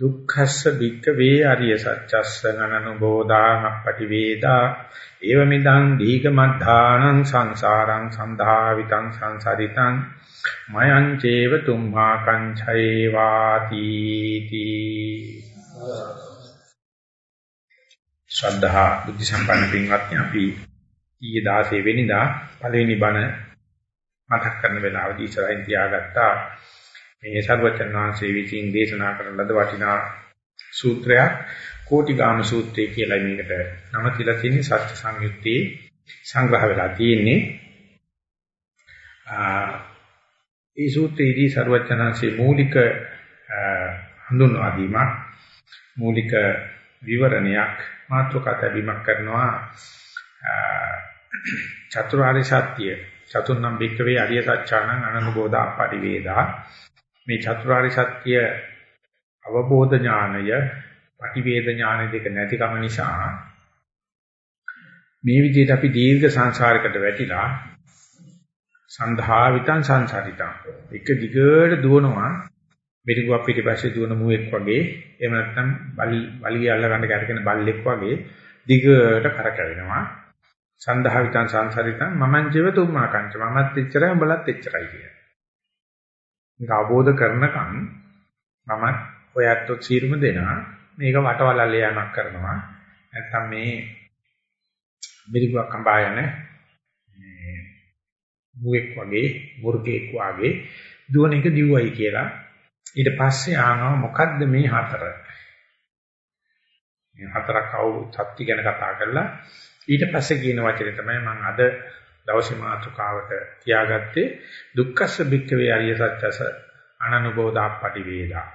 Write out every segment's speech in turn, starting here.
දුක්ඛස්ස භික්ඛවේ අරිය සත්‍යස්ස නනනුබෝධාමප්පටි වේදා ඒවමිදං දීඝමද්ධානං සංසාරං සන්ධාවිතං සංසරිතං මයං චේව තුම්මා කංචේ වාති තී ශ්‍රද්ධා බුද්ධ සම්පන්න පින්වත්නි අපි ඊයේ 16 වෙනිදා පළවෙනි බණ මතක් කරන වෙලාවදී ඉස්සරහින් තියාගත්තා. මේ සර්වචන් වහන්සේ විසින් දේශනා කරන ලද වටිනා සූත්‍රයක් කෝටිගාම සූත්‍රය කියලා මේකට නම තියලා තියෙන්නේ සත්‍ය සංයුත්තේ සංග්‍රහ වෙලා තියෙන්නේ. ඒ සූත්‍රයේදී සර්වචනංශේ මූලික හඳුන්වා දීමක් මූලික විවරණයක් මාතෘකා තැබීමක් කරනවා චතුරාර්ය සත්‍ය චතුර්ණම් බික්කවේ අරිය සත්‍යානං අනනුබෝධා පරිවේදා මේ චතුරාර්ය සත්‍ය අවබෝධ ඥානය පටිවේද ඥාන දෙක නැතිකම නිසා මේ විදිහට අපි දීර්ඝ සංසාරයකට වැටිලා සන්ධාවිතං සංසාරිතං. එක දිගට දුවනවා. මෙරිගුවක් පිටිපස්සේ දුවන මුවෙක් වගේ. එහෙම නැත්නම් බලිය අල්ල ගන්න කරගෙන බල්ලෙක් වගේ දිගට කරකැවෙනවා. සන්ධාවිතං සංසාරිතං මමං ජීව තුම්මා කංච මමත් එච්චරයි උඹලත් එච්චරයි කිය. මේක අවබෝධ කරනකම් මම ඔයත් සීරුම දෙනවා. මේක වටවලල්ල යamak කරනවා. නැත්තම් මේ මිරිගුවක් අඹා යන මේ මුවෙක් වගේ මුර්ගෙක් වගේ දුවන එක දිව්වයි කියලා. ඊට පස්සේ ආනවා මොකද්ද මේ හතර? මේ හතරක් අවු සත්‍ය ගැන කතා කරලා ඊට පස්සේ කියන වචනේ තමයි මම අද දවසේ මාතෘකාවට තියාගත්තේ දුක්ඛස්ස භික්ඛවේ අරිය සත්‍යස අනනුබෝධාපටි වේදා.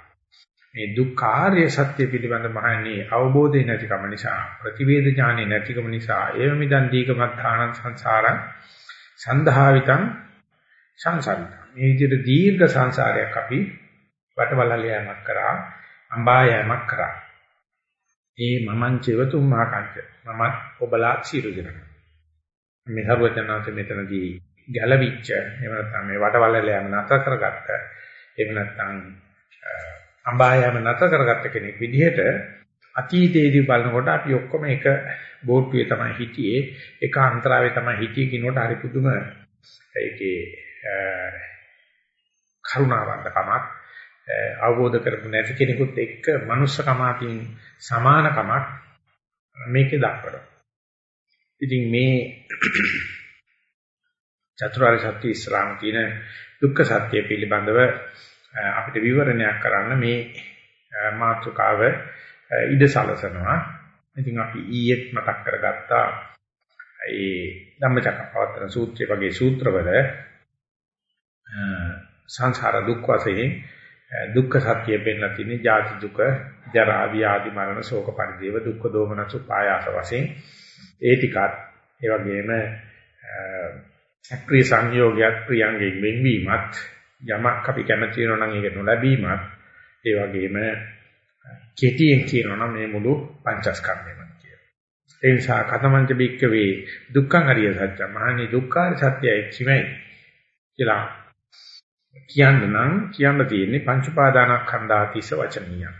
මේ දුක්ඛාර්ය සත්‍ය පිළිබඳ මහන්නේ අවබෝධය නැතිකම නිසා ප්‍රතිවේද ඥානෙ නැතිකම නිසා ඒව මිදන් දීකමත්තාන සංසාරං සන්ධාවිතං සංසාරිත. මේ විදිහට දීර්ඝ සංසාරයක් අපි වටවලල යෑමක් කරා අඹා යෑමක් කරා. ඒ මමං චේවතුම් මහකංච. මම ඔබලා සිරු දෙනවා මේ හරුවචනාංශ මෙතනදී ගැලවිච්ච එහෙම නැත්නම් මේ වටවලල යෑම නතර කරගත්ත එහෙම නැත්නම් අඹායම නැත කරගත්ත කෙනෙක් විදිහට අතීතයේදී බලනකොට අපි ඔක්කොම එක බෝට්ටුවේ තමයි හිටියේ එක අන්තරාවේ තමයි හිටියේ කිනකොට හරි පුදුම ඒකේ කරුණාවන්තකමක් අවබෝධ කරගන්න නැති කෙනෙකුත් එක්ක මනුස්සකම අතින් සමානකමක් මේකේ දක්වනවා. ඉතින් මේ චතුරාර්ය සත්‍ය ඉස්ලාම කියන දුක්ඛ සත්‍ය පිළිබඳව අපිට විවරණයක් කරන්න මේ මාතෘකාව ඉඩ සලසනවා. ඉතින් අපි ඊයේත් මතක් කරගත්තා ඒ ධම්මචක්කපවත්තන සූත්‍රය වගේ සූත්‍රවල සංසාර දුක් වශයෙන් දුක්ඛ සත්‍ය පෙන්නලා තියෙන්නේ ජාති දුක, ජරා ව්‍යාධි මරණ ශෝක පරිදේව දුක්ඛ දෝමනසු පායාස වශයෙන් ඒ ටිකත් ඒ වගේම අක්‍රිය සංයෝගයක් ප්‍රියංගෙන් වෙන්වීමත් යමක් අපි කැමති වෙනවා නම් ඒක නොලැබීමත් ඒ වගේම කෙටියෙන් කියනවා නම් මේ මුළු පංචස්කන්ධයම කියලා. ඒ නිසා කතමංච බික්කවේ දුක්ඛං අරිය සත්‍ය මහණි දුක්ඛාර සත්‍යයි කිමයි කියලා කියන්න නම් කියන්න තියෙන්නේ පංච උපාදානස්කන්ධාතිස වචනීය.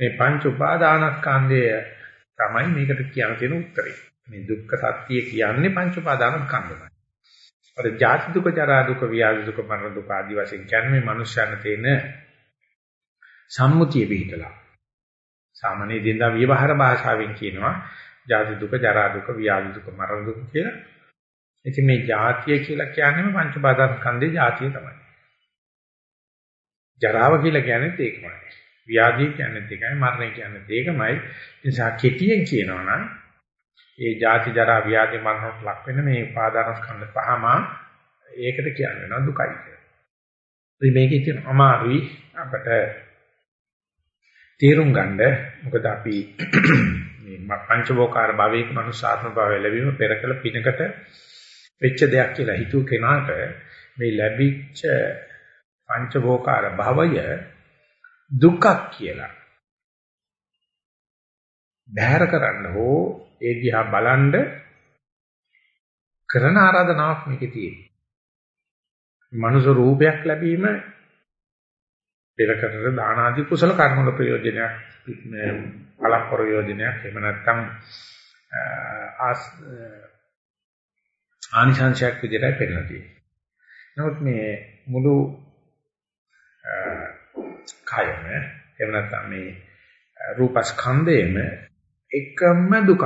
මේ පංච උපාදානස්කන්ධය තමයි මේකට කියන්න තියෙන උත්තරේ. මේ දුක්ඛ සත්‍ය කියන්නේ පංච උපාදානස්කන්ධමයි. අර ජාති දුක, ජරා දුක, ව්‍යාධි දුක, මරණ දුක ආදී වශයෙන් කියන්නේ මේ මනුෂ්‍යයන් තේන සම්මුතිය පිළිතලා. සාමාන්‍ය දිනදා විවහාර භාෂාවෙන් කියනවා ජාති දුක, ජරා දුක, ව්‍යාධි දුක, මරණ දුක කියලා. ඉතින් මේ ජාතිය කියලා කියන්නේම පංච පාදස්කන්ධේ ජාතිය තමයි. ජරාව කියලා කියන්නේත් ඒකමයි. ව්‍යාධිය කියන්නේත් ඒකයි, මරණය කියන්නේත් ඒකමයි. නිසා කෙටියෙන් කියනවා නම් ඒ ජාති ජරා ව්‍යාධි මරණට ලක් වෙන මේ උපාදානස්කන්ධ පහම ඒකට කියන්නේ නෝ දුකයි කියලා. ඉතින් මේකේ තියෙන අමාරුයි අපට තේරුම් ගන්න මොකද අපි මේ පංචවෝකාර භවයක මනුසාත්ම භාවය ලැබීම පෙරකල පිනකට වෙච්ච දෙයක් කියලා හිතුව කෙනාට මේ ලැබිච්ච පංචභෝකාර භවය දුකක් කියලා. බැහැර කරන්න හෝ ඒ දිහා බලන්ඩ කරන ආරාධනාවක් මේකේ තියෙනවා. මනුෂ්‍ය රූපයක් ලැබීම පෙර කරන දාන ආදී කුසල කර්ම වල ප්‍රයෝජනයක් ඵල ප්‍රයෝජනයක් එහෙම නැත්නම් ආනිසංශයක් විදිහට පෙන්නලා තියෙනවා. නමුත් මේ මුළු කයම එහෙම නැත්නම් මේ රූපස්කන්ධයේම එකම දුකක්.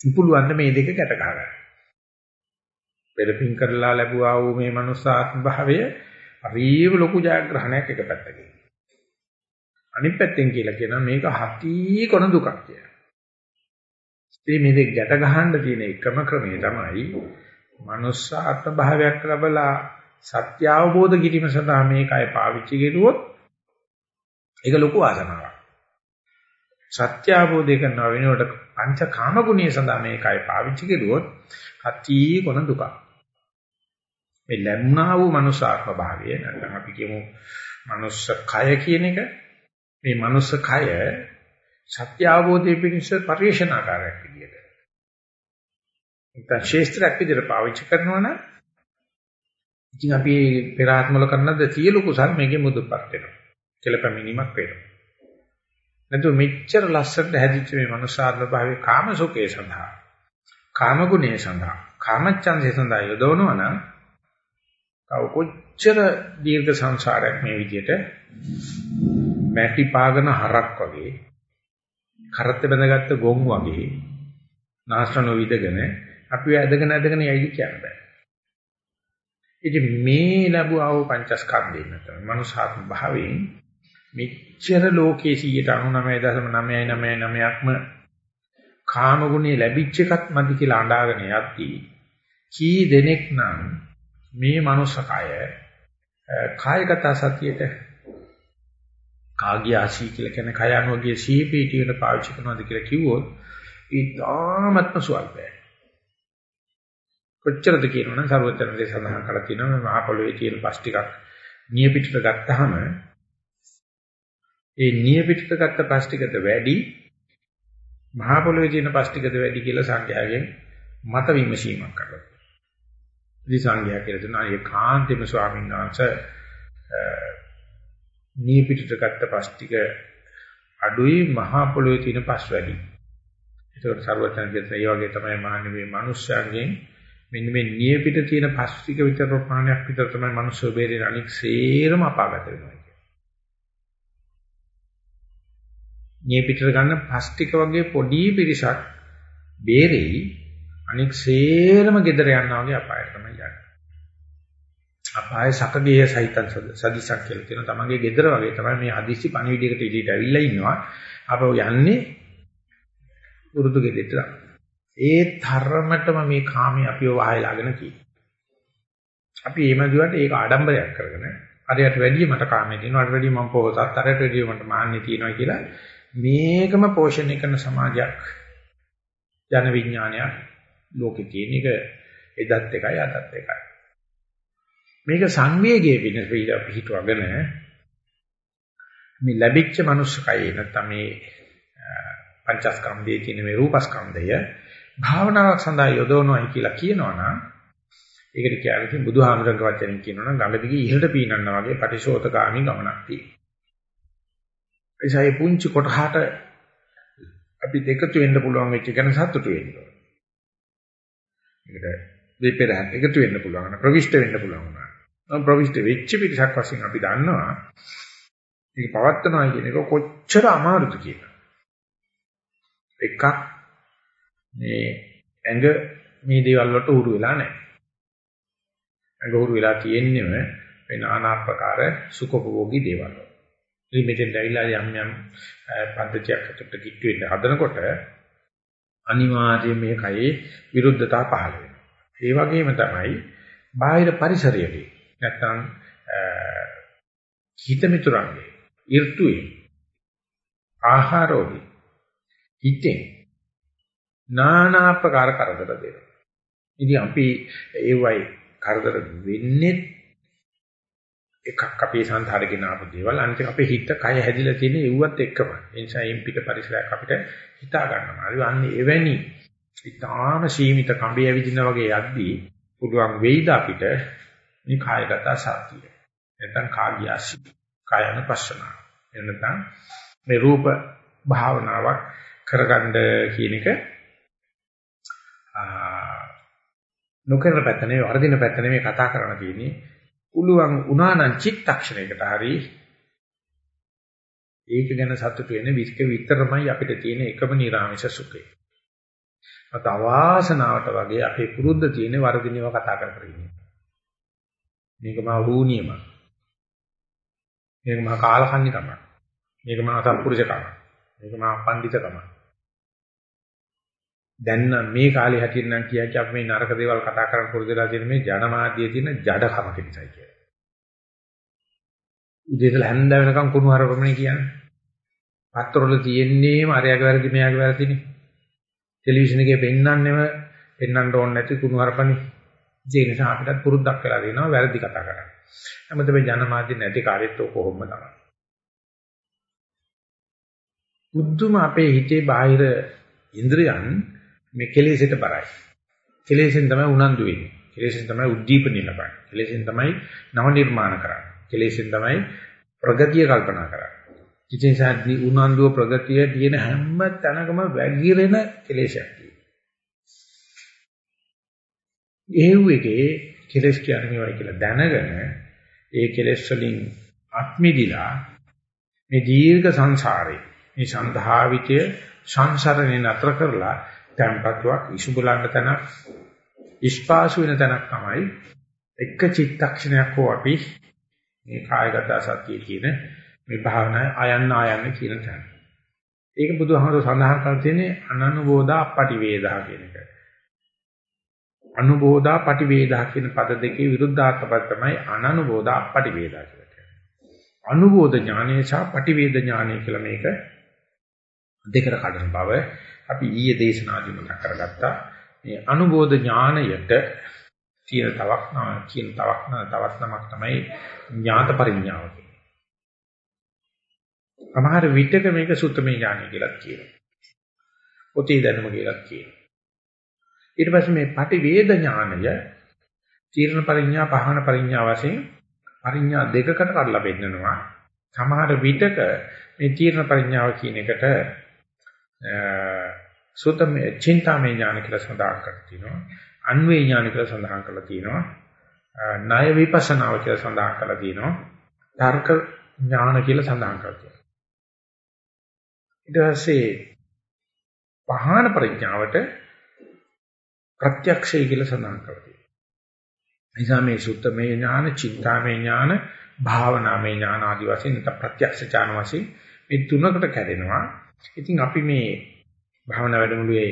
පුළුවන් මේ දෙක ගැට ගන්න. පෙරපින් කරලා ලැබුවා වූ මේ මනුස්ස ආත්ම භාවය හරිම ලොකු ජයග්‍රහණයක් එක පැත්තකින්. අනිත් පැත්තෙන් කියලා කියනවා මේක හති කොන දුකක් කියලා. ඉතින් මේ දෙක ගැට ගහන්න තියෙන එකම ක්‍රමය තමයි මනුස්ස ආත්ම භාවයක් ලැබලා සත්‍ය අවබෝධ කිරීම සඳහා මේකයි පාවිච්චි කරුවොත් ඒක ලොකු ආසනාවක්. සත්‍ය අවබෝධය කරන වෙනකොට පංච කාම ගුණය සඳහා මේකයි පාවිච්චි කරුවොත් හති කොන දුකක්. මේ ලැබුණා වූ මනුෂ්‍යාත්ම භාවය නැත්නම් අපි කියමු මනුස්ස කය කියන එක මේ මනුස්ස කය සත්‍ය අවබෝධයේ පිණිස පරිශනාකාරයක් විදියට. නැත්නම් ශේස්ත්‍රයක් විදියට පාවිච්චි කරනවා නම් ඉතින් අපි පෙර ආත්මවල කරනද සියලු කුසල් මේකේ මුදුපත් වෙනවා. කෙලපැමිණීමක් වෙනවා. නැතු මෙච්චර ලස්සනට හැදිච්ච මේ මනුෂ්‍යාත්ම භාවයේ කාම සුඛේ සඳහා කාම ගුණේ සඳහා කාමච්ඡන්දේ සඳහා යොදවනවා නම් තව කොච්චර දීර්ඝ සංසාරයක් මේ විදිහට මැටි පාගන හරක් වගේ කරත් බැඳගත්ත ගොන් වගේ නාස්තන විදගෙන අපි ඇදගෙන ඇදගෙන යයිද කියන්න බෑ. ඉතින් මේ ලැබුවා වූ පංචස්කන්ධයෙන් තමයි මනුෂ්‍යාත්ම භාවයෙන් මෙච්චර ලෝකයේ 99.99999ක්ම කාම ගුණේ ලැබිච්ච එකත් මදි කියලා අඬාගෙන යද්දී කී දෙනෙක් නම් මේ මනුස්සකය කායගත සතියට කාග්‍යාසී කියලා කියන කය අනුවගේ සීපීටියට පාවිච්චි කරනවාද කියලා කිව්වොත් ඊටාත්ම සුවල්පයි. කොච්චරද කියනවනම් සර්වඥන්සේ සඳහන් කරලා තියෙනවා මේ මහ පොළොවේ තියෙන පස් ටිකක් නියපිටට ගත්තාම ඒ නියපිටට ගත්ත පස් ටිකට වැඩි මහ පොළොවේ තියෙන පස් ටිකද වැඩි කියලා සංඛ්‍යාවෙන් මත විමසීමක් කරලා. ඉතින් සංඛ්‍යා කියලා දෙනවා ඒ කාන්තේම ස්වාමීන් වහන්සේ නියපිටට ගත්ත පස් ටික අඩුයි මහ පොළොවේ තියෙන පස් වැඩි. ඒකට සර්වඥ කියන ඒ වගේ තමයි මහන්නේ මේ මිනිස්යන්ගෙන් මෙන්න මේ නියපිට තියෙන පස් ටික විතර ප්‍රමාණයක් විතර තමයි මිනිස්සු බේරෙන අනික් සේරම අපාගත වෙනවා. මේ පිටර ගන්න ප්ලාස්ටික් වගේ පොඩි පිරිසක් බේරෙයි අනික සේරම gedera යනවා වගේ අපායට තමයි යන්නේ. අපායේ සකගේ සහිතන් සදිසක් කියලා තියෙනවා. තමන්ගේ gedera වගේ තමයි මේ හදිස්සි පණිවිඩයකට ඉලිට ඇවිල්ලා ඉන්නවා. අපව යන්නේ උරුදු ගෙදෙට. ඒ තරමටම මේ කාමයේ අපිව වහයලාගෙන තියෙනවා. අපි එහෙම දිවට ඒක ආඩම්බරයක් කරගෙන අරයට වැඩිය මට කාමයේ තියෙනවා අරට වැඩිය මම පොහොසත් අරට වැඩිය මට මාන්නේ තියෙනවා කියලා මේකම පෝෂණය කරන සමාජයක් ජන විඥානයක් ලෝකේ තියෙන එක එදත් එකයි අදත් එකයි. මේක සංවේගයේ වෙන පිටවගෙන මේ ලැබිච්ච මනුස්සකයේ නැත්නම් මේ පංචස්කන්ධයේ තියෙන මේ රූපස්කන්ධය භාවනාවක් සඳහා යොදවනවායි කියලා කියනවනම් ඒකට කියන්නේ බුදුහාමරගේ වචනෙන් කියනවනම් ගඟ දිගේ ඉහළට පීනන්නා වගේ පටිශෝතගාමි ගමනක් තියෙනවා. ඒසයි පුංචි කොටහට අපි දෙකතු වෙන්න පුළුවන් වෙච්ච ගැන සතුටු වෙන්න ඕනේ. ඒකට දෙපෙරහත් එකතු වෙන්න පුළුවන් ප්‍රවිෂ්ඨ වෙන්න පුළුවන් වුණා. නම් ප්‍රවිෂ්ඨ වෙච්ච පිටසක් වශයෙන් අපි දන්නවා මේක පවත්නවා කියන එක කොච්චර අමාරුද කියලා. එකක් මේ ඇඟ මේ දේවල් වලට උරු වෙලා නැහැ. ඇඟ උරු වෙලා තියෙන්නේම වෙන ආනාපාකාර සුඛෝපභෝගී දේවල්. ඉතින් මෙතෙන් ඇවිල්ලා යම් යම් පද්ධතියක් අතට කිට්ටු වෙන්න හදනකොට අනිවාර්යයෙන් මේ කයේ විරුද්ධතා පහළ වෙනවා. ඒ වගේම තමයි බාහිර පරිසරයේදී නැත්තම් හිත මිතුරන්ගේ ඍතුවේ ආහාරෝදී හිතෙන් নানা ආකාර කරදර දෙනවා. ඉතින් අපි ඒවයි කරදර වෙන්නේ එකක් අපේ සංසාරගෙන ආපු දේවල් අනිත් අපේ හිත කය හැදිලා තියෙන ඒවත් එක්කම. ඒ නිසා එම් පිට පරිසරයක් අපිට හිතා ගන්නවා. හරි අන්නේ එවැනි ඊටාම සීමිත කඹේ ඇවිදිනා වගේ යද්දී පුළුවන් වෙයිද අපිට මේ කායගත සතිය. නැත්නම් කාග්‍යාසි කායන පස්සනා. එනනම් මේ රූප භාවනාවක් කරගන්න කියන එක නොකරන පැත්ත නෙවෙයි වර්ධින පැත්ත නෙවෙයි කතා කරන්න තියෙන්නේ. පුළුවන් වුණා නම් චිත්තක්ෂණයකට හරි ඒක ගැන සතුටු වෙන විස්ක විතරමයි අපිට තියෙන එකම නිර්ආමිෂ සුඛය. මත අවාසනාවට වගේ අපේ පුරුද්ද තියෙන වර්ධිනව කතා කර කර ඉන්නේ. මේක මා වූනියම. මේක මා කාලකන්නිකම. මේක මා සත්පුරුෂකම. මේක මා පඬිතකම. දැන් නම් මේ කාලේ හැටියට නම් කියයි අපි මේ නරක දේවල් කතා කරන්න පුරුදුලා තියෙන මේ ජනමාධ්‍යයේ තියෙන ජඩකම කිනිසයි කියලා. උදේට හැන්ද වෙනකම් කුණු හරපමනේ කියන්නේ. පත්තරවල තියෙන්නේම අරයාගේ වැරදි මෙයාගේ වැරදිනේ. ටෙලිවිෂන් එකේ පෙන්වන්නෙම පෙන්වන්න ඕනේ නැති කුණු හරපනේ. ඒ නිසා අපිටත් පුරුද්දක් වෙලා දෙනවා වැරදි කතා කරන්න. හැමෝටම මේ ජනමාධ්‍ය නැති කාර්යත් කොහොම තමයි. මුද්දුම අපේ හිතේ බාහිර ඉන්ද්‍රයන් මේ කෙලෙසට බරයි. කෙලෙසෙන් තමයි උනන්දු වෙන්නේ. කෙලෙසෙන් තමයි උද්දීපනය ලබන්නේ. කෙලෙසෙන් තමයි නව නිර්මාණ කරන්නේ. කෙලෙසෙන් තමයි ප්‍රගතිය කල්පනා කරන්නේ. ඉතින් සාදී උනන්දුව ප්‍රගතිය තියෙන හැම තැනකම වැగిරෙන කෙලෙසක් එහෙව් එකේ කෙලස් කියන්නේ මේවයි කියලා දැනගෙන ඒ කෙලස් වලින් අත්මිදිලා මේ දීර්ඝ සංසාරේ මේ සන්ධාවිතය සංසරණේ නතර කරලා tempatuක් ඉසු බලන්න තැන ඉස්පාසු වෙන තැනක් තමයි එක චිත්තක්ෂණයක් හෝ අපි මේ කායගත සතිය කියන මේ භාවනාවේ අයන්න ආයන්න කියන තැන. ඒක බුදුහාමර සඳහන් කර තියෙන්නේ අනනුබෝධා අපටි වේදා කියන එක. අනුබෝධා පටිවේදා කියන පද දෙකේ විරුද්ධාර්ථ පද තමයි අනනුබෝධා අපටි වේදා කියලා කියන්නේ. අනුබෝධ ඥානය සහ පටිවේද ඥානය කියලා මේක දෙකට කඩන බව අපි ඊයේ දේශනාදී මතක් කරගත්තා. මේ අනුබෝධ ඥානයට තියෙන තවක් කියන තවක් තවත් නමක් තමයි ඥාත පරිඥාව කියන්නේ. සමහර විටක මේක සුත්තමේ ඥානය කියලා කියනවා. පොතේ දැනුම කියලා කියනවා. ඊට පස්සේ මේ පටිවේද ඥානය තීර්ණ පරිඥා පහන පරිඥා වශයෙන් පරිඥා දෙකකට කඩලා පෙන්නනවා. සමහර විටක මේ තීර්ණ පරිඥාව කියන එකට සුතම චින්තාමය ඥාන කියලා සඳහන් කරලා තිනවා. අන්වේ ඥාන කියලා සඳහන් කරලා තිනවා. ණය විපස්සනාව කියලා සඳහන් කරලා තිනවා. තර්ක ඥාන කියලා සඳහන් කරලා තියෙනවා. ඊට පස්සේ පහන ප්‍රඥාවට ප්‍රත්‍යක්ෂය කියලා සඳහන් කරලා තියෙනවා. නිසා මේ සුත්තමේ ඥාන, චින්තාමේ ඥාන, භාවනාමේ ඥාන ආදී වශයෙන් නැත්නම් ප්‍රත්‍යක්ෂ ඥාන වශයෙන් මේ තුනකට කැඩෙනවා. ඉතින් අපි මේ භාවනා වැඩමුළුවේ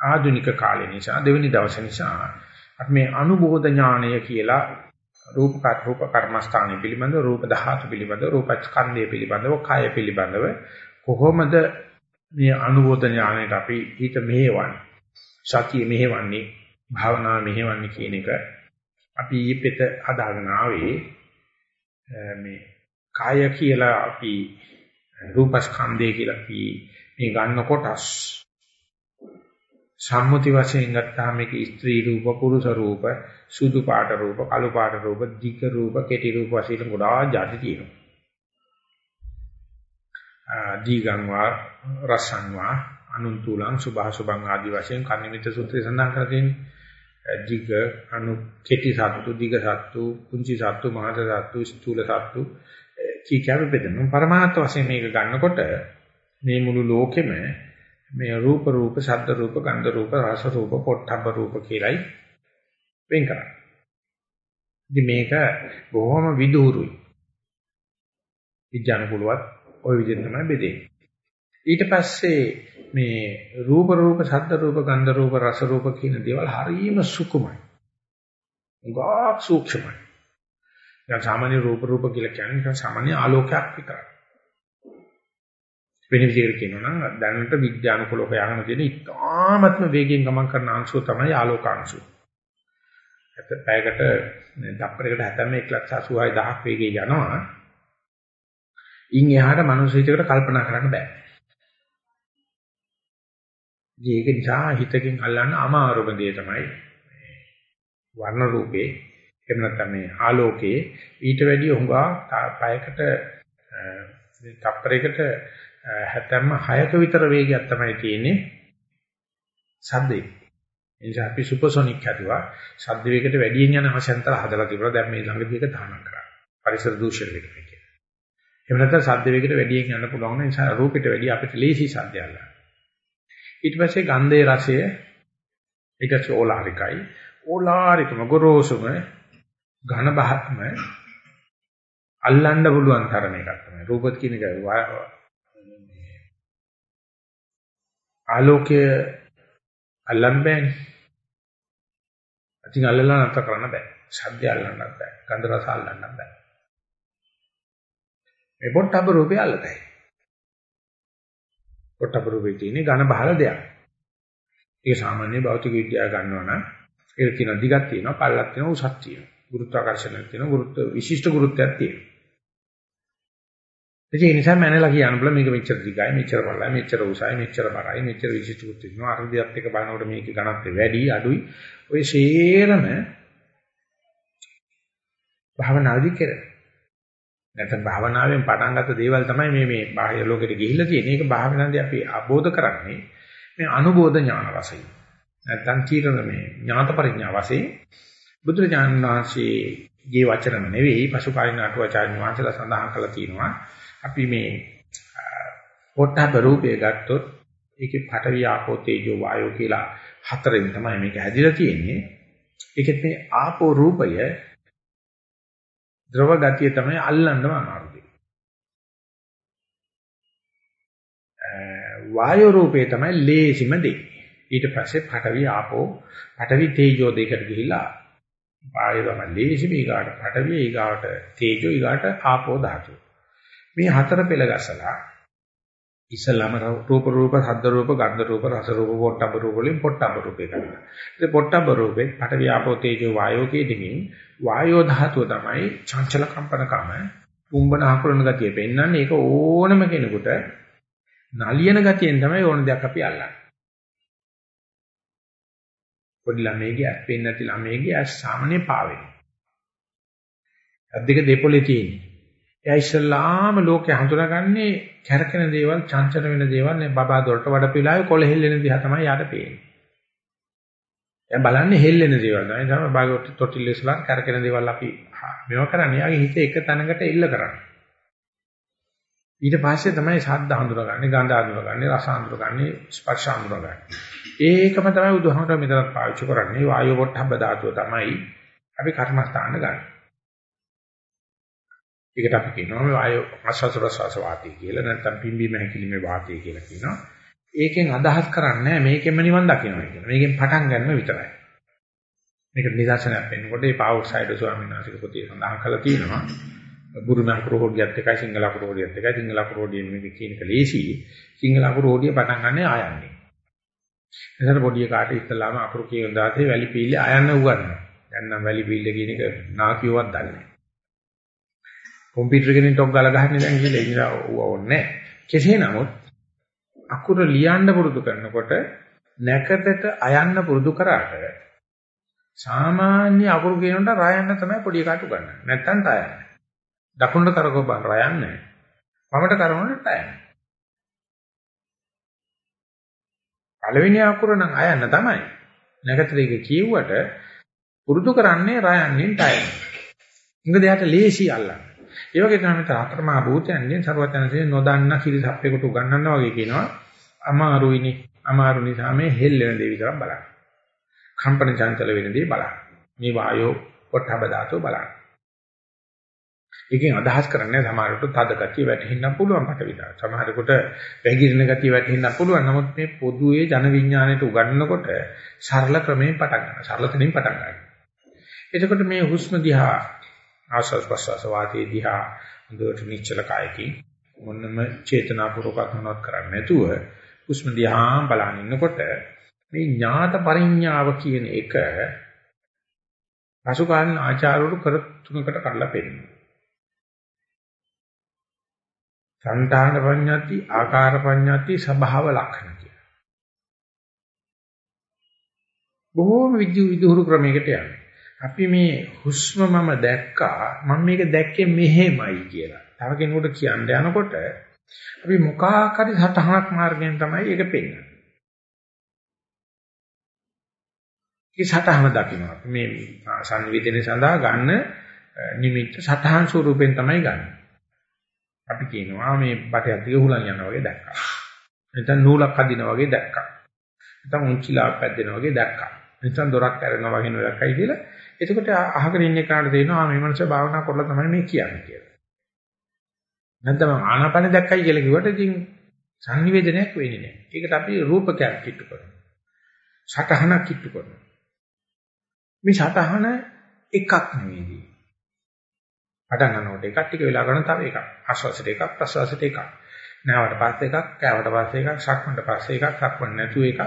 ආධුනික කාලේ නිසා දෙවෙනි දවසේ නිසා අපි මේ අනුබෝධ ඥානය කියලා රූප රූප කර්මස්ථානෙ පිළිබඳව රූප ධාතු පිළිබඳව රූප ස්කන්ධය පිළිබඳව කාය පිළිබඳව කොහොමද මේ අනුබෝධ ඥානයට අපි හිත මෙහෙවන්නේ? සතිය මෙහෙවන්නේ භාවනාව මෙහෙවන්නේ කියන එක අපි ඊපෙත හදාගෙන ආවේ මේ කාය කියලා අපි රූපස්කන්ධය කියලා අපි මේ ගන්න කොටස්. සම්මුති වශයෙන් ගත්තාම මේක ස්ත්‍රී රූප පුරුෂ රූප සුදු පාට රූප කළු පාට රූප දිග රූප කෙටි රූප වශයෙන් ගොඩාක් ಜಾති තියෙනවා. දීගංවා රසංවා අනුන්තුලං සුභාසුභං ආදි වශයෙන් කර්ණිමිත සූත්‍රය සඳහන් කරලා තියෙන්නේ. දිග අනු කෙටි සත්තු දිග සත්තු කුංචි සත්තු මහත සත්තු ස්ථූල සත්තු කී කැම බෙදෙනවා. පරමාර්ථ වශයෙන් මේක ගන්නකොට මේ මුළු ලෝකෙම මේ රූප රූප ශබ්ද රූප ගන්ධ රූප රස රූප පොට්ටබ්බ රූප කියලායි වෙන් කරන්නේ. ඉතින් මේක බොහොම විදූරුයි. විඥානකුලවත් ওই විදිහට තමයි බෙදෙන්නේ. ඊට පස්සේ මේ රූප රූප ශබ්ද රූප ගන්ධ රූප රස රූප කියන දේවල් හරියම සුකුමයි. ගාක් සූක්ෂමයි. දැන් සාමාන්‍ය රූප රූප කියලා කියන්නේ සාමාන්‍ය ආලෝකයක් විතරයි. වෙන විදිහකට කියනවා නම් දැනට විද්‍යානුකූලව හොයාගෙන තියෙන ඉතාමත්ම වේගයෙන් ගමන් කරන අංශුව තමයි ආලෝකාංශුව. අත පැයකට දප්පරයකට 7186000ක් වේගයේ යනවා. ඉන් එහාට මනුස්ස හිතකට කල්පනා කරන්න බෑ. ඒක නිසා හිතකින් අල්ලන්න අමාරුම දේ තමයි වර්ණ රූපේ එහෙම නැත්නම් මේ ආලෝකයේ ඊට වැඩිය හුඟා පයකට තප්පරයකට 76ක විතර වේගයක් තමයි තියෙන්නේ සද්දේ. ඒ නිසා අපි සුපර්සොනික් හදුවා ශබ්ද වේගයට වැඩියෙන් යන අවශ්‍යන්තර හදලා තිබුණා. දැන් මේ ළඟදී ඒක තහනම් කරා. පරිසර දූෂණ වෙන එක කියලා. එහෙම නැත්නම් ශබ්ද වේගයට වැඩියෙන් යන්න පුළුවන් නිසා රූපෙට වැඩිය අපිට ලේසි ශබ්දයක් ගන්න. ඊට පස්සේ ගන්ධයේ රසය ඒක ඕලාරිකයි. ඕලාරිකම ගොරෝසුම ඝන බහත්ම අල්ලන්න පුළුවන් තරම එකක් තමයි. රූපත් කියන එක ආලෝකය අල්ලන්න බෑනේ. අතින් අල්ලලා නැතර කරන්න බෑ. ශබ්දය අල්ලන්නත් බෑ. ගන්ධ රස අල්ලන්නත් බෑ. මේ පොට්ටබ රූපය අල්ලතයි. පොට්ටබ රූපේ තියෙන ඝන බහල දෙයක්. ඒක සාමාන්‍ය භෞතික විද්‍යාව ගන්නවා නම් ඒක කියන දිගක් තියෙනවා, පළලක් තියෙනවා, උසක් තියෙනවා. ගුරුත්වාකර්ෂණයක් තියෙනවා, ගුරුත්ව විශිෂ්ට ගුරුත්වයක් තියෙනවා. ඒ නිසා මැනලා කියන්න බල මේක මෙච්චර දිගයි, මෙච්චර පළලයි, මෙච්චර උසයි, මෙච්චර බරයි, මෙච්චර විශිෂ්ට ගුරුත්වයක් තියෙනවා. අර්ධියත් එක බලනකොට මේකේ ඝනත්වය වැඩි, අඩුයි. ඔය ෂේරම භාවනාදී කරේ. නැත්නම් භාවනාවෙන් පටන් ගත්ත දේවල් තමයි මේ මේ බාහ්‍ය ලෝකෙට ගිහිල්ලා තියෙන්නේ. ඒක භාවනාවේදී අපි අබෝධ කරන්නේ මේ අනුබෝධ ඥාන වශයෙන්. නැත්නම් කීරණ මේ ඥාත පරිඥා වශයෙන් බුදුරජාණන් වහන්සේගේ වචනම නෙවෙයි පසුකාලීන අටුවාචාර්ය වහන්සේලා සඳහන් කළා තියෙනවා. අපි මේ පොට්ටබ රූපය ගත්තොත් ඒකේ පඨවි ආපෝ තේජෝ වායෝ කියලා හතරෙන් තමයි මේක හැදිලා තියෙන්නේ. ඒකෙත් මේ ආපෝ රූපය ද්‍රව ගතිය තමයි අල්ලන්නම අමාරු වායෝ රූපේ තමයි ලේසිම දේ. ඊට පස්සේ පඨවි ආපෝ පඨවි තේජෝ දෙකට ගිහිලා වායෝ තමයි ලේසිම ඊගාට පඨවි ඊගාට තේජෝ ඊගාට ආපෝ ධාතු. මේ හතර පෙළ ගැසලා ඉස්සලම රූප රූප ශබ්ද රූප ගන්ධ රූප රස රූප පොට්ටබ රූප වලින් පොට්ටබ රූපේ ගන්නවා. ඉතින් පොට්ටබ රූපේ පඨවි ආපෝ තේජෝ වායෝ කියදෙමින් වායෝ ධාතුව තමයි චංචල කම්පනකම කුම්බන අකුරන ගතිය පෙන්වන්නේ. ඒක ඕනම කෙනෙකුට නලියන ගතියෙන් තමයි ඕන දෙයක් අපි අල්ලන්නේ. පොඩි ළමයිගේ ඇස් පේන්නේ නැති ළමයිගේ ඇස් සාමාන්‍ය පාවෙන්නේ. ඇස් දෙක දෙපොලේ තියෙන්නේ. එයා ඉස්සල්ලාම ලෝකේ හඳුනාගන්නේ කැරකෙන දේවල්, චංචල වෙන දේවල් නේ බබා දොරට වඩපිලාවේ කොළ හෙල්ලෙන දිහා තමයි යාට පේන්නේ. එයා බලන්නේ හෙල්ලෙන දේවල්. ඒ තමයි බාගොත් තොටිල්ලේසලා කැරකෙන දේවල් අපි මේව කරන්නේ. යාගේ හිත එක තැනකට එල්ල කරන්නේ. ඊට පස්සේ තමයි ශබ්ද හඳුනගන්නේ, ගන්ධ හඳුනගන්නේ, රස හඳුනගන්නේ, ස්පර්ශ හඳුනගන්නේ. ඒකම තමයි බුදුහාමර මෙතනත් පාවිච්චි කරන්නේ. වායෝ පොට්ටබ්බ ධාතුව තමයි අපි කර්මස්ථාන ගන්න. ඒකට අපි කියනවා මේ වායෝ ආස්වාස ප්‍රසවාස වාතය කියලා නැත්නම් පිම්බීම හැකිලිමේ වාතය කියලා කියනවා. ඒකෙන් අදහස් කරන්නේ මේකෙම නිවන් දකින්නයි කියන. මේකෙන් පටන් ගන්න විතරයි. මේක නිදර්ශනයක් වෙන්නකොට ඒ පාවොක්සයිඩ් ස්වාමීන් වහන්සේගේ පොතේ සඳහන් කරලා තියෙනවා. බුරුම අකුරෝඩියත් එකයි සිංහල අකුරෝඩියත් එකයි සිංහල අකුරෝඩියෙන් මේක කියන එක ලේසි. සිංහල අකුරෝඩිය පටන් ගන්න ආයන්නේ. එතන පොඩි කාට ඉස්සලාම අකුරු කියන දාසේ වැලි පීල්ලේ ආයන්න උගන්වනවා. දැන් නම් වැලි පීල්ල කියන එක නාකියවත් දන්නේ නැහැ. කම්පියුටර් එකකින් ටොක් ගාලා ගහන්නේ දැන් කියලා ඉන්න ඕනේ කෙසේ නමුත් අකුර ලියන්න පුරුදු කරනකොට නැකතට අයන්න පුරුදු කරාට සාමාන්‍ය අකුරු කියනකොට රයන්න තමයි පොඩි කාට උගන්වන්නේ. නැත්තම් තයන්නේ. දකුණට කරකව බලන රයන්නේ. වමට කරනකොට තයන්නේ. පළවෙනි අකුර නම් අයන්න තමයි. නැකතට ඒක කියුවට පුරුදු කරන්නේ රයන්නෙන් තයන්නේ. මොකද එයාට ලේසි අල්ලන්න. ඒ වගේ තමයි තාප්‍රමා භූතයන්ගෙන් ਸਰවඥන්සේ නොදන්න කිරිසප්පේකට උගන්වනවා වගේ කියනවා. අමාරුයිනේ. අමාරු නිසා මේ හෙල් වෙන දේ විතරක් බලන්න. කම්පන චංචල වෙන දේ බලන්න. මේ වායෝ පොට්ටබ ධාතු බලන්න. එකකින් අදහස් කරන්නේ සමහරකට තද ගතිය වැටෙන්න පුළුවන් මට විතර. සමහරකට වැగిරෙන ගතිය වැටෙන්න පුළුවන්. නමුත් මේ පොදුවේ ජන විඥාණයට උගන්වනකොට සරල ක්‍රමයෙන් පටන් ගන්නවා. සරල තැනින් පටන් ගන්නවා. එතකොට මේ හුස්ම දිහා ආස්වාද ප්‍රසවාස වාතයේ දිහා හොඳට නිශ්චල කායකින් මොනම චේතනාපූර්වකව මොනවත් කරන්නේ නැතුව හුස්ම දිහා බලන ඉන්නකොට මේ ඥාත පරිඥාව කියන එක පසු කාලින ආචාර්යවරු කර තුනකට කඩලා පෙන්නනවා. සංතාන පඤ්ඤාති, ආකාර පඤ්ඤාති, ස්වභාව ලක්ෂණ කියලා. බොහෝම විදු විදුහුරු ක්‍රමයකට යනවා. අපි මේ හුස්ම මම දැක්කා මම මේක දැක්කේ මෙහෙමයි කියලා. තව කෙනෙකුට කියන්න යනකොට අපි මොකක් හරි සටහනක් මාර්ගයෙන් තමයි ඒක පෙන්වන්නේ. ඒ සටහන දකින්න අපි මේ සංවිධිනේ සඳහා ගන්න නිමිත්ත සටහන් ස්වරූපෙන් තමයි ගන්න. අපි කියනවා මේ බටයක් දිග හුලන් යනවා වගේ දැක්කා. නැත්නම් නූලක් අදිනවා වගේ දැක්කා. නැත්නම් උන්චිලා පැද්දෙනවා වගේ දැක්කා. නැත්නම් දොරක් ඇරෙනවා වගේ දැක්කයි කියලා. එතකොට අහගෙන ඉන්න කාට තේරෙනවා මේ මනුස්සය භාවනා කරලා තමයි මේ කියන්නේ කියලා. නැත්නම් ආනාපාන දැක්කයි කියලා කිව්වට ඉතින් සංනිවේදනයක් වෙන්නේ නැහැ. ඒකට අපි රූපකයක් කිට්ටු කරනවා. සටහනක් කිට්ටු කරනවා. මේ සටහන එකක් නෙවෙයි. පටන් ගන්නකොට එකක් ටික වෙලා ගන්න තව එකක්. ආශ්වාසයට එකක් ප්‍රශ්වාසයට එකක්. නැවට පස්සේ එකක්, කෑවට පස්සේ එකක්, සක්මන්ට පස්සේ එකක්, සක්මන් නැතුව එකක්.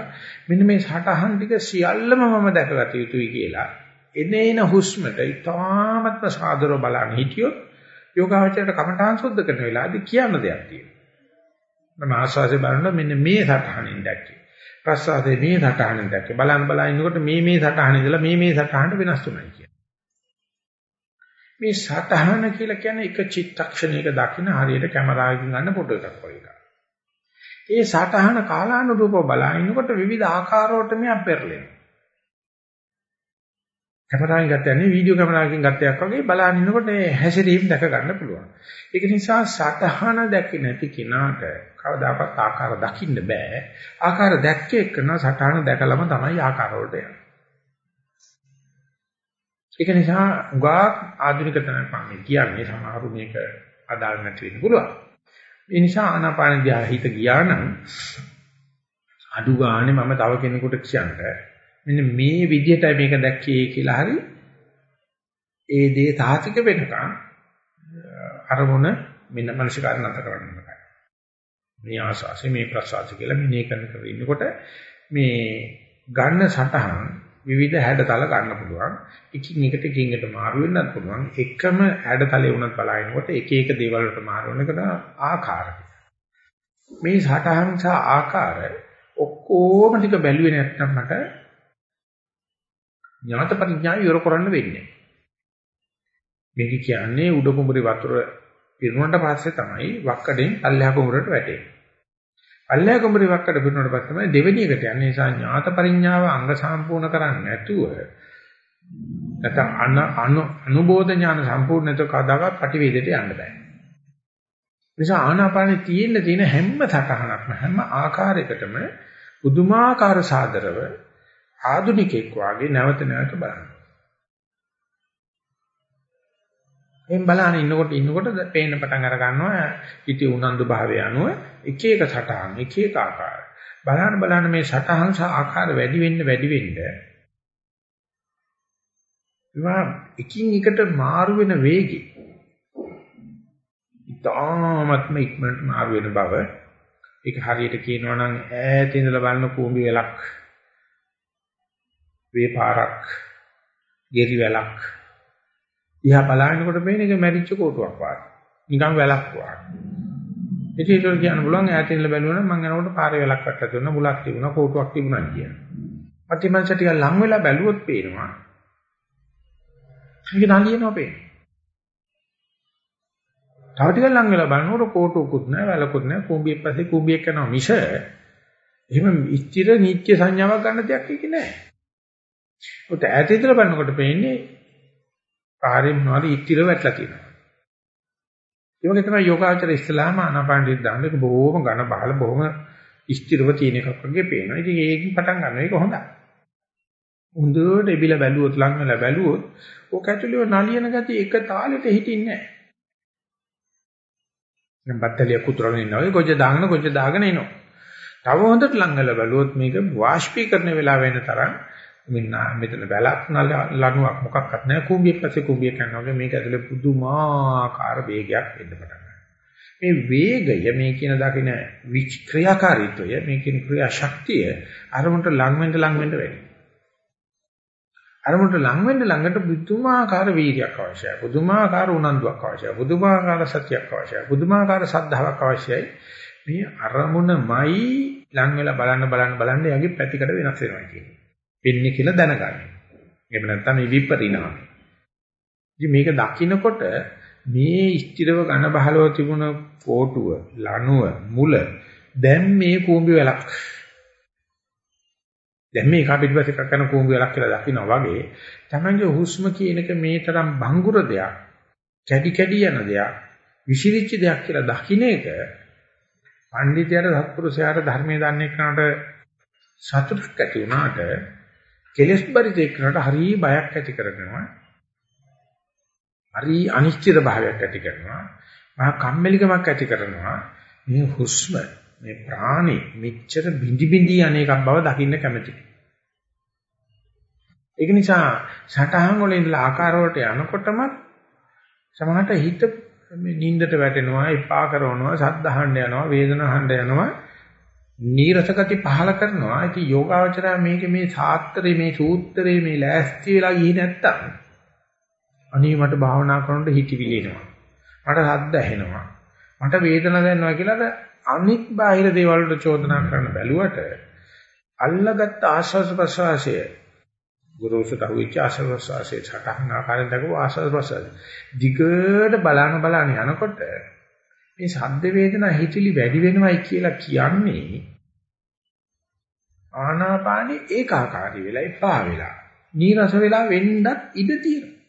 මෙන්න මේ සටහන් ටික සියල්ලම මම දැකගත යුතුයි කියලා. එනේන හුස්මට ඉතාමත්ම සාදරව බලන්න හිටියොත් යෝගාවචරයට කමඨාන් සුද්ධ කරන වෙලාවදී කියන්න දෙයක් තියෙනවා. මම ආස්වාසේ බලනකොට මෙන්න මේ සටහනින් දැක්කේ. ප්‍රසආදේ මේ සටහනින් දැක්කේ. බලන් බලා ඉන්නකොට මේ මේ සටහන ඉඳලා මේ මේ සටහනට වෙනස් තුනයි කියන්නේ. මේ සටහන කියලා කියන්නේ එක චිත්තක්ෂණයක දකින්න හරියට කැමරාවකින් ගන්න ෆොටෝ එකක් වගේ එකක්. ඒ සටහන කාලානුරූපව බලා ඉන්නකොට විවිධ ආකාරවලට මෙයා පෙරලෙනවා. කැමරාවෙන් ගත්ත යන්නේ වීඩියෝ කැමරාවකින් ගත්තයක් වගේ බලන ඉන්නකොට හැසිරීම දැක ගන්න පුළුවන්. ඒක නිසා සටහන දැකේ නැති කෙනාට කවදාකවත් ආකාර දකින්න බෑ. ආකාර දැක්කේ කරන සටහන දැකලම තමයි ආකාර වලට යන්නේ. ඒක නිසා උගා ආධුනික තැනක් මම කියන්නේ සමහරු මේක අදාළ නැති වෙන්න පුළුවන්. ඒ නිසා ආනාපාන ධ්‍යාන හිත ගියා නම් අඩු ගානේ මම තව කෙනෙකුට කියන්නේ මෙන්න මේ විදිහටයි මේක දැක්කේ කියලා හරි ඒ දේ තාතික වෙනකන් අරමුණ මෙන්න මනසිකාර නැත කරන්න බෑ. මේ ආශාසෙ මේ ප්‍රසආසෙ කියලා මෙනේ කරන කර ඉන්නකොට මේ ගන්න සටහන් විවිධ හැඩතල ගන්න පුළුවන්. එකින් එකට එකින් එකට මාරු වෙන්නත් පුළුවන්. එකම හැඩතලේ වුණත් බලනකොට එක එක දේවල් වලට මාරු වෙනකොට ආකාර. මේ සටහන් සහ ආකාර ඔක්කොම ටික බැලුවේ නැත්නම් මට ඥාත පරිඥාව ඉවර කරන්න වෙන්නේ. මේක කියන්නේ උඩ කුඹුරේ වතුර පිරුණාට පස්සේ තමයි වක්කඩෙන් අල්ලහ කුඹුරට වැටෙන්නේ. අල්ලහ කුඹුරේ වක්කඩ පිරුණාට පස්සේ තමයි දෙවෙනි එකට යන්නේ. නිසා ඥාත පරිඥාව අංග සම්පූර්ණ කරන්නේ නැතුව නැත්නම් අන අනු අනුබෝධ ඥාන සම්පූර්ණ නැතුව කදාගත් පටිවේදයට යන්න බෑ. නිසා ආනාපානෙ තියෙන්න තියෙන හැම සටහනක්ම හැම ආකාරයකටම පුදුමාකාර සාදරව ආදුනිකෙක් වාගේ නැවත නැවත බලන්න. එම් බලන ඉන්නකොට ඉන්නකොට පේන්න පටන් අර ගන්නවා ඉති උනන්දු භාවය අනුව එක එක සටහන් එක එක ආකාර. බලන්න බලන්න මේ සටහන් සහ ආකාර වැඩි වෙන්න වැඩි වෙන්න ඒවා එකින් එකට මාරු වෙන වේගي. ඊටාත්ම ඉක්මනට මාරු වෙන බව ඒක හරියට කියනවා නම් ඈත ඉඳලා බලන කූඹි වෙලක් වේපාරක්, ගෙරි වැලක්. දිහා බලනකොට පේන එක මැරිච්ච කොටුවක් වගේ. නිකන් වැලක් වගේ. ඉතින් ඒක කියන්න පුළුවන් ඈතින් ඉඳලා බලනොත් මම යනකොට පාරේ වැලක් වටලා තිබුණා, මුලක් තිබුණා, කොටුවක් තිබුණා කියන. අතිමංශ ටික ලං වෙලා බැලුවොත් පේනවා. ඒක නලියනවා පේනවා. තව ටිකක් ලං වෙලා බලනකොට කොටුකුත් නැහැ, වැලකුත් නැහැ, කුඹියක් පස්සේ කුඹියක් යනවා මිස එහෙම ඉච්ඡිත නීත්‍ය සංඥාවක් ගන්න දෙයක් ඒක නැහැ. උත් ඈත ඉඳලා බලනකොට පේන්නේ පාරේ මොනවාරි ඉතිර වැටලා තියෙනවා. ඒ වගේ තමයි යෝගාචර ඉස්ලාම ආනාපානෙ දාන්න එක බොහොම ඝන බහල බොහොම ස්ථිරව තියෙන එකක් වගේ පේනවා. ඉතින් ඒකෙන් පටන් ගන්න එක හොඳයි. හොඳට එබිලා බැලුවොත් ලං වෙලා බැලුවොත් ඕක ඇතුළේ නලියන ගතිය එක තාලෙට හිටින්නේ නැහැ. දැන් බත්තලිය කුතුරගෙන ඉන්නවා වගේ ගොජ දාගෙන ගොජ දාගෙන එනවා. තව හොඳට ලං වෙලා බැලුවොත් මේක වාෂ්පීකරණ වෙලා වෙන තරම් මෙන්න මෙතන වැලක් ලණුවක් මොකක්වත් නැහැ කුඹියක් පස්සේ කුඹියක් යනවා වගේ මේක ඇතුලේ පුදුමාකාර වේගයක් එන්න පටන් මේ වේගය මේ කියන දකින වික්‍රියාකාරීත්වය මේ කියන ක්‍රියා ශක්තිය අරමුණට ලඟ වෙන්න ලඟ වෙන්න වැඩි. අරමුණට ලං වෙන්න ළඟට බුදුමාකාර වීර්යයක් අවශ්‍යයි. බුදුමාකාර උනන්දුවක් අවශ්‍යයි. බුදුමාකාර සත්‍යයක් අවශ්‍යයි. බුදුමාකාර සද්ධාාවක් අවශ්‍යයි. මේ අරමුණමයි ලං වෙලා බලන්න බලන්න බලන්න යගේ පැතිකඩ වෙනස් වෙනවා කියන්නේ. වෙන්නේ කියලා දැනගන්න. එහෙම නැත්නම් මේ විපරිණාමය. ඉතින් මේක දකින්නකොට මේ ස්ථිරව ඝන බහලව තිබුණ කෝටුව, ලණුව, මුල දැන් මේ කූඹි වලක් දැන් මේ එක පිටිපස්ස එකක් කරන කූඹි වලක් කියලා දකිනවා වගේ තමන්ගේ හුස්ම කියන එක මේ තරම් බංගුර දෙයක් කැඩි කැඩි යන දෙයක් විසිරිච්ච දෙයක් කියලා දකින්න එක පඬිතයාට සත්පුරුෂයාට ධර්මයේ දන්නේ කනට සතුටක් ඇති වුණාට කෙලස් බරිතේ කරනට හරි බයක් ඇති කරගෙනවා හරි අනිශ්චිත භාවයක් ඇති කරනවා. මහා කම්මැලිකමක් ඇති කරනවා. මේ හුස්ම මේ ප්‍රාණි මෙච්චර බිඳි බිඳි අනේකක් බව දකින්න කැමතියි. ඒක නිසා සටහන් වල ඉඳලා ආකාර වලට යනකොටම සමහරට හිත මේ නින්දට වැටෙනවා, එපා කරනවා, සද්ද අහන්න යනවා, වේදනා අහන්න යනවා, නීරසකති පහල කරනවා. ඉතින් යෝගාවචරය මේක මේ සාත්‍රේ මේ සූත්‍රේ මේ ලෑස්ති වෙලා ගියේ නැත්තම් අනී මට භාවනා කරනකොට හිතවිලි එනවා. මට සද්ද ඇහෙනවා. මට වේදනාවක් දැනෙනවා කියලා අනික් බාහිර දේවල් වලට චෝදනා කරන්න බැලුවට අල්ලගත් ආශ්වාස ප්‍රශ්වාසය ගුරුසුට අහුවෙච්ච ආශ්වාස ප්‍රශ්වාසය සටහන් ආකාරයෙන් දක්ව ආශ්වාස ප්‍රශ්වාසය දිගට බලන බලන යනකොට මේ ශබ්ද වේදනා හිතිලි වැඩි වෙනවයි කියලා කියන්නේ ආනාපානෙ ඒකාකාරී වෙලා එපා වෙලා නීරස වෙලා වෙන්නත් ඉඩ තියෙනවා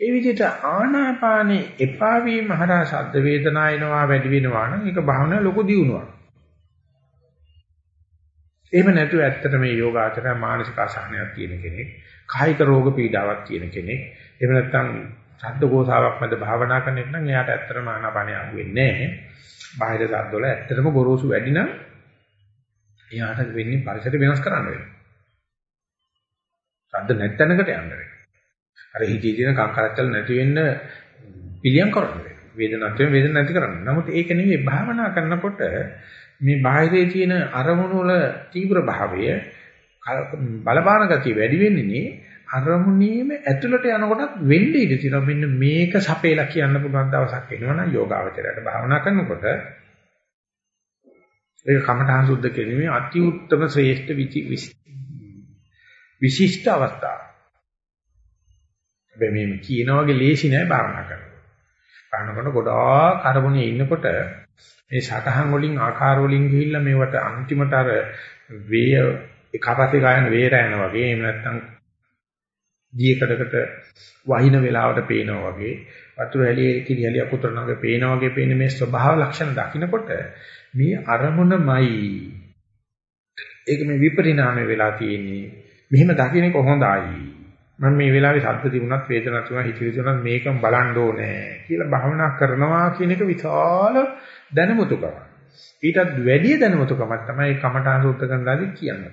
ඒ විදිහට ආනාපානේ එපා වීම හරහා ශබ්ද වේදනා එනවා වැඩි වෙනවා නම් ඒක භාවනාවේ ලොකු දියුණුවක්. එහෙම නැතුව ඇත්තට මේ යෝගාචරය මානසික අසහනයක් තියෙන කෙනෙක්, කායික රෝග පීඩාවක් තියෙන කෙනෙක්, එහෙම නැත්නම් ශබ්ද ගෝසාවක් මැද භාවනා කරන එක නම් එයාට ඇත්තටම ආනාපානිය අහු වෙන්නේ නැහැ. බාහිර ශබ්දවල ඇත්තටම ගොරෝසු වැඩි නම් එයාට වෙන්නේ පරිසර වෙනස් කරන්න වෙනවා. ශබ්ද නැත්තනකට යන්න වෙනවා. අර හිතේ තියෙන කංකරච්චල නැති වෙන්න පිළියම් කරනවා. වේදනාවක් තියෙන වේදන නැති කරන්න. නමුත් ඒක නෙවෙයි භාවනා කරනකොට මේ බාහිරේ තියෙන අරමුණු වල තීව්‍ර භාවය බලපාන ගතිය වැඩි වෙන්නේ නේ අරමුණීම ඇතුළට යනකොටත් වෙන්නේ ඉඳී තියෙනවා. මෙන්න මේක සපේලා කියන්න පුළුවන් දවසක් එනවනම් යෝගාවචරයට භාවනා කරනකොට ඒක කමඨාන් සුද්ධ කිරීමේ අති උත්තම ශ්‍රේෂ්ඨ විශිෂ්ට අවස්ථාව. හැබැයි මේ කියන වගේ ලේසි නෑ භාවනා කරනකොට. භාවනා ගොඩාක් අරමුණේ ඉන්නකොට මේ සටහන් වලින් ආකාර වලින් ගිහිල්ලා මේවට අන්තිමට අර වේය එකපස්සේ ගායන වේරයන වගේ එහෙම නැත්නම් දියකඩකට වහින වෙලාවට පේනවා වගේ වතුර ඇලියේ කිරි ඇලිය පුතරනගේ පේනවා වගේ පේන මේ ස්වභාව ලක්ෂණ දකින්නකොට මේ අරමුණමයි ඒක මේ විපරිණාමය වෙලා තියෙන්නේ මෙහෙම දකින්න කොහොඳයි මම මේ වෙලාවේ ශබ්ද තිබුණත් වේදනාවක් තිබුණා හිතවිලි තිබුණත් මේකම බලන්න ඕනේ කියලා භාවනා කරනවා කියන එක විශාල දැනුමුතුකමක්. ඊටත් වැඩි දැනුමුතුකමක් තමයි කමඨාන් සූත්‍ර කරනලාදී කියන්නේ.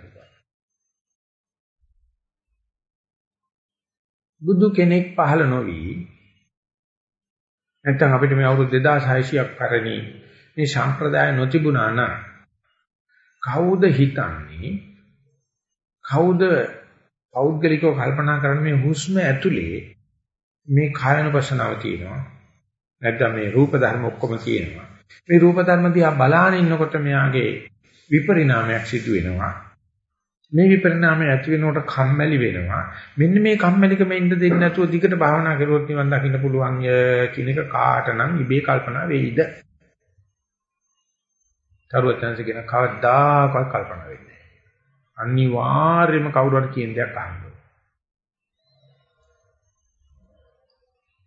බුදු කෙනෙක් පහළ නොවි නැත්නම් අපිට මේ අවුරුදු 2600ක් පරණි මේ ශාම්ප්‍රදාය නොතිබුණා නම් කවුද හිතන්නේ කවුද පෞද්ගලිකව කල්පනා කරන මේ හුස්ම ඇතුලේ මේ කායනුපසනාව තියෙනවා. නැත්නම් මේ රූප ධර්ම ඔක්කොම තියෙනවා. මේ රූප ධර්ම දිහා බලාගෙන ඉන්නකොට මෙයාගේ විපරිණාමයක් සිදු වෙනවා. මේ විපරිණාමය ඇති වෙනකොට කම්මැලි වෙනවා. මෙන්න මේ කම්මැලිකම ඉන්න දෙන්නේ නැතුව දිගට භාවනා කරුවොත් නිවන් දකින්න පුළුවන් කියන එක කාටනම් ඉබේ කල්පනා වෙයිද? තරුවචනසේ කියන කවදාකවත් කල්පනා වෙන්නේ අනිවාර්යයෙන්ම කවුරු හරි කියන දෙයක් අහන්න ඕනේ.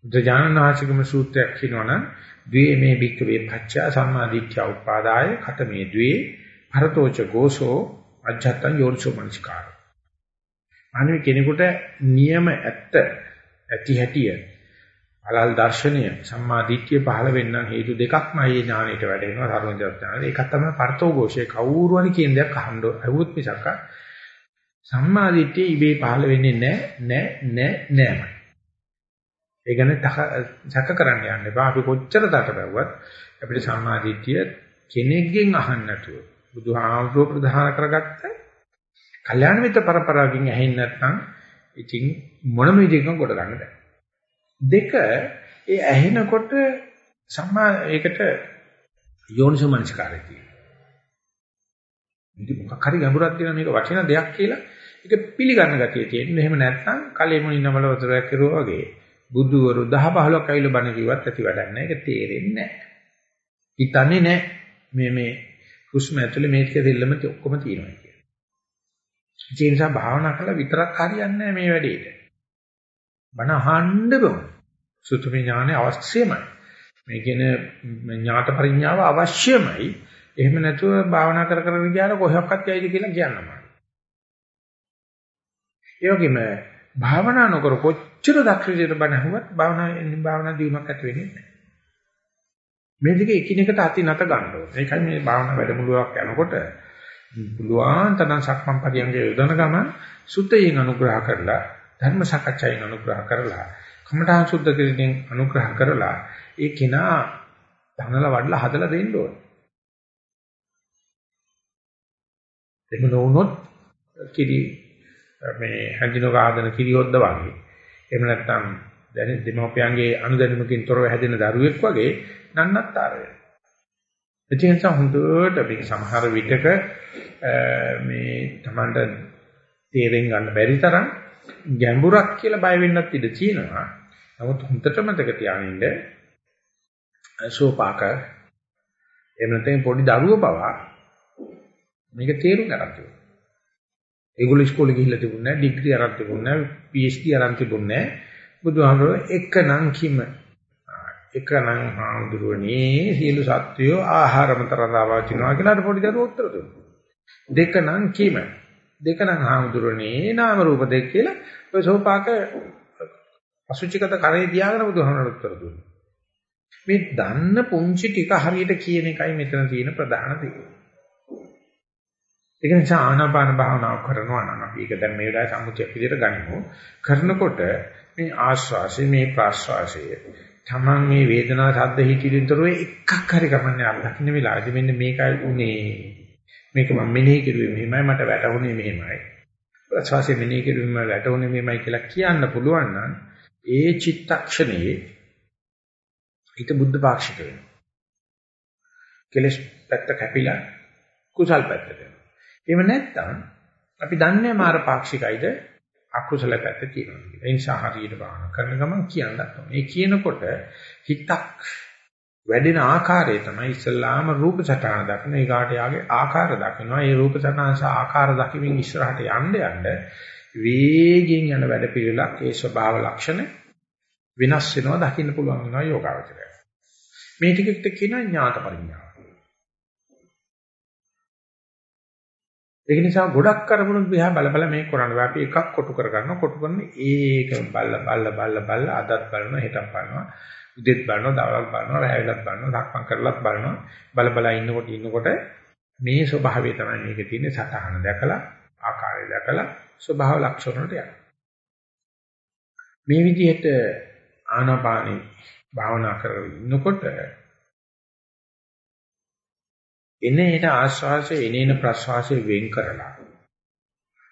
දජානනාචිකම සූත්‍රයක් කියනවනම් ද්වේ මේ භික්කවේ පච්චා සම්මාදිට්ඨ්‍ය උපාදාය ඛතමේ ද්වේ භරතෝච ගෝසෝ අජත්තං යෝනිසෝ මනස්කාර. අනිත් කෙනෙකුට නියම ඇත්ත ඇති හැටිය අලල් දර්ශනය සම්මා දිට්ඨිය පහළ වෙන්න හේතු දෙකක්ම මේ ඥාණයට වැඩෙනවා සර්වඥ ඥානෙ. එකක් තමයි පර්තෝഘോഷේ කවුරු හරි කියන දෙයක් අහන්න අහුවොත් මිසක් සම්මා දිට්ඨිය ඉබේ පහළ වෙන්නේ නැහැ නැහැ නැහැ නෑමයි. ඒ කියන්නේ සැක කරන්න යන්න එපා. අපි කොච්චර දත බැවුවත් අපිට සම්මා දිට්ඨිය කෙනෙක්ගෙන් අහන්න නැතුව බුදුහාමුදුරුවෝ ප්‍රධාන කරගත්ත කල්යාණ මිත්‍ර පරපරාවකින් ඇහෙන්නේ නැත්නම් ඉතින් මොනම විදිහකින් ගොඩ ගන්න බෑ. දෙක ඒ ඇහෙනකොට සම්මා ඒකට යෝනිසෝ මනස්කාරය තියෙනවා. ඉතින් මොකක් හරි ගැඹුරක් තියෙන මේක වටින දෙයක් කියලා ඒක පිළිගන්න ගතිය තියෙනවා. එහෙම නැත්නම් කලෙ මුණින් නමල වතුරක් කරුවා වගේ බුදුවරු 10 15ක් ඇවිල්ලා බණ කිව්වත් ඇති වැඩක් නැහැ. ඒක තේරෙන්නේ නැහැ. හිතන්නේ නැහැ. මේ මේ හුස්ම ඇතුලේ මේ ටික දෙල්ලම ඔක්කොම තියෙනවා කියලා. ඒ නිසා භාවනා කළා විතරක් හරියන්නේ නැහැ මේ වැඩේට. බණ අහන්න බෑ. සුතුමි ඥානය අවශ්‍යමයි. මේ කියන ඥාත පරිඥාව අවශ්‍යමයි. එහෙම නැතුව භාවනා කර කර ගියාම කොහොක්වත් යයිද කියලා කියන්නම. ඒ වගේම භාවනා නොකර කොච්චර දක්ෂ විදියට බණ අහුවත් භාවනා භාවනා දියුණුවක් ඇති වෙන්නේ නැහැ. මේ දෙක එකිනෙකට අති නැත ගන්න ඕනේ. ඒකයි මේ භාවනා වැඩමුළුවක් යනකොට පුළුවන් තරම් සක්මන් පරියන්ගේ යොදන ගමන් සුද්ධයෙන් අනුග්‍රහ කරලා ධර්ම සාකච්ඡාවෙන් අනුග්‍රහ කරලා කමඨාන් සුද්ධ කිරීමෙන් අනුග්‍රහ කරලා ඒ කෙනා ධනල වඩලා හදලා දෙන්න ඕනේ. එහෙම නොවුනොත් කිරි මේ හැඳිනව ආදන කිරියොද්ද වගේ. එහෙම නැත්නම් දැන් දෙමෝපියන්ගේ අනුදැනුමකින් තොරව හැදෙන දරුවෙක් වගේ නන්නත්තර වෙනවා. ඒ නිසා හොඳට අපි සමහර විටක මේ Tamanට තේරෙන් ගන්න බැරි තරම් ගැඹුරක් කියලා බය වෙන්නත් ඉඩ තියෙනවා. නමුත් හොඳට මතක තියාගන්න සෝපාක එහෙම නැත්නම් පොඩි දරුවෝ පවා මේක තේරුම් ගන්න ඕනේ. ඒගොල්ලෝ ඉස්කෝලේ ගිහිල්ලා තිබුණේ නැහැ, ඩිග්‍රී අරන් තිබුණේ නැහැ, PhD අරන් තිබුණේ නැහැ. බුදුහාමරෝ එකනම් කිම එකනම් හාමුදුරුවනේ සියලු සත්වයෝ ආහාරමතර දාවචිනවා කියලා පොඩි දරුවෝ උත්තර දුන්නා. දෙකනම් කිම දෙකනම් හාමුදුරුවනේ නාම රූප දෙක කියලා ඔය සෝපාක අසුචිකත කරේ තියාගෙන බුදුහාමරට උත්තර දුන්නා. මේ දන්න පුංචි ටික හරියට කියන එකයි මෙතන තියෙන ප්‍රධාන දේ. ඒක නිසා ආනාපාන භාවනාව කරනවා නම් අපි ඒක දැන් මේ වෙලාවේ සම්මුතිය විදිහට ගනිමු. කරනකොට මේ ආශ්වාසය මේ ප්‍රාශ්වාසය තමන් මේ වේදනා ශබ්ද හිතිරින්තරෝ එකක් හරි ගමන්නේ අත්දකින්න වෙලාවදී මෙන්න මේකයි උනේ. මේක මම මෙනෙහි කරුවේ මෙහෙමයි මට වැටහුනේ මෙහෙමයි. ප්‍රාශ්වාසය මෙනෙහි කරුවේ මම වැටහුනේ මෙහෙමයි කියලා කියන්න පුළුවන් නම් ඒ චිත්තක්ෂණයේ හිත බුද්ධ පාක්ෂික වෙනවා. කෙලස් පැත්ත කැපිලා කුසල් පැත්තට යනවා. එහෙම නැත්නම් අපි දන්නේ මාර පාක්ෂිකයිද අකුසල පැත්ත තියෙනවා කියලා. ඒ නිසා හරියට බාහන කරන ගමන් කියන්නත් ඕනේ. මේ කියනකොට හිතක් වැඩෙන ආකාරය තමයි ඉස්ලාම රූප සටහන දක්න ඒකට යාගේ ආකාර දක්නවා. ඒ රූප සටහන සහ ආකාර දකිමින් ඉස්සරහට යන්න යන්න වේගයෙන් යන වැඩ පිළිලක් ඒ ස්වභාව ලක්ෂණ විනාශ වෙනවා දකින්න පුළුවන් වෙනවා යෝගාවචරය. මේ ටිකට කියනවා ඥාත පරිඥාව. ඒක නිසා ගොඩක් කරමුණු දිහා බල බල මේ කරන්නේ. අපි එකක් කොටු කරගන්නවා. කොටු කරන ඒක බල්ල බල්ල බල්ල බල්ල අදත් බලනවා, හෙටත් බලනවා. උදෙත් බලනවා, දවල්ත් බලනවා, රැයලත් බලනවා, දක්මන් කරලත් බලනවා. බල බල ඉන්නකොට ඉන්නකොට මේ ස්වභාවය තමයි මේකේ තියෙන සටහන දැකලා, ආකාරය දැකලා ස්වභාව ලක්ෂණ වලට යනවා. මේ විදිහට ආනාපානි භාවනා කරගෙන ඉන්නකොට එන එන ආශ්වාසය එනේන ප්‍රශ්වාසය වෙන් කරලා.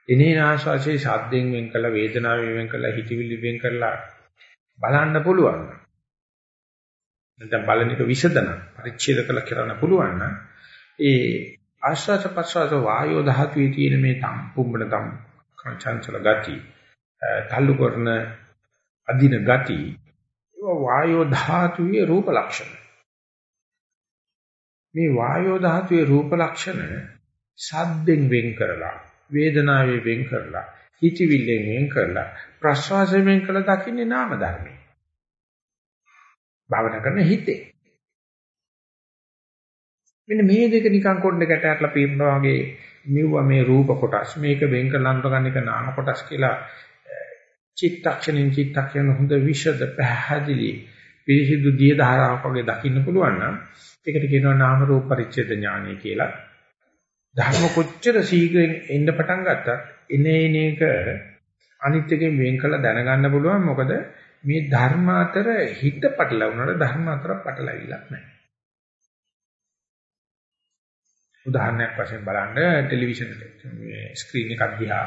එනේන ආශ්වාසයේ ශබ්දයෙන් වෙන් කළා වේදනාවෙන් වෙන් කළා හිතවිලි වෙන් කරලා බලන්න පුළුවන්. නැත්නම් බලන එක විසදන පරිච්ඡේද කළ කරන්න පුළුවන් නම් ඒ ආශ්වාස ප්‍රශ්වාස වායෝ ධාතුවේ තියෙන මේ තම් පුම්බන තම් චංචල ගති තල්ලු කරන අදින ගති ඒවා වායෝ ධාතුවේ රූප ලක්ෂණ. මේ වායෝ ධාතුවේ රූප ලක්ෂණ සද්දෙන් වෙන් කරලා වේදනාවේ වෙන් කරලා හිතවිල්ලෙන් වෙන් කරලා ප්‍රස්වාසයෙන් වෙන් කළ දකින්නේ නාම ධර්මයි. භාවනා කරන හිතේ. මෙන්න මේ දෙක නිකන් කොණ්ඩේ කැට අරලා පීරනවා වගේ මෙවුවා මේ රූප කොටස් මේක වෙන් කරලා අඳුරගන්න එක නාම කොටස් කියලා චිත්තක්ෂණින් චිත්තක්ෂණ හොඳ විෂද පැහැදිලි පිරිසිදු දිය ධාරාවක් වගේ දකින්න පුළුවන් නම් ඒකට කියනවා නාම රූප පරිච්ඡේද ඥානය කියලා. ධර්ම කොච්චර ශීඝ්‍රයෙන් එන්න පටන් ගත්තත් එනේ එනේක අනිත් එකෙන් වෙන් කළ දැනගන්න පුළුවන් මොකද මේ ධර්ම අතර හිත පටලවුණාට ධර්ම අතර පටලවිලක් නැහැ. උදාහරණයක් වශයෙන් බලන්න ටෙලිවිෂන් මේ ස්ක්‍රීන් එකක් දිහා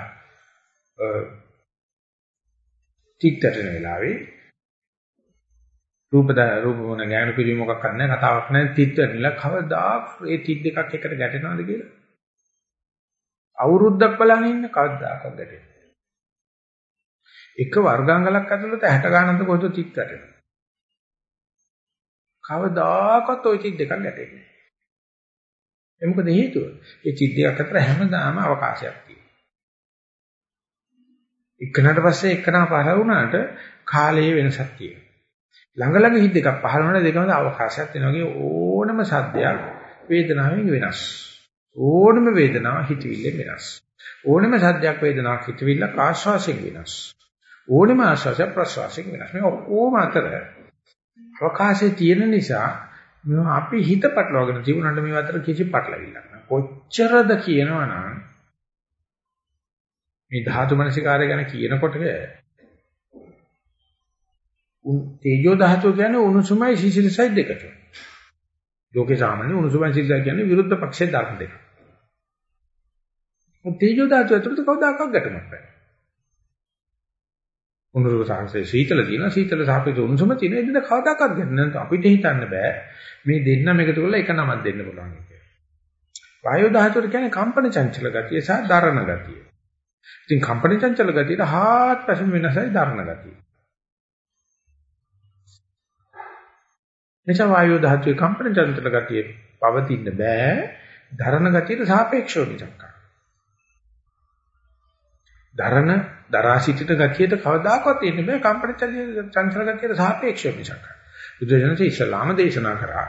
ටික්ටරන වෙලාවේ රූප ද රූප මොන ගෑනු පිළිම මොකක් කරන්නේ කතාවක් නැහැ ටික්ටරනලා කවදා ඒ ටික් දෙකක් එකට ගැටෙනවද කියලා අවුරුද්දක් බලන් ඉන්න කවදාකවත් ගැටෙන්නේ එක වර්ගාංගලක් ඇතුළත 60 ගානක් කොහොමද ටික් ගැටෙනවා කවදාකවත් ওই ටික් දෙකක් ගැටෙන්නේ නැහැ ඒ මොකද හේතුව? ඒ චිත්තයක් අතර හැමදාම අවකාශයක් තියෙනවා. එකනට පස්සේ එකනා පහළ වුණාට කාලයේ වෙනසක් තියෙනවා. ළඟ ළඟ හිත් දෙකක් පහළ වුණා දෙකම අවකාශයක් තියෙනවා වගේ ඕනම සද්දයක් වේදනාවෙන් වෙනස්. ඕනම වේදනාවක් හිතවිල්ලෙන් වෙනස්. ඕනම සද්දයක් වේදනාවක් හිතවිල්ලක් ආශ්වාසයෙන් වෙනස්. ඕනම ආශ්වාසයක් ප්‍රශ්වාසයෙන් වෙනස්. මේ ඔක්කොම අතර අවකාශයේ තියෙන නිසා මේ අපි හිත පටලවාගෙන තිබුණාට මේ අතර කිසි පටලවිල්ලක් නැහැ. කොච්චරද කියනවනම් මේ ධාතු මනසිකාරය ගැන කියනකොට තේජෝ ධාතුව කියන්නේ උණුසුමයි සිසිලසයි දෙකට. ලෝකේ සාමාන්‍ය උණුසුමයි සිසිලසයි කියන්නේ විරුද්ධ පක්ෂයේ ධර්ම දෙක. තේජෝ ධාතුව ඇතුළත කවදාකවත් ගැටුමක් නැහැ. උණුසුම සාංශේ සීතල තියෙනවා සීතල සාපේක්ෂ උණුසුම තියෙන ඉතින් කවදාකවත් ගන්න නැත්නම් අපිට හිතන්න බෑ මේ දෙන්නම එකතු කරලා එක නමක් දෙන්න පුළුවන් කියලා. වායු ධාතුවට කියන්නේ කම්පන චංචල ගතිය සහ දරණ ගතිය. ඉතින් කම්පන චංචල ගතියට හාත්පසින් වෙනසයි දරණ ගතිය. එනිසා වායු ධාතුවේ කම්පන චංචල ගතිය පවතින්න බෑ දරණ ගතියට සාපේක්ෂව මිසක්. දරණ දරා සිටින ගතියට කවදාකවත් එන්න බෑ කම්පන චංචල ගතියට සාපේක්ෂව මිසක්. බුදුරජාණන් ඉස්ලාම දේශනා කරා.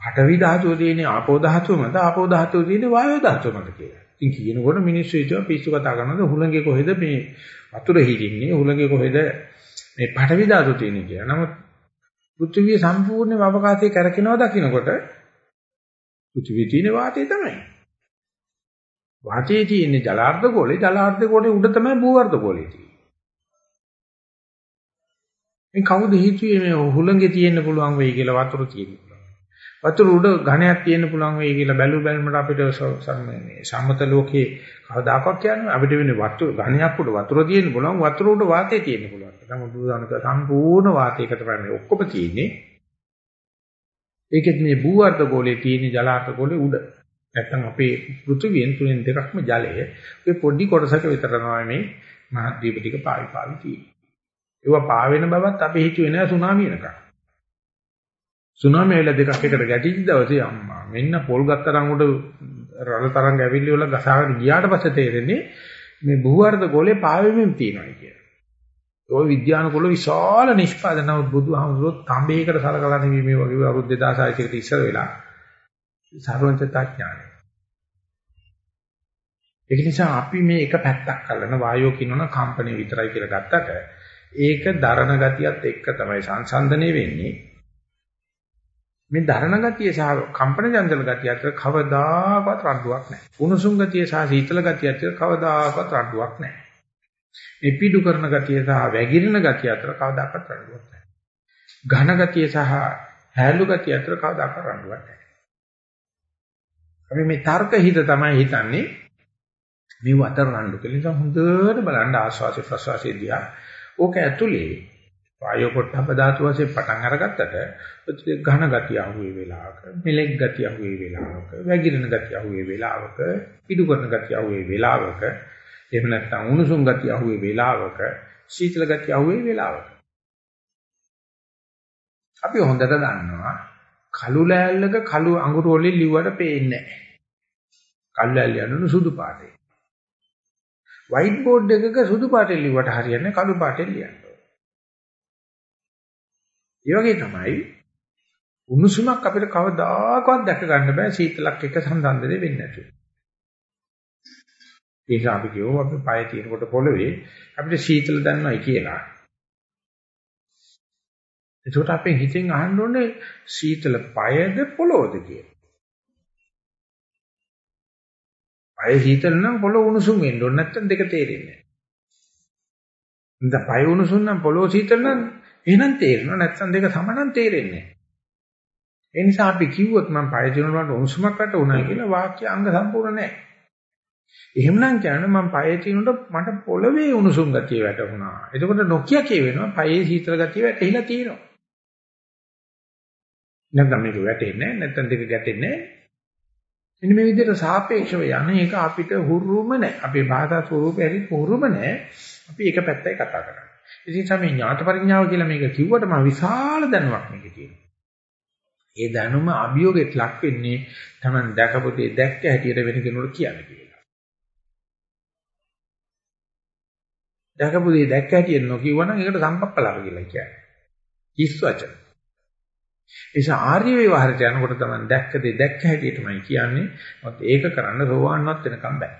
පඨවි ධාතුව තියෙන ආපෝ ධාතුව මත ආපෝ ධාතුව තියෙන වායෝ ධාතුව මත කියලා. ඉතින් කියනකොට මිනිස්සු හිතුවා පිස්සු කතා කරනද හුලඟේ කොහෙද මේ වතුර හිරින්නේ හුලඟේ කොහෙද මේ පඨවි ධාතුව තියෙන්නේ කියලා. නමුත් පෘථිවිය සම්පූර්ණ අවකාශයේ කරකිනවා දකින්නකොට පෘථිවිය තියෙන වාතය තමයි. වාතයේ තියෙන ජලාර්ධ ගෝලේ ජලාර්ධ ගෝලේ උඩ තමයි භූවර්ධ ගෝලේ තියෙන්නේ. මේ කවුද හිතුවේ මේ හුළඟේ තියෙන්න පුළුවන් වෙයි කියලා වතුර තියෙන්න පුළුවන්. වතුර උඩ ඝණයක් තියෙන්න පුළුවන් වෙයි කියලා බැලු බැලමට අපිට මේ සම්මත ලෝකේ කවදාකවත් කියන්නේ අපිට වෙන්නේ වතුර ඝණයක් උඩ වතුර තියෙන්න පුළුවන් වතුර උඩ වාතය තියෙන්න පුළුවන්. නමුත් බුදුදහමක සම්පූර්ණ වාතයකට තමයි ඔක්කොම තියෙන්නේ. ඒකෙත් මේ භූවර්ධ ගෝලයේ තියෙන ජලාර්ධ ගෝලයේ උඩ. නැත්තම් අපේ පෘථිවියෙන් තුනෙන් දෙකක්ම ජලය. ඒ පොඩි කොටසක විතර තමයි මේ මහද්වීප ටික පාවි පාවි තියෙන්නේ. ඒවා පාවෙන බවත් අපි හිතුවේ නෑ සුනාමි එනකම්. සුනාමි වෙලා දෙකක් එකට ගැටිච්ච දවසේ අම්මා මෙන්න පොල් ගත්තරන් උඩ රළ තරංග ඇවිල්ලි වල ගසාගෙන ගියාට පස්සේ තේරෙන්නේ මේ භූවර්ධ ගෝලේ පාවෙමින් තියෙනවා කියලා. ඔය විද්‍යානුකූල විශාල නිෂ්පාදන බුදුහාමුදුරුවෝ තඹේකට සලකලා නෙමෙයි මේ වගේ අවුරුදු 2600 කට ඉස්සර වෙලා සර්වඥතා ඥානය. ඒක නිසා අපි මේ එක පැත්තක් අල්ලන වායෝ කියනවනම් කම්පණය විතරයි කියලා ගත්තට ඒක දරණ ගතියත් එක්ක තමයි සංසන්දනය වෙන්නේ. මේ දරණ ගතිය සහ කම්පන ජංගල ගතිය අතර කවදාකවත් රණ්ඩුවක් නැහැ. උණුසුම් ගතිය සහ සීතල ගතිය අතර කවදාකවත් රණ්ඩුවක් නැහැ. මේ පිඩු කරන ගතිය සහ වැగిරෙන ගතිය අතර කවදාකවත් රණ්ඩුවක් නැහැ. ඝන ගතිය සහ හැලු ගතිය අතර කවදාකවත් රණ්ඩුවක් නැහැ. අපි මේ තර්ක හිත තමයි හිතන්නේ මේ වතර රණ්ඩු කියලා. නිසා හොඳට බලන්න ආස්වාද ප්‍රසවාසයේ දිහා ඕක ඇතුලේ වායෝ පොට්ටබ ධාතු වශයෙන් පටන් අරගත්තට ඝන ගතිය අහුවේ වෙලාවක මෙලෙක් ගතිය අහුවේ වෙලාවක වැగిරෙන ගතිය අහුවේ වෙලාවක පිටු කරන ගතිය අහුවේ වෙලාවක එහෙම නැත්නම් උණුසුම් ගතිය අහුවේ වෙලාවක සීතල ගතිය අහුවේ වෙලාවක අපි හොඳට දන්නවා කළු ලෑල්ලක කළු අඟුරු වලින් ලිව්වට පේන්නේ නැහැ. කළු ලෑල්ල යනු සුදු පාටේ. වයිට් බෝඩ් එකක සුදු පාටෙන් ලිව්වට හරියන්නේ කළු පාටෙන් ලියන්න ඒ වගේ තමයි උණුසුමක් අපිට කවදාකවත් දැක ගන්න බෑ සීතලක් එක්ක සම්බන්ධ වෙන්නේ නැතුව. ඒක අපි කියමු අපි පය තියෙනකොට පොළවේ අපිට සීතල දැනනයි කියලා. ඒකට අපේ හිතෙන් අහන්න ඕනේ සීතල පයද පොළොවද කියලා. පය සීතල නම් පොළොව උණුසුම් වෙන්න ඕනේ නැත්නම් දෙක තේරෙන්නේ නැහැ. දැන් පය උණුසුම් නම් පොළොව සීතල නම් එහෙනම් තේරෙනවා නැත්නම් දෙක සම නම් තේරෙන්නේ නැහැ. ඒ නිසා අපි කිව්වොත් මම පය දිනනකොට උණුසුමක් වට උනායි කියලා වාක්‍ය අංග සම්පූර්ණ නැහැ. එහෙමනම් කියන්නේ මම පය දිනනකොට මට පොළවේ උණුසුම් ගතිය වැටුණා. එතකොට නොකිය කියවෙනවා පයේ සීතල ගතිය වැටහිලා තියෙනවා. නැත්නම් මේක වැටෙන්නේ නැහැ නැත්නම් දෙක ගැටෙන්නේ නැහැ. මෙන්න මේ විදිහට සාපේක්ෂව යන එක අපිට හුරුම නැහැ. අපේ භාෂා ස්වරූපය හරි හුරුම නැහැ. අපි එක පැත්තයි කතා කරන්නේ. ඉතින් තමයි ඥාත පරිඥාව කියලා මේක කිව්වට මම විශාල දැනුමක් මේකේ තියෙනවා. ඒ දැනුම අභියෝගයට ලක් වෙන්නේ Taman දැකපු දේ දැක්ක හැටියට වෙන කෙනෙකුට කියන්න දැකපු දේ දැක්ක හැටියට නොකියවනම් ඒකට සම්පප්පලාව කියලා කියන්නේ. කිස් වචන. ඒස ආර්ය වේවහරට යනකොට තමයි දැක්ක දේ දැක්ක හැටියටමයි කියන්නේ. මොකද ඒක කරන්න රෝවන්නවත් වෙනකම් බෑ.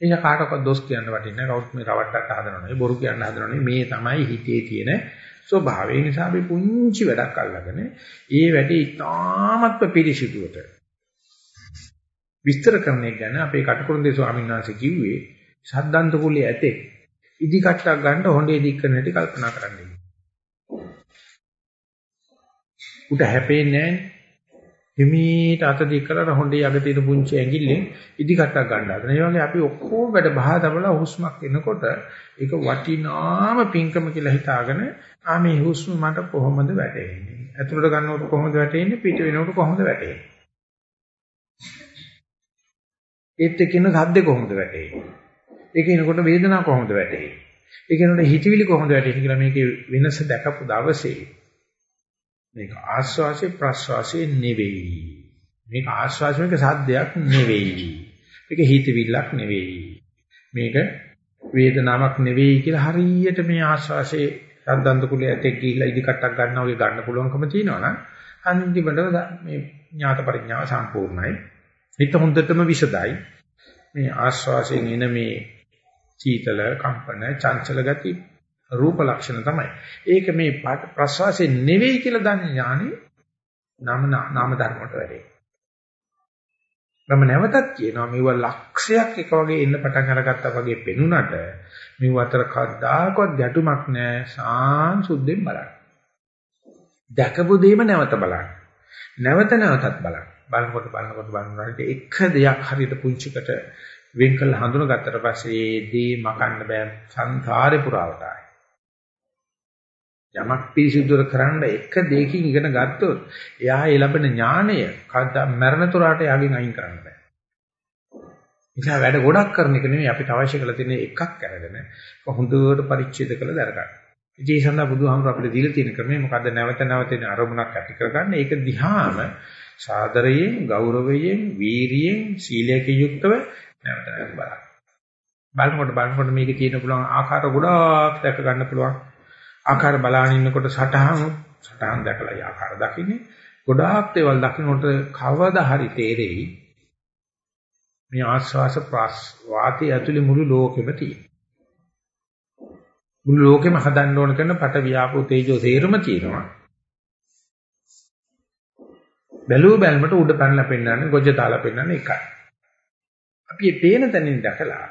ඒක කාටවත් දොස් කියන්න වටින්නේ නැහැ. කවුරුත් මේ රවට්ටක් හදනවනේ, බොරු කියන්න හදනවනේ. මේ තමයි හිතේ තියෙන ස්වභාවය. ඒ නිසා අපි පුංචි වැඩක් අල්ලගෙන ඒ වැඩේ ඉතාමත්ම පිළිසිදුවට විස්තර කරන එක ගැන අපේ කටුකුරුන්දේ ස්වාමීන් වහන්සේ කිව්වේ සද්දන්ත කුලයේ ඇතේ ඉදි කට්ටක් ගන්න හොඬේ දික් කරන හැටි කල්පනා කරන්න. උට හැපෙන්නේ නැහැ. හිමීට අත දික් කරලා හොඬේ යග තියෙන පුංචි ඇඟිල්ලෙන් ඉදි කට්ටක් ගන්න හදන. ඒ වගේ අපි ඔක්කොම වැඩ බහා දමලා හුස්මක් එනකොට ඒක වටිනාම පිංකම කියලා හිතාගෙන ආ මේ හුස්ම මට කොහොමද වැටෙන්නේ? ඇතුළට ගන්නකොට කොහොමද වැටෙන්නේ? පිට වෙනකොට කොහොමද වැටෙන්නේ? ඒත් එකින සද්ද කොහොමද වැටෙන්නේ? ඒක එනකොට වේදනාව කොහොමද වැටෙන්නේ? ඒක එනකොට හිතවිලි කොහොමද වැටෙන්නේ කියලා මේකේ වෙනස දැකපු දවසේ මේක ආස්වාසේ ප්‍රස්වාසේ නෙවෙයි. මේක ආස්වාසයක සද්දයක් නෙවෙයි. මේක හිතවිල්ලක් නෙවෙයි. මේක වේදනාවක් නෙවෙයි කියලා හරියට මේ ආස්වාසේ සද්දන්ත කුලයේ ඇතෙක් ගිහිලා ඉදි කට්ටක් ගන්නවා වගේ ගන්න පුළුවන්කම තියෙනවනම් අන්තිමට මේ ඥාත පරිඥාව සම්පූර්ණයි. හිත හොඳටම විසදයි. මේ ආස්වාසයෙන් එන මේ සීතල කම්පන චංචල ගති රූප ලක්ෂණ තමයි. ඒක මේ ප්‍රසවාසයේ නෙවෙයි කියලා දන්නේ ඥානෙ නාම නාම ධර්ම වලට වැඩේ. මම නැවතත් කියනවා මෙව ලක්ෂයක් එක වගේ එන්න පටන් අරගත්තා වගේ පෙනුනට මෙව අතර කද්දාකවත් ගැටුමක් නැහැ සාංශුද්ධෙන් බලන්න. දැකපු දෙයම නැවත බලන්න. නැවත නැවතත් බලන්න. බලනකොට බලනකොට බලනකොට එක දෙයක් හරියට පුංචිකට වෙන් කළ හඳුනගත්තට පස්සේ ඒ දේ මකන්න බෑ සංසාරේ පුරාවට ආයි. යමක් පිරිසුදුර කරන්න එක දෙයකින් ඉගෙන ගත්තොත් එයා ඒ ලැබෙන ඥාණය කද්දා මරණ තුරාට යකින් අයින් කරන්න බෑ. නිසා වැඩ ගොඩක් කරන එක නෙමෙයි අපිට අවශ්‍ය කරලා තියෙන එකක් අරගෙන හොඳට පරිච්ඡේද කළ දරගන්න. ඉතින් ඒ සඳහා බුදුහාමුදුර අපිට දීලා තියෙන ක්‍රමය මොකද්ද නැවත නැවතෙන අරමුණක් ඇති කරගන්න. ඒක දිහාම සාදරයෙන්, ගෞරවයෙන්, වීරියෙන්, සීලයක යුක්තව නැවත නැවත බලන්න. බලනකොට බලනකොට මේකේ තියෙන පුළුවන් ආකාර ගොඩාක් දැක ගන්න පුළුවන්. ආකාර බලාගෙන ඉන්නකොට සටහන් සටහන් දැකලා ඒ ආකාර දකින්නේ ගොඩාක් දේවල් දකින්නකොට කවදා හරි තේරෙයි මේ ආස්වාස ප්‍රස් වාතය ඇතුලේ මුළු ලෝකෙම තියෙන මුළු ලෝකෙම හදන්න ඕන කරන පට වියාපෝ තේජෝ සේරම තියෙනවා බැලුව බැලමට උඩ පැනලා පෙන්නන්නේ ගොජ දාලා පෙන්නන්නේ එකයි අපි මේ පේන තැනින් දැකලා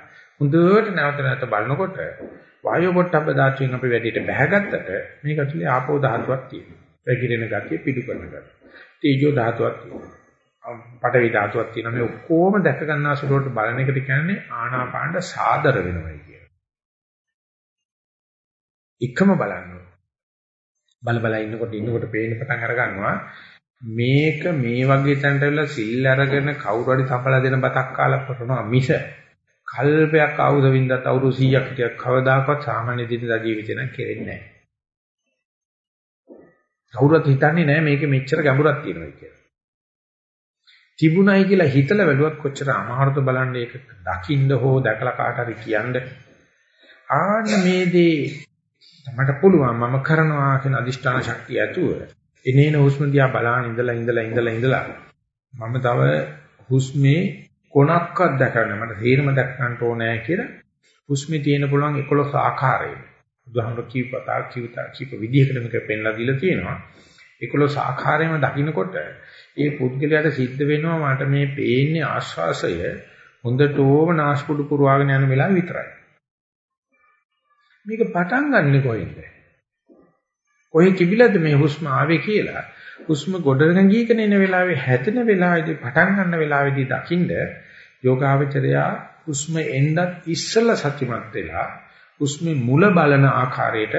හොඳට නැවත නැවත බලනකොට වායෝ පොට්ටබ්බ ධාතුවෙන් අපි වැඩිට බැහැගත්තට මේක ඇතුලේ ආපෝ ධාතුවක් තියෙනවා. පැකිලෙන ගතිය පිටු කරන ගතිය. තේජෝ ධාතුවක් තියෙනවා. පඨවි ධාතුවක් තියෙනවා. මේ ඔක්කොම දැක ගන්නා සුළුවට බලන එකට කියන්නේ ආනාපානට සාදර වෙනවයි කියන. එකම බලන්න. බල බල ඉන්නකොට ඉන්නකොට පේන්න පටන් අර ගන්නවා මේක මේ වගේ තැනට වෙලා සිල් අරගෙන කවුරු හරි තපලා දෙන බතක් කාලා කරනවා මිස කල්පයක් ආවුද වින්දත් අවුරුදු 100ක් හිටියක් කවදාකවත් සාමාන්‍ය දිනදා ජීවිතේ නම් කෙරෙන්නේ නැහැ. කවුරුත් හිතන්නේ නැහැ මේකේ මෙච්චර ගැඹුරක් තියෙනවා කියලා. තිබුණයි කියලා හිතලා බැලුවත් කොච්චර අමාරුද බලන්න ඒක දකින්න හෝ දැකලා කාට හරි කියන්න. ආන්න මේ දේ මට පුළුවන් මම කරනවා කියන අදිෂ්ඨාන ශක්තිය ඇතුව එනේන හුස්ම දිහා බලන ඉඳලා ඉඳලා ඉඳලා ඉඳලා මම තව හුස්මේ කොනක්වත් දැකන්න මට තේරම දැක්කන්න ඕනේ කියලා හුස්මේ තියෙන පුළුවන් 11 ආකාරය. බුදුහාමුදුරු කීපතා කීපතා කීප විදිහකට මේක පෙන්ලා දීලා තියෙනවා. 11 ආකාරයෙන්ම දකින්නකොට ඒ පුද්ගලයාට සිද්ධ වෙනවා මට මේ පේන්නේ ආශ්වාසය හොඳටම නාස්පුඩු පුරවාගෙන යන වෙලාව විතරයි. මේක පටන් ගන්නෙ කොහෙන්ද? කොහේ තිබිලාද මේ හුස්ම ආවේ කියලා හුස්ම ගොඩනගීගෙන එන වෙලාවේ හැදෙන වෙලාවේදී පටන් ගන්න වෙලාවේදී දකින්ද යෝගාවචරයා හුස්ම එන්නත් ඉස්සලා සතිමත් වෙලා හුස්මේ මුල බලන ආකාරයට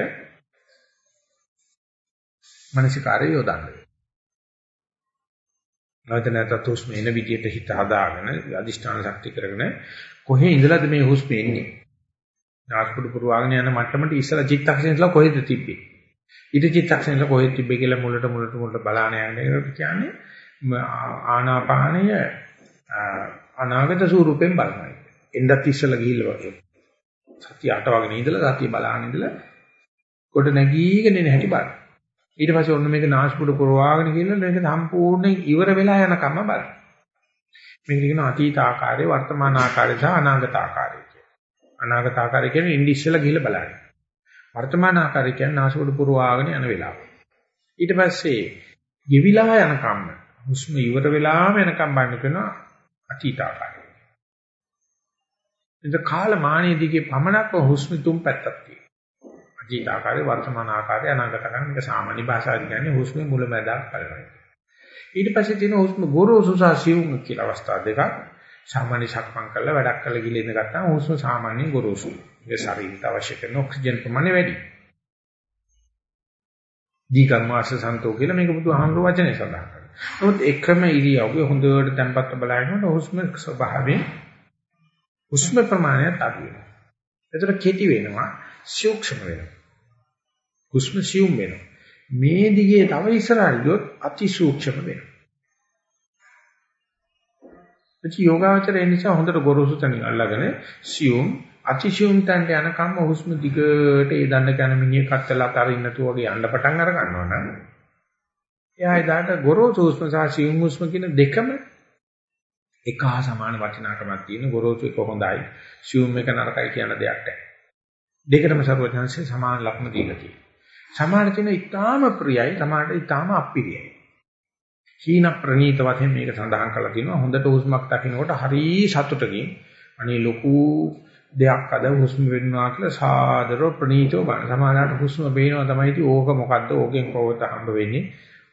මනසිකාරය යොදන්න. නැවත නැවතත් හුස්ම එන විදියට හිත හදාගෙන අදිෂ්ඨාන ශක්තිය කරගෙන කොහේ ඉඳලාද මේ හුස්ම එන්නේ? නාස්පුඩු පුරවාගෙන යන මට්ටමට ඉස්සලා චිත්තක්ෂණයලා කොහෙද තිබ්බේ? ඊට චිත්තක්ෂණයලා කොහෙද තිබ්බේ කියලා මුලට මුලට මුලට බලාන යන කියන්නේ ආනාපානය අනාගත ස්වරූපයෙන් බලනවා. එන්නත් ඉස්සලා ගිහිල්ලා වගේ. සතිය අටවගෙන ඉඳලා සතිය බලාගෙන ඉඳලා කොට නැගීගෙන එන හැටි බලන්න. ඊට පස්සේ ඔන්න මේක නාස්පුඩු පුරවාගෙන ගිහින් මේක සම්පූර්ණයෙන් ඉවර වෙලා යනකම් බලන්න. මේක කියන අතීත ආකාරය, වර්තමාන ආකාරය සහ අනාගත ආකාරය කියලා. අනාගත ආකාරය කියන්නේ ඉන්දි ඉස්සෙල්ලා ගිහිල්ලා බලන්න. වර්තමාන ආකාරය කියන්නේ නාස්පුඩු පුරවාගෙන යන වෙලාව. ඊට පස්සේ ගෙවිලා යනකම් හුස්ම ඉවර වෙලාම යනකම් බලන්න කරනවා අතීත ආකාරය. එතකොට කාල මානෙ දිගේ පමණක්ව හුස්ම තුන් පැත්තක් තියෙනවා. අතීත ආකාරය වර්තමාන ආකාරය අනාගත ආකාරය මේක සාමාන්‍ය භාෂාවෙන් කියන්නේ හුස්මේ මුලැමැදාක් බලනවා. ඊට පස්සේ තියෙන හුස්ම ගොරෝසු සහ සියුම් කියලා අවස්ථා දෙකක්. සාමාන්‍ය සක්මන් කරලා වැඩක් කරලා ගිලින්න ගත්තාම හුස්ම සාමාන්‍ය ගොරෝසු. ඒ ශරීරයට අවශ්‍ය කරන ඔක්සිජන් ප්‍රමාණය වැඩි. දීකර්මාස සන්තෝ කියලා මේක බුදුහාමුදුරුවෝ වචනේ සඳහන් කරනවා. නමුත් එකම ඉරියව්වේ හොඳට tempත් බලනකොට හුස්ම ස්වභාවයෙන් හුස්ම ප්‍රමාණයත් අඩු වෙනවා. ඒතර කෙටි වෙනවා, සූක්ෂම වෙනවා. හුස්ම සියුම් වෙනවා. මේ දිගේ තව ඉස්සරහට ගියොත් අති සූක්ෂම වෙනවා. එච යෝගාවචරය නිසා හොඳට ගොරෝසු තැනින් අල්ලගෙන සියුම් අතිශයුම් තැනට යනකම් හුස්ම දිගට ඒ දන්න කන මිනිහ කත්තලා අතරින් නැතුව වගේ යන්න පටන් අර ගන්නවා නම් එයා එදාට ගොරෝසු හුස්ම සහ සියුම් හුස්ම කියන දෙකම එක හා සමාන වටිනාකමක් තියෙන ගොරෝසු එක හොඳයි සියුම් එක නරකයි කියන දෙයක් නැහැ. දෙකටම සර්වඥාන්සේ සමාන ලක්ෂණ දීලා තියෙනවා. සමාන තියෙන ඊටාම ප්‍රියයි සමානට ඊටාම අප්‍රියයි. හීන ප්‍රනීත වශයෙන් මේක සඳහන් කරලා තියෙනවා. හොඳට හුස්මක් දකින්නකොට හරි සතුටකින්. අනේ ලොකු දෙයක් අද හුස්ම වෙන්නවා කියලා සාදරව ප්‍රනීතව බලන. සමානට හුස්ම බේනවා තමයි ඉතින් ඕක මොකද්ද? ඕකෙන් කොහොමද හම්බ වෙන්නේ?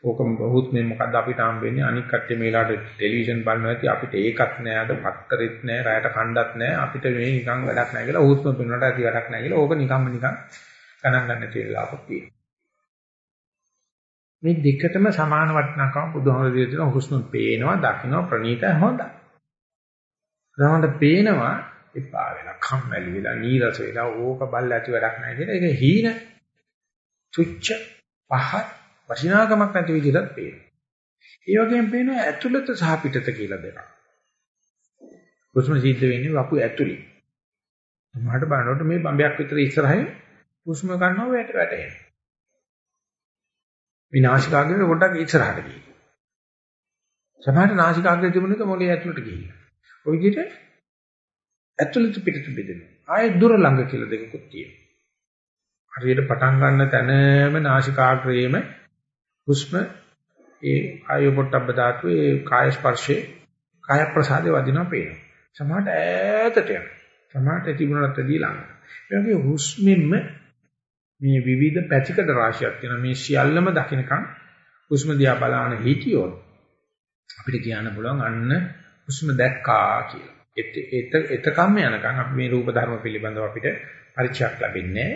ඕක බහුත් මේ මොකද්ද අපිට හම්බ වෙන්නේ? අනික් කට්ටිය මේලාට ටෙලිවිෂන් බලනවා ඇති අපිට ඒකත් නෑ අද පත්තරෙත් නෑ රැයට කණ්ඩත් නෑ. අපිට මේ නිකන් වැඩක් නෑ කියලා හුස්ම පෙන්වන්නට ඇති වැඩක් නෑ කියලා ඕක නිකම්ම නිකන් ගණන් ගන්න තියලාපත් තියෙනවා. මේ දෙකටම සමාන වටිනාකම බුදුහාමුදුරුවෝ දෙන හුස්ම පේනවා දකින්නවා ප්‍රණීතයි හොඳයි. සමහරවිට පේනවා එපා වෙලා කම්මැලි වෙලා නීරස වෙලා ඕක බල්ල ඇති වැඩක් නැහැ කියලා ඒක හීන තුච්ච පහත් වටිනාකමක් නැති විදිහට පේනවා. ඒ වගේම පේනවා ඇතුළත සහ පිටත කියලා දෙකක්. හුස්ම සිද්ධ වෙන්නේ වපු ඇතුළේ. මහට බලනකොට මේ බම්බයක් විතර ඉස්සරහින් හුස්ම ගන්නවා වැට වැටෙනවා. විනාශකාග්‍රේ පොඩ්ඩක් ඉස්සරහට ගිහින්. සමහරට නාසිකාග්‍රේ තිබුණේක මොලේ ඇතුළට ගිහින්. ඔය විදිහට ඇතුළත පිටත බෙදෙනවා. ආයේ දුර ළඟ කියලා දෙකකුත් තියෙනවා. හරියට පටන් ගන්න තැනම නාසිකාග්‍රේම හුස්ම ඒ ආයු පොට්ටබ්බ ධාතුවේ ඒ කාය ස්පර්ශේ කාය ප්‍රසාදේ වදිනවා පේනවා. සමහරට ඈතට යනවා. සමහරට තිබුණාට වැඩිය ළඟ. ඒ වගේ හුස්මෙන්ම මේ විවිධ පැතිකඩ රාශියක් තියෙන මේ සියල්ලම දකින්නකම් හුස්ම දිහා බලන හිටියොත් අපිට කියන්න පුළුවන් අන්න හුස්ම දැක්කා කියලා. එත එතකම්ම යනකම් අපි මේ රූප ධර්ම පිළිබඳව අපිට පරිචයක් ලැබෙන්නේ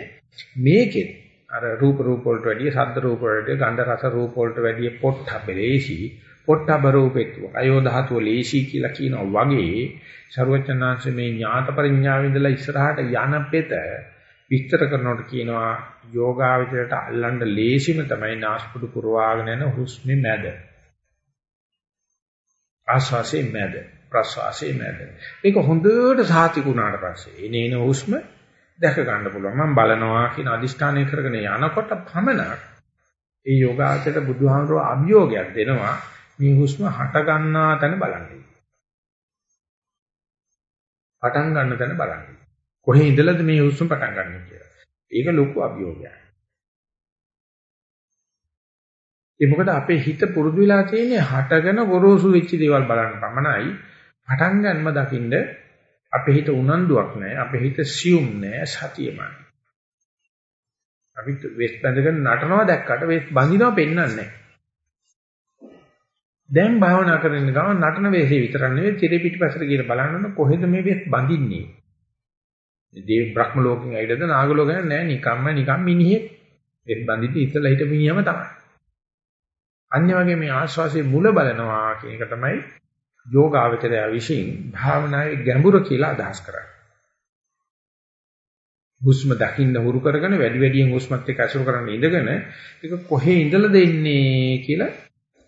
මේකෙත් අර රූප රූප වලට වැඩිය ශබ්ද රූප වලට ගන්ධ රස රූප වලට වැඩිය පොට්ටබ ලේසි. පොට්ටබ රූපෙත් අයෝ ධාතුව ලේසි කියලා කියනවා වගේ ਸਰවචනාංශ මේ ඥාත පරිඥාවෙන්දලා ඉස්සරහට යන පෙත විස්තර කරනකොට කියනවා යෝගාවචරයට අල්ලන්න ලේසිම තමයි නාස්පුඩු පුරවාගෙන යන හුස්මේ මැද. ආශ්වාසයේ මැද, ප්‍රශ්වාසයේ මැද. මේක හොඳට සාතිකුණාට පස්සේ එනේන හුස්ම දැක ගන්න පුළුවන්. මම බලනවා කියන අදිෂ්ඨානය කරගෙන යනකොට පමණක් ඒ යෝගාචරයට බුදුහාමුදුරුවෝ අභියෝගයක් දෙනවා මේ හුස්ම හට ගන්නා තැන බලන්න. පටන් ගන්න තැන බලන්න. කොහේ ඉඳලාද මේ හුස්ම පටන් ගන්න කියලා. ඒක ලොකු අභියෝගයක්. ඒ මොකද අපේ හිත පුරුදු වෙලා තියෙන්නේ හටගෙන ගොරෝසු වෙච්ච දේවල් බලන්න පමණයි. පටන් ගන්නම දකින්ද අපේ හිත උනන්දුවක් නැහැ. අපේ හිත සියුම් නැහැ සතියමයි. අපි වෙස් බැඳගෙන නටනවා දැක්කට වෙස් බඳිනවා පෙන්වන්නේ නැහැ. දැන් භාවනා කරන ගමන් නටන වෙස්ේ විතරක් නෙවෙයි චිරි පිටිපස්සට ගිහලා බලන්න කොහෙද මේ වෙස් බඳින්නේ. දේව බ්‍රහ්ම ලෝකෙන් ඇයිදද නාග ලෝකෙන් නෑ නිකම්ම නිකම් මිනිහෙක්. වෙස් බඳින්න ඉතලා හිට මිනිහම තමයි. අන්‍ය වගේ මේ ආශ්වාසයේ මුල බලනවා කියන එක තමයි යෝගාවචරය විශ්ින් භාවනාවේ ගැඹුර කියලා අදහස් කරන්නේ. හුස්ම දකින්න හුරු කරගෙන වැඩි වැඩියෙන් හුස්මත් එක්ක අසුර කරන්න ඉඳගෙන ඒක කොහේ ඉඳලා දෙන්නේ කියලා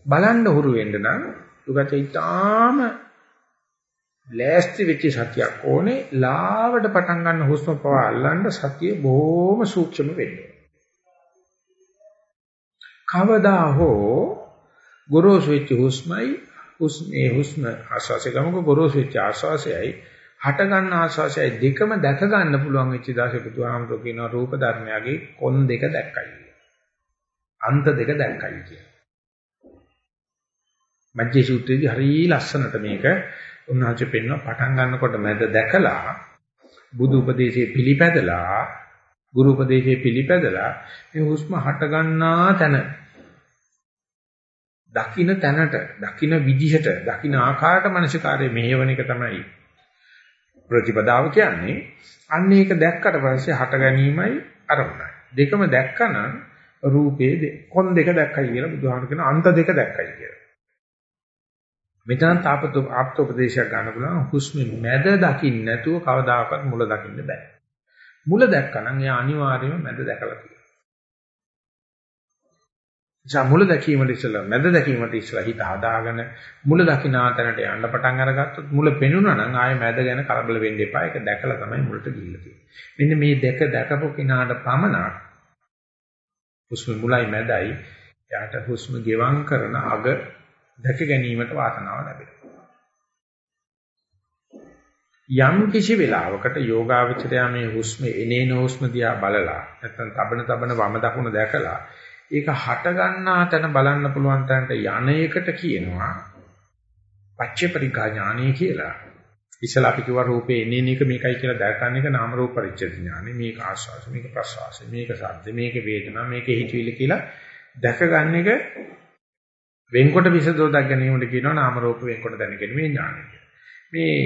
බලන්න හුරු වෙන්න නම් උගත ඉතාම ලෑස්ති වෙච්ච සතියක් ඕනේ ලාවට පටන් ගන්න හුස්ම පවා අල්ලන්න සතිය බොහොම සූක්ෂම වෙන්න කවදා හෝ ගොරෝසු වෙච්ච හුස්මයි හුස්මේ හුස්ම ආස්වාසය ගමක ගොරෝසු වෙච්ච ආස්වාසයයි හට ගන්න ආස්වාසයයි දෙකම දැක ගන්න පුළුවන් වෙච්ච දාසේ බුදුහාමුදුරුවෝ කියනවා රූප ධර්මයගේ කොන් දෙක දැක්කයි. අන්ත දෙක දැක්කයි කියන. මජ්ජේ සූත්‍රයේදී හරි ලස්සනට මේක උන්වහන්සේ පෙන්වන පටන් ගන්නකොට මැද දැකලා බුදු උපදේශයේ පිළිපැදලා ගුරු උපදේශයේ පිළිපැදලා මේ හුස්ම හට ගන්නා තැන දකින්න තැනට දකින්න විදිහට දකින්න ආකාරයට මනසිකාරයේ මෙහෙවන එක තමයි ප්‍රතිපදාව කියන්නේ අන්න ඒක දැක්කට පස්සේ හට ගැනීමයි අරමුණයි. දෙකම දැක්කනම් රූපේ කොන් දෙක දැක්කයි කියලා බුදුහාම කියන අන්ත දෙක දැක්කයි කියලා. මෙතන තාපතු ආප්තෝපදේශයක් ගන්න පුළුවන් හුස්ම මැද දකින්න නැතුව කවදාකවත් මුල දකින්න බෑ. මුල දැක්කනම් එයා අනිවාර්යයෙන්ම මැද දැකලා තියෙනවා. නිසා මුල දැකීමට ඉස්සලා මැද දැකීමට ඉස්සලා හිත හදාගෙන මුල දකින්න තැනට යන්න පටන් අරගත්තොත් මුල පෙනුණා නම් ආයෙ මැද ගැන කලබල වෙන්න එපා. ඒක දැකලා තමයි මුලට ගිහිල්ලා තියෙන්නේ. මෙන්න මේ දෙක දැකපු කෙනාට පමණක් හුස්ම මුලයි මැදයි යාට හුස්ම ගෙවම් කරන අග දැක ගැනීමට වාසනාව ලැබෙනවා. යම් කිසි වෙලාවකට යෝගාවචරය මේ හුස්ම එනේන හුස්ම දිහා බලලා නැත්නම් තබන තබන වම දකුණ දැකලා ඒක හට ගන්නා තැන බලන්න පුළුවන් තැනට යන එකට කියනවා පච්චේ පරිග්ගා ඥානය කියලා. ඉස්සලා අපි කිව්වා රූපේ එන්නේ එක මේකයි කියලා දැක්කන එක නාම රූප පරිච්ඡේද ඥානෙ මේක ආස්වාස මේක ප්‍රසවාස මේක සද්ද මේක වේදනා මේක හිතවිලි කියලා දැක ගන්න එක වෙන්කොට විසදෝ දැක ගැනීමට කියනවා නාම රූප වෙන්කොට දැන ගැනීම ඥානය මේ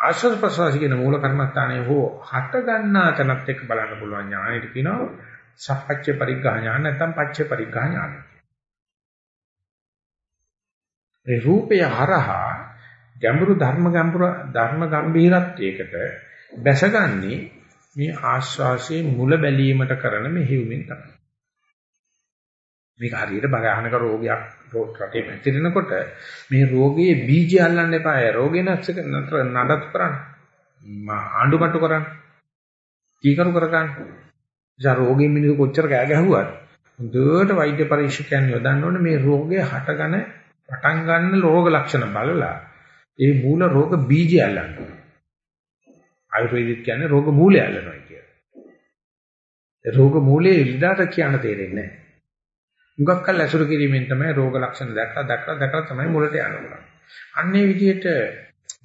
ආස්වාද ප්‍රසවාස කියන මූල කර්මස්ථානයේ හෝ හට ගන්නා තැනත් එක්ක බලන්න පුළුවන් ඥානෙට කියනවා සප්පච්ච පරිග්‍රහ ඥාන නැත්නම් පච්ච පරිග්‍රහ ඥාන. ඒ රූපය හරහා ගැඹුරු ධර්ම ගැඹුරු ධර්ම ගැඹීරත්වයකට බැසගන්නේ මේ ආශ්වාසයේ මුල බැලීමට කරන මෙහෙයුමින් තමයි. මේක හරියට බගහනක රෝගයක් රටේ පැතිරෙනකොට මේ රෝගයේ බීජය අල්ලන්න එපා. රෝගේ නැස්ක නතර නඩත් කරන්න. ආණ්ඩුමට්ටු කරන්න. කීකරු කරගන්න. නිසා රෝගෙන් මිනිස්සු කොච්චර කෑ ගැහුවත් හොඳට වෛද්‍ය පරීක්ෂකයන් යොදන්න ඕනේ මේ රෝගය හටගෙන පටන් ගන්න රෝග ලක්ෂණ බලලා ඒ මූල රෝග බීජය අල්ලන්න. ආයුර්වේදික කියන්නේ රෝග මූලය අල්ලනවා කියලා. ඒ රෝග මූලයේ ඉඳලා කියන්න තේරෙන්නේ නැහැ. මුගක් කල් ඇසුරු කිරීමෙන් තමයි රෝග ලක්ෂණ දැක්කා දැක්කා දැක්කා තමයි මුලට යනවා. අන්නේ විදිහට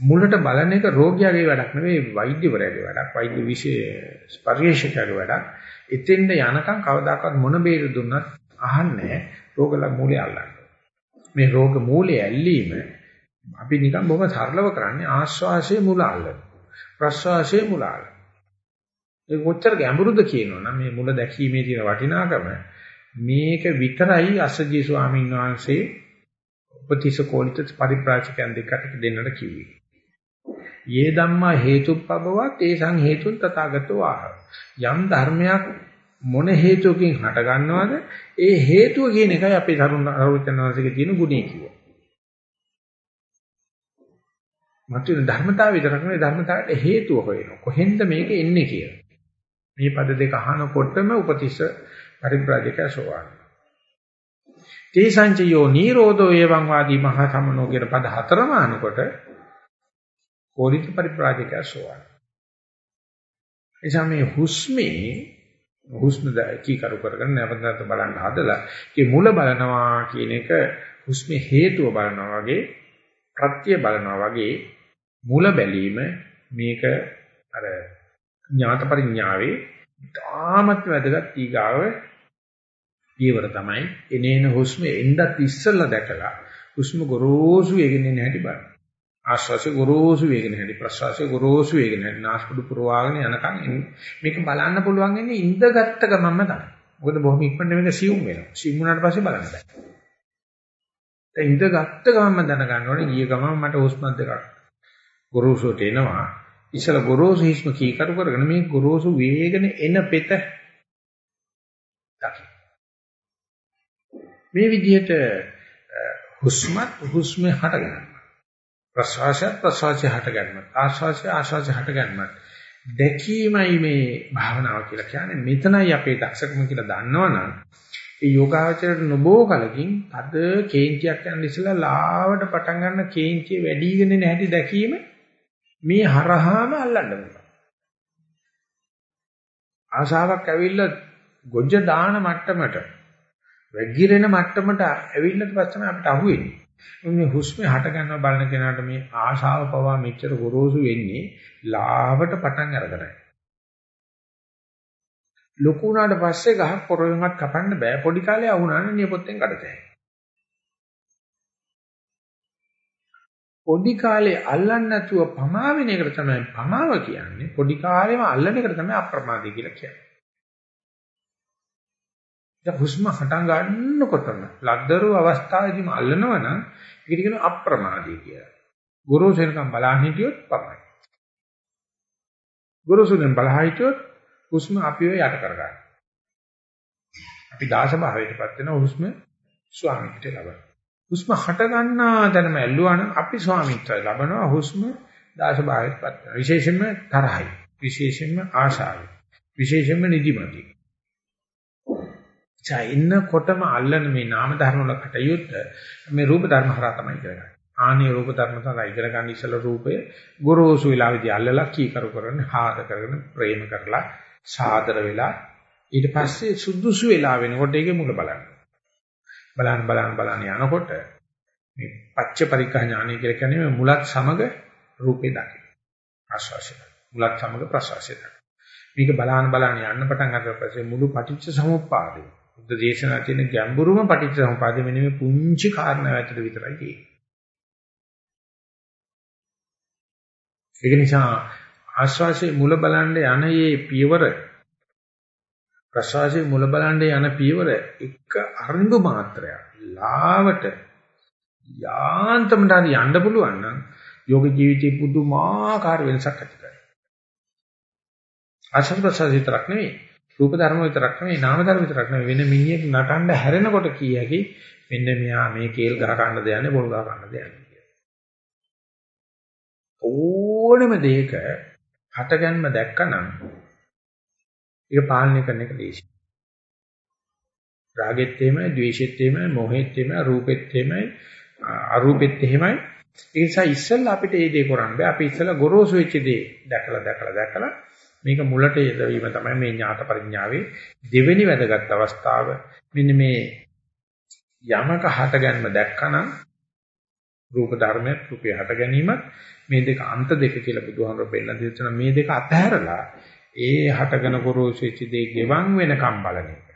මුලට බලන එක රෝගියාගේ වැඩක් නෙවෙයි වෛද්‍යවරයාගේ වැඩක්. වෛද්‍ය විශේෂ පරිශීලකයාගේ වැඩක්. එතෙන්ද යනකම් කවදාකවත් මොන බේර දුන්නත් අහන්නේ රෝගල මූලය අල්ලන්න. මේ රෝග මූලය ඇල්ලීම අපි නිකන් බොහොම සරලව කරන්නේ ආශ්වාසයේ මුල අල්ලන. ප්‍රශ්වාසයේ මුල අල්ලන. ඒ කොච්චර ගැඹුරුද කියනවනම් මේ මුල දැකීමේ තියෙන වටිනාකම මේක විතරයි අසජී ස්වාමීන් වහන්සේ උපතිස කෝලිත පරිප්‍රාචකයන් දෙකට දෙන්නට කිව්වේ. යේ ධම්මා හේතුප්පබවත් ඒසං හේතුන් තථාගතෝ ආහ. යම් ධර්මයක් මොන හේතුවකින් හට ගන්නවද ඒ හේතුව කියන එකයි අපේ තරුණ අරුචනවාසිකේ තියෙන ගුණය කිව්වා. මතුවෙන ධර්මතාවය විතරක් නෙවෙයි ධර්මතාවයට හේතුව හොයනවා. කොහෙන්ද මේක එන්නේ කියලා. මේ පද දෙක අහනකොටම උපතිස්ස පරිබ්‍රාජකයා සෝවාන්. තේසංචයෝ නිරෝධෝ එවං වාදී මහා සමනෝ කියන පද හතරම අහනකොට කෝලිත පරිප්‍රාජකයා සෝවාන්. එසම මේ හුස්මේ හුස්ම කීකරු කරගෙන නැවත නැවත බලන්න හදලා ඒ මුල බලනවා කියන එක හුස්මේ හේතුව බලනවා වගේ ප්‍රත්‍ය බලනවා වගේ මුල බැලීම මේක අර ඥාත පරිඥාවේ තාමත් වැදගත් ඊගාව පියවර තමයි එනේන හුස්ම එන්නත් ඉස්සෙල්ලා දැකලා හුස්ම ගොරෝසු වේගෙන යන හැටි බලන්න. ආශ්වාසය ගොරෝසු වේගෙන හැටි ප්‍රශ්වාසය ගොරෝසු වේගෙන හැටි නාස්පුඩු පුරවාගෙන යනකම් මේක බලන්න පුළුවන් ඉන්නේ ඉඳගත්ත ගමන්ම තමයි. මොකද බොහොම ඉක්මනට මේක සියුම් වෙනවා. සියුම් වුණාට පස්සේ බලන්න බෑ. දැන් ඉඳගත්ත ගමන්ම දැනගන්න ඕනේ ගිය ගමන් මට හුස්ම දෙකක් ගොරෝසුට එනවා. ඉස්සල ගොරෝසු හිස්ම කීකරු කරගෙන මේ ගොරෝසු වේගන එන පෙත දකින්න. මේ විදිහට හුස්මත් හුස්ම හට ගන්නවා. ප්‍රශ්වාසය ප්‍රශ්වාසය හට ගන්නවා. ආශ්වාසය ආශ්වාසය හට ගන්නවා. දැකීමයි මේ භාවනාව කියලා කියන්නේ මෙතනයි අපේ දක්ෂකම කියලා දන්නවනම් ඒ යෝගාවචරයට නොබෝ කලකින් අද කේන්තියක් යන ඉස්සලා ලාවට පටන් ගන්න කේන්තිය වැඩිගෙන නැහැටි දැකීම මේ හරහාම අල්ලන්න පුළුවන්. ආශාවක් ඇවිල්ලා ගොජ්ජ දාන මට්ටමට වැගිරෙන මට්ටමට ඇවිල්ලා පස්සේ අපිට අහුවෙන්නේ. මේ හුස්මේ හට ගන්නව බලන කෙනාට මේ ආශාව පවා මෙච්චර ගොරෝසු වෙන්නේ ලාවට පටන් අරගෙනයි. ලොකු වුණාට පස්සේ ගහක් පොරවෙන්වත් කපන්න බෑ පොඩි කාලේ වුණානේ නියපොත්තෙන් කඩතේ. පොඩි කාලේ අල්ලන්නේ නැතුව පමා වෙන එකට තමයි පමාව කියන්නේ. පොඩි කාලේම අල්ලන එකට තමයි අප්‍රමාදී කියලා කියන්නේ. දැන් හුස්ම හටන් ගන්නකොටම ලද්දරු අවස්ථාවේදීම අල්ලනවනම් ඒකට කියන අප්‍රමාදී කියලා. ගුරුසෙන්කම් බලන්න හිටියොත් පමයි. ගුරුසුෙන් බලහා හිටියොත් හුස්ම අපිව යට කරගන්න. අපි දාස භාවයටපත් වෙන හුස්ම ස්වාමිත්වය ලබන. හුස්ම හට ගන්නා දැනම ඇල්ලුවා නම් අපි ස්වාමිත්වය ලබනවා හුස්ම දාස භාවයටපත් වෙනවා. විශේෂයෙන්ම තරහයි. විශේෂයෙන්ම ආශාවයි. විශේෂයෙන්ම නිදිමතයි. ඉන්නකොටම අල්ලන මේ නාම ධර්ම වල කටයුත්ත මේ රූප ධර්ම හරහා තමයි කරගන්නේ. ආනේ රූප ධර්ම තමයි ඉගෙන ගන්න ඉස්සල රූපය ගොරෝසු වෙලාවේදී අල්ලලා කීකරු කරගෙන හාද කරගෙන ප්‍රේම කරලා සාදර වෙලා ඊට පස්සේ සුදුසු වෙලා වෙනකොට ඒකේ මුල බලන්න. බලන්න බලන්න බලන්න යනකොට මේ පච්ච පරික්ඛා ඥානය කියලා කියන්නේ මුලත් සමග රූපේ දකින්න. ආශ්වාසය. මුලත් සමග ප්‍රශ්වාසය. මේක බලන්න බලන්න යන්න පටන් ගන්නකොට පස්සේ මුළු පටිච්ච සමුප්පාදේ බුද්ධ දේශනා තියෙන ගැඹුරුම පටිච්ච සමුප්පාදේ මෙන්න මේ පුංචි කාරණා ඇතුළත විතරයි තියෙන්නේ. ඒක නිසා ආශ්වාසයේ මුල බලන්න යන මේ පියවර ප්‍රශ්වාසයේ මුල බලන්න යන පියවර එක අරිඳු මාත්‍රයක් ලාවට යාන්තමට හරි යන්න පුළුවන් නම් යෝග ජීවිතේ පුදුමාකාර වෙනසක් ඇති කරනවා. ආශ්වාස ප්‍රශ්වාස විතරක් නෙවෙයි රූප ධර්ම විතරක් නෙවෙයි නාම ධර්ම විතරක් නෙවෙයි වෙන මිනිහෙක් නටන්න හැරෙනකොට කීයකි මෙන්න මෙයා මේ කේල් ගහ ගන්න දෙයන්නේ බොල් ගහ ගන්න දෙයන්නේ කියලා. ඕනෙම දෙයක හටගන්ම දැක්කනම් ඒක පාලනය කරන එක දේශය. රාගෙත් එහෙමයි, ද්වේෂෙත් එහෙමයි, මොහෙත් එහෙමයි, රූපෙත් එහෙමයි, අරූපෙත් එහෙමයි. ඒ නිසා ඉස්සෙල්ලා අපිට මේ දේ කරන්න බෑ. අපි ඉස්සෙල්ලා ගොරෝසු වෙච්ච දේ දැකලා දැකලා දැකලා මේක මුලට යෙදවීම තමයි මේ ඥාත පරිඥාවේ දෙවෙනි වැදගත් අවස්ථාව. මෙන්න මේ යමක හටගන්ම දැක්කනම් රූප ධර්මයක් රූපේ හට ගැනීමත් මේ දෙක අන්ත දෙක කියලා බුදුහාමර පෙන්නන දෙයන මේ දෙක අතහැරලා ඒ හටගෙන ගොරෝසුච්ච දේ ගෙවන් වෙනකම් බලන එක.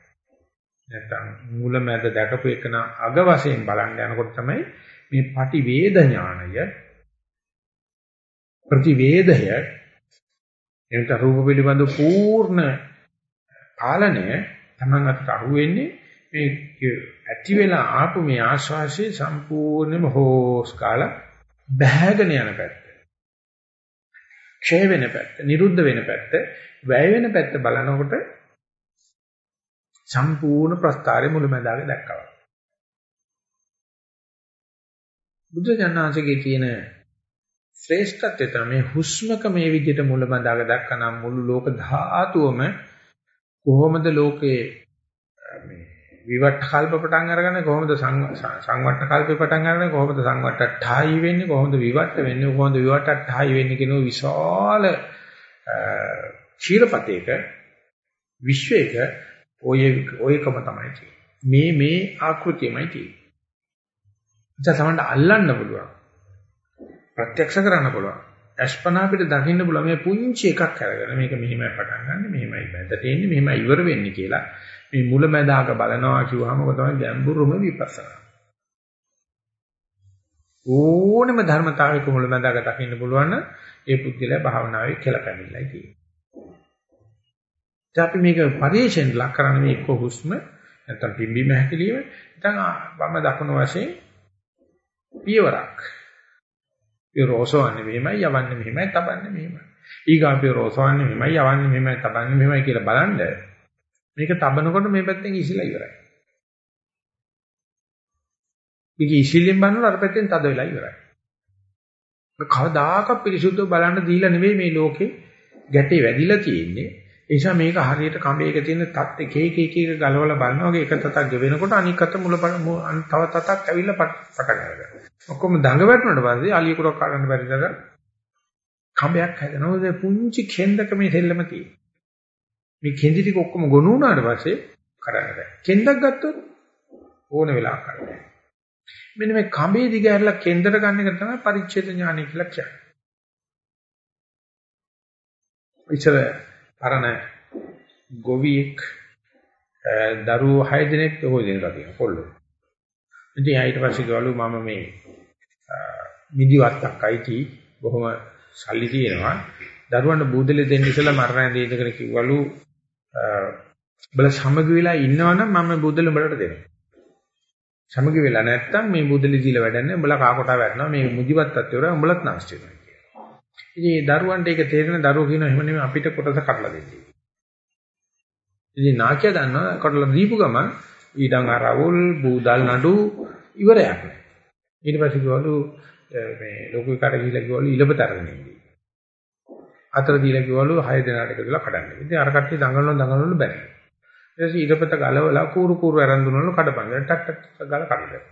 නැත්තම් මුල මැද දැකපු එකන අග වශයෙන් බලන්න යනකොට තමයි මේ පටි වේද ඥානය ප්‍රතිවේදය එනත රූප පිළිබඳ පූර්ණ පාලනය තමන් අතට අහුවෙන්නේ මේ ඇති වෙලා ආපු මේ ආශ්වාසයේ සම්පූර්ණයෙන්ම හෝස් කාලා බහැගෙන යන පැත්ත. ක්ෂය වෙන පැත්ත, නිරුද්ධ වෙන පැත්ත, වැය වෙන පැත්ත බලනකොට සම්පූර්ණ ප්‍රස්තාරයේ මුලැමැදාක දැක්කවා. බුද්ධ ජනනාංශයේ තියෙන ශ්‍රේෂ්ඨත්වය තමයි හුස්මක මේ විදිහට මුලබඳාග දක්කනම් මුළු ලෝක ධාතුවම කොහොමද ලෝකේ මේ විවට්ට කල්ප පටන් අරගන්නේ කොහොමද සංවට්ට කල්ප පටන් අරගන්නේ කොහොමද සංවට්ටඨායි වෙන්නේ කොහොමද විවට්ට වෙන්නේ කොහොමද විවට්ටඨායි වෙන්නේ කියන විශාල ක්ෂීරපතේක විශ්වයක ඔය ඔයකම තමයි තියෙන්නේ මේ මේ ආකෘතියමයි තියෙන්නේ. ඉතින් සමහරවිට අල්ලන්න පුළුවන්. ප්‍රත්‍යක්ෂ කරන්න පුළුවන්. අස්පනා අපිට දකින්න පුළුවන් මේ පුංචි එකක් අරගෙන මේක මෙහෙමයි පටන් ගන්න මෙහෙමයි බැදට එන්නේ මෙහෙමයි ඉවර වෙන්නේ කියලා මේ මුලැමැදාක බලනවා කිව්වම ඔක තමයි ගැඹුරුම විපස්සනා. ඕනම ධර්මතාවයක මුලැමැදාක දකින්න පුළුවන් නම් ඒ පුද්ගලයා භාවනාවේ කියලා පැමිණලා තියෙනවා. අපි මේක පරිේශයෙන් ලක් කරන්නේ මේ එක්ක හුස්ම නැත්නම් පිම්බීම හැකිලිම නැත්නම් වම දකුණු වශයෙන් පියවරක්. ඒ රෝසවන්නේ මෙහෙමයි යවන්නේ මෙහෙමයි තබන්නේ මෙහෙමයි. ඊගාපේ රෝසවන්නේ මෙහෙමයි යවන්නේ මෙහෙමයි තබන්නේ මෙහෙමයි කියලා බලන්න මේක තබනකොට මේ පැත්තෙන් ඉසිලා ඉවරයි. මේක ඉසිලෙන් බලනකොට අර පැත්තෙන් තද වෙලා ඉවරයි. කවදාකවත් පිරිසුදුව බලන්න දීලා නෙවෙයි මේ ලෝකේ ගැටේ වැඩිලා තියෙන්නේ. ඒ නිසා මේක හරියට කඹේක තියෙන තත් එක එක එක එක ගලවලා බලනවා වගේ එක තතක් ගෙවෙනකොට අනික් අත මුල තව තතක් ඇවිල්ලා පටන් ගන්නවා. ඔක්කොම දඟ වැටුණාට පස්සේ අලියකුරක් කාගන්න බැරි තරම් කඹයක් හැදෙනවා. ඒ පුංචි කෙන්දක මේ දෙල්ලම තියෙනවා. මේ කෙන්දි ටික ඔක්කොම ගොනු වුණාට පස්සේ කරන්න බෑ. කෙන්දක් ගත්තොත් ඕන වෙලාවක කරන්න. මෙන්න මේ කඹේ දිග ඇරලා කෙන්දට ගන්න එක තමයි පරිච්ඡේද ඥානය කියලා කියන්නේ. ඉතල පරණ ගොවියෙක් දරුවෝ 6 දෙනෙක් හොයගෙන රකින්න කොල්ලෝ. ඉතින් ඊට පස්සේ ගවලු මම මේ මිදිවත්තක් අයිති බොහොම සල්ලි තියෙනවා. දරුවන්ට බූදලේ දෙන්න ඉස්සලා මරණ දෙයකට කිව්වලු බල සමග වෙලා ඉන්නවනම් මම බූදල උඹලට දෙනවා. සමග වෙලා නැත්තම් මේ බූදලේ දීලා වැඩන්නේ උඹලා කාකොටා වැටෙනවා මේ මුදිවත්තත් ඉවරයි උඹලත් නැස්ති වෙනවා. ඉතින් දරුවන්ට ඒක තේරෙන දරුවෝ කියනවා එහෙම නෙමෙයි අපිට කොටස කඩලා දෙන්න. ඉතින් නාකිය දන්නවා කඩලා දීපු ගමන් ඊටන් අරවුල් බූදල් නඩු ඉවරයක් නෑ. ඊට පස්සේ ගිහලු මේ ලොකු එකට ගිහිල්ලා ගිහලු ඉලපත අරගෙන ඉන්නේ. අතර දීලා ගිහලු 6 දෙනාට එකදලා කඩන්න. ඉතින් අර කට්ටිය දඟලන දඟලන බැරි. ඊට පස්සේ ඉලපත ගලවලා කූරු කූරු අරන් දුන්නලු කඩපන්. ටක් ටක් ගාලා කඩන්න.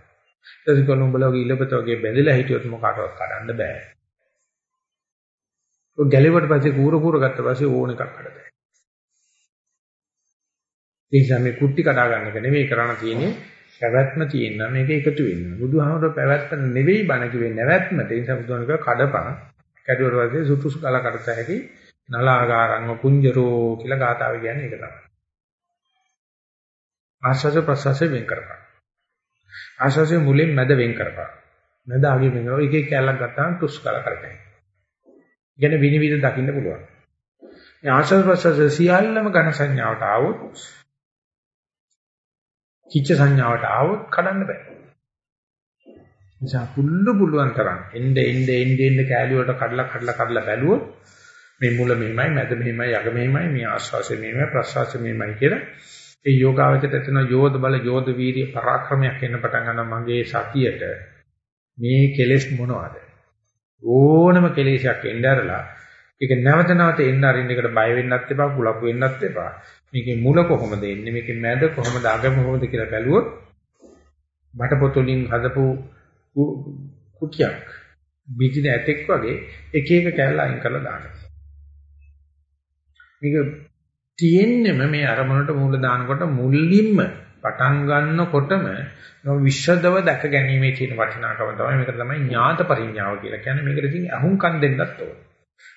ඊට පස්සේ කොළඹ උඹලගේ ඉලපත වගේ බැඳිලා හිටියොත් මොකටවත් කඩන්න බෑ. ඔය ගැලෙවට පස්සේ කූර කූර ගත්ත පස්සේ ඕන එකක් හදලා. ඒ නිසා මේ කුට්ටි කඩා ගන්න එක නෙවෙයි කරණ තියෙන්නේ පැවැත්ම තියෙන මේක එකතු වෙන්න. බුදුහාමර පැවැත්ම නෙවෙයි බණ කිව්වේ නැවැත්මට. ඒ නිසා බුදුහාමර කඩපන්. කැඩුවට පස්සේ සුතුසු කල කඩත හැකි නලාගාරංග කුංජරෝ කියලා ගාතාවේ කියන්නේ ඒක තමයි. ආශාස ප්‍රසවාස වෙන් කරපන්. ආශාසයේ මුලින් මැද වෙන් කරපන්. මැද ආගේ වෙන් කරලා එක එක කැලක් ගත්තාම තුස් කල කරගන්න. ගැන විනිවිද දකින්න පුළුවන්. මේ ආශ්‍රව ප්‍රසස සියල්ලම ඝන සංඥාවට ආවොත් කිච්ච සංඥාවට ආවොත් කඩන්න බෑ. නිසා පුල්ලු පුළුවන් තරම් එnde එnde එnde එnde කැලිය වලට කඩලා කඩලා කඩලා බැලුවොත් මේ මුල මෙහිමයි මැද මෙහිමයි අග මෙහිමයි මේ ආශ්වාසය මෙහිමයි ප්‍රශ්වාසය මෙහිමයි කියලා ඒ යෝගාවචරයට එතන යෝධ බල යෝධ වීර්ය පරාක්‍රමයක් එන්න පටන් ගන්නවා මගේ සතියට. මේ කෙලෙස් මොනවද? ඕනම කෙලෙසයක් එන්න ඇරලා ඒක නැවත නැවත එන්න අරින්න එකට බය වෙන්නත් එපා කුලප් වෙන්නත් එපා. මේකේ මුල කොහොමද එන්නේ? මේකේ මැද කොහොමද අග කොහොමද කියලා බැලුවොත් බටපොතුලින් හදපු කුටියක් බිජින ඇතෙක් වගේ එක එක කැල්ල අයින් කරලා දානවා. මේක තියෙන්නම මේ අරමුණට මූල දානකොට මුලින්ම පටන් ගන්නකොටම විශ්වදව දැක ගැනීමේ තියෙන වටිනාකම තමයි මේක තමයි ඥාත පරිඥාව කියලා කියන්නේ. මේකට ඉතින් අහුම්කම් දෙන්නත් ඕන.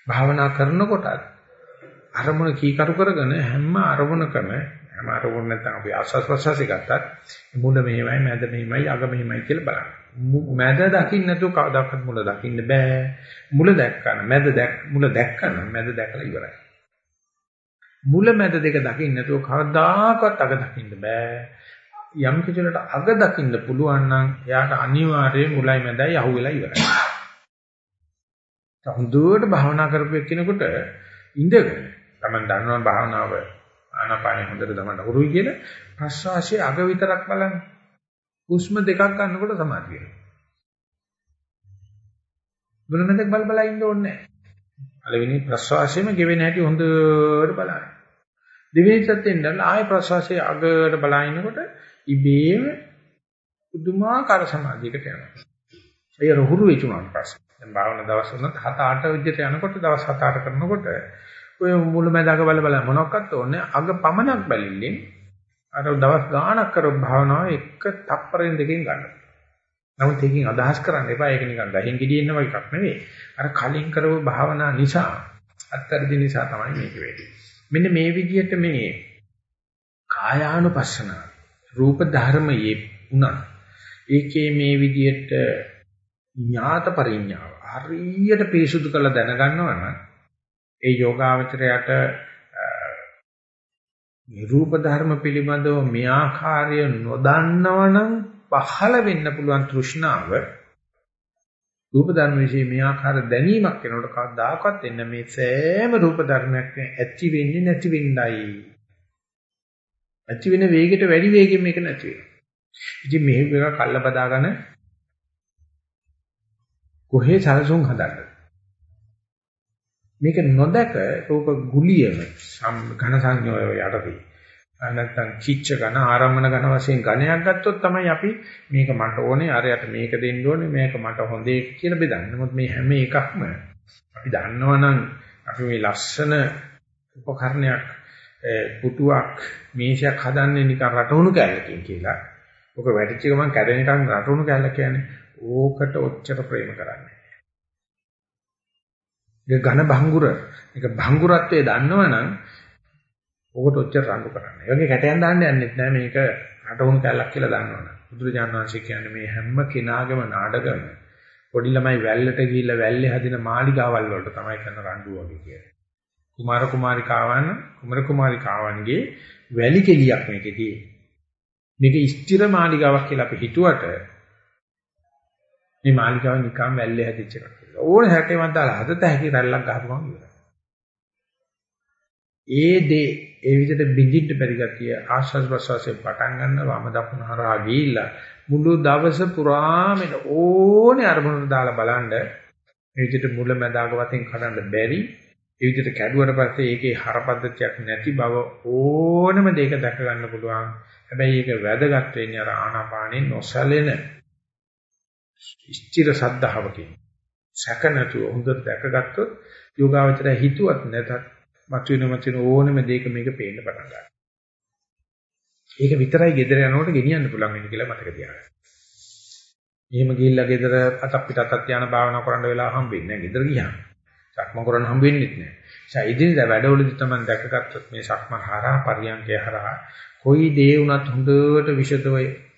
භාවනා කරනකොටත් අරමුණ කීකරු කරගෙන හැම අරමුණකම හැම අරමුණ නැත්නම් අපි ආස්වාස් ප්‍රසවාසය ගත්තත් මුල මෙහෙමයි මැද මෙහෙමයි අග මෙහෙමයි කියලා බලන්න. මැද දකින්න නැතුව කවදාකවත් මුල දකින්න බෑ. මුල දැක්කම මැද දැක් මුල දැක්කම මැද දැකලා ඉවරයි. මුල මැද දෙක දකින්න නැතුව කවදාකවත් අග දකින්න බෑ. යම් කිසිලට අග දකින්න පුළුවන් නම් එයාට අනිවාර්යයෙන් මුලයි මැදයි අහුවෙලා ඉවරයි. හොඳට භාවනා කරපු එක්කිනෙකුට ඉඳගෙන තමයි දන්නවා භාවනාව ආනාපානෙ හොඳට තමයි උරුයි කියලා ප්‍රශ්වාසයේ අග විතරක් බලන්න. හුස්ම දෙකක් ගන්නකොට සමාධිය වෙනවා. බුදුමෙන්දක් බල බල ඉන්න ඕනේ නැහැ. පළවෙනි ප්‍රශ්වාසයෙම ගෙවෙන හැටි හොඳට බලන්න. දෙවෙනි සත්‍යෙන් දැන් ආය ප්‍රශ්වාසයේ අගට බලනකොට ඉබේම පුදුමාකාර සමාධියකට යනවා. ඒ රහුරු වෙචුණාට පස්සේ දැන් භාවනා දවස් වුණත් 7 8 විදිහට යනකොට දවස් 7 8 කරනකොට ඔය මුලමඳාක බල බල මොනක්වත් ඕනේ අග පමණක් බැලිල්ලෙන් අර දවස් ගාණක් කර භාවනාව එක තප්පරෙන් දෙකෙන් ගන්න. නමුත් ඒකෙන් අදහස් කරන්න එපා. ඒක නිකන් ගහින් ගෙඩියෙන්න වගේ එකක් නෙවෙයි. අර කලින් කරපු භාවනා නිසා අත්තරදි නිසා තමයි මේක වෙන්නේ. මෙන්න මේ විදිහට මේ කායානුපස්සන රූප ධර්මයේ උනා. ඒකේ මේ විදිහට ඥාත පරිඥාව හරියට පිරිසුදු කරලා දැනගන්නවා නම් ඒ යෝගාවචරයට රූප ධර්ම පිළිබඳව මේ ආකාරය නොදන්නවනම් පහළ වෙන්න පුළුවන් තෘෂ්ණාව. රූප ධර්ම વિશે මේ ආකාර දැනීමක් වෙනකොට කවදාකවත් එන්න මේ සෑම රූප ධර්මයක් ඇති වෙන්නේ නැති වෙන්නයි. ඇති වෙන වේගයට වැඩි වේගෙන් මේක නැති වෙනවා. ඉතින් මේ එක කල්ල බදාගෙන කොහේ සලසුන් හදන්නද? මේක නොදක රූප ගුලියම ඝන සංයෝය යටතේ නැත්නම් චිච්ච ඝන ආරම්මන ඝන වශයෙන් ඝනයක් ගත්තොත් තමයි අපි මේක මට ඕනේ අරයට මේක දෙන්න ඕනේ මේක මට හොඳේ කියලා බෙදන්නේ. නමුත් මේ හැම එකක්ම අපි දන්නවනම් අපි මේ ලස්සන උපකරණයක් පුටුවක් මේෂයක් හදන්නේ නිකන් රටවුණු කැලලකින් කියලා. ඔක වැටිච්ච ගමන් කැඩෙන එකක් රටවුණු කැලල කියන්නේ ඕකට ඔච්චර ප්‍රේම කරන්නේ. ඒක ඝන භංගුර. ඒක භංගුරත්වයේ දන්නවනම් ඕකට ඔච්චර රණ්ඩු කරන්නේ. ඒ වගේ කැටයන් දාන්න යන්නෙත් නෑ මේක රටවුණු කැලක් කියලා දන්නවනේ. බුදුරජාණන් වහන්සේ කියන්නේ මේ හැම කෙනාගේම නාඩගම පොඩි ළමයි වැල්ලට ගිහිල්ලා වැල්ලේ හදින මාලිගාවල් වලට තමයි කරන රණ්ඩු වගේ කියන්නේ. කුමාර කුමාරිකාවන් කුමර කුමාරිකාවන්ගේ වැලි කෙලියක් මේකේදී. මේක ස්ථිර මාලිගාවක් කියලා අපි හිතුවට මේ මාලිගාව නිකන් වැල්ලේ හැදිච්ච එකක්. ඕන හැටේවත් දාලා හදත හැකි රැල්ලක් ගහපුවම ඉවරයි. ඒ දේ ඒ විදිහට බිඳින්න බැරි ගතිය ආශ්වාස ප්‍රශ්වාසයෙන් පටන් ගන්න වම දකුණ හරහා ගිහිල්ලා මුළු දවස පුරාම ඕනේ අරමුණු දාලා බලන්න මේ විදිහට මුල මැදාග වතෙන් කඩන්න බැරි ඒ විදිහට කැඩුවට පස්සේ ඒකේ හරපද්ධතියක් නැති බව ඕනම දෙයක දැක ගන්න පුළුවන් හැබැයි ඒක වැදගත් වෙන්නේ අර ආනාපානේ නොසැලෙන ස්ථිර සද්ධාවකින් සැක නැතුව හොඳට දැකගත්තොත් යෝගාවචරය හිතුවත් නැතත් මතුවෙන මතුවෙන ඕනෙම දෙයක මේක පේන්න පටන් ගන්නවා. ඒක විතරයි gedera යනකොට ගෙනියන්න පුළුවන් වෙන්නේ කියලා මතක තියාගන්න. එහෙම ගිහිල්ලා ගෙදර අතක් පිටතක් යන භාවනා කරන්න වෙලාව හම්බෙන්නේ නැහැ. ගෙදර ගියාම. සක්මන් කරන්න හම්බෙන්නේ නැහැ. ඒ ඉදිරියට වැඩවලදී තමයි දැකගත්තොත් මේ සක්මන් හරහා පරියන්කය හරහා කොයි දේ වුණත් හොඳට විෂදව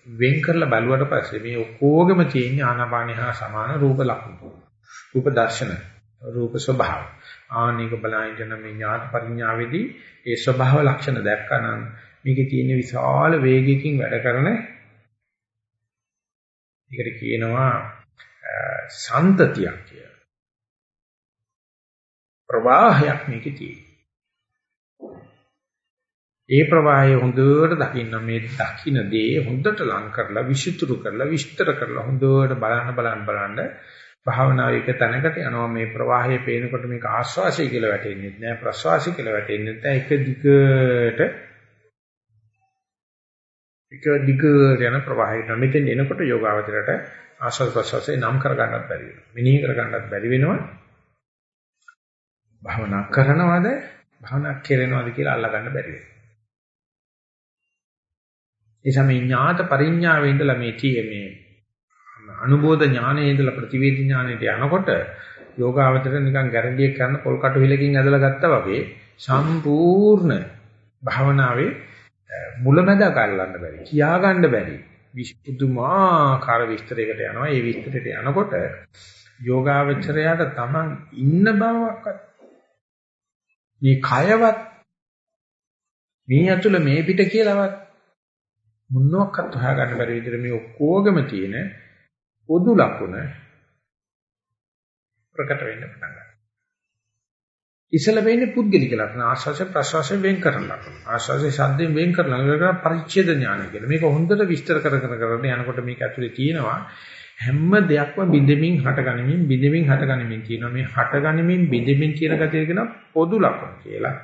වෙන් කරලා බලුවට පස්සේ මේ ඔක්කොගෙම තියෙන ආනාපානිය හා සමාන රූප ලක්ෂණ. රූප දර්ශන, රූප ස්වභාව. ආනික බලයින් මේ ඥාත පරිඥාවේදී ඒ ස්වභාව ලක්ෂණ දැක්කනම් මේකේ තියෙන විශාල වේගයකින් වැඩ කරන ඒකට කියනවා සන්තතියක් කියලා. ප්‍රවාහයක් මේකේ තියෙනවා. ඒ ප්‍රවාහය හොඳට දකින්න මේ දකින්න දේ හොඳට ලං කරලා විසිතුරු කරලා විස්තර කරලා හොඳට බලන්න බලන්න බලන්න භාවනාව එක තැනකට යනවා. මේ ප්‍රවාහය පේනකොට මේක ආස්වාසය කියලා වැටෙන්නේ නැහැ ප්‍රස්වාසය කියලා වැටෙන්නේ නැහැ එක දිගට එක දිගට යන ප්‍රවාහයකට මෙතෙන් එනකොට යෝගාවචරයට ආස්වාද ප්‍රස්වාසය නම් කර ගන්නත් බැරි වෙනවා. මිනී කර ගන්නත් බැරි වෙනවා. භාවනා කරනවද? භාවනා කෙරෙනවද කියලා අල්ලා ගන්න බැරි වෙනවා. ඒ සමේ ඥාත පරිඥාවේ ඉඳලා මේ tie මේ අනුබෝධ ඥානයේ ඉඳලා ප්‍රතිවේදී ඥානයට යනකොට යෝගාවචර නිකන් ගැරන්ඩියක් කරන පොල් කටු හිලකින් ඇදලා ගත්තා වගේ සම්පූර්ණ භාවනාවේ මුලමැද ගන්නන්න බැරි කියා ගන්න බැරි විසුදුමාකාර විස්තරයකට යනවා. ඒ විස්තරයට යනකොට යෝගාවචරයට තමන් ඉන්න බවක්වත් මේ කයවත් මේ ඇතුළ මේ පිට කියලාවත් මොනවාක්වත් හොයාගන්න බැරි විදිහට මේ ඔක්කොගම තියෙන පොදු ලක්ෂණ ප්‍රකට වෙන්න පටන් ගන්නවා. ඉසල වෙන්නේ පුද්ගලික ලක්ෂණ ආශ්වාස ප්‍රශ්වාසයෙන් වෙන් කරන ලක්ෂණ. ආශ්වාසයේ ශබ්දයෙන් වෙන් කරන ලක්ෂණ පරිච්ඡේද ඥානය කියලා. මේක හොඳට විස්තර කර කර කරගෙන යනකොට මේක ඇතුලේ තියෙනවා හැම දෙයක්ම බිඳෙමින් හටගනිමින් බිඳෙමින් හටගනිමින් කියනවා මේ හටගනිමින් බිඳෙමින් කියන ගතිය කියන පොදු ලක්ෂණ කියලා.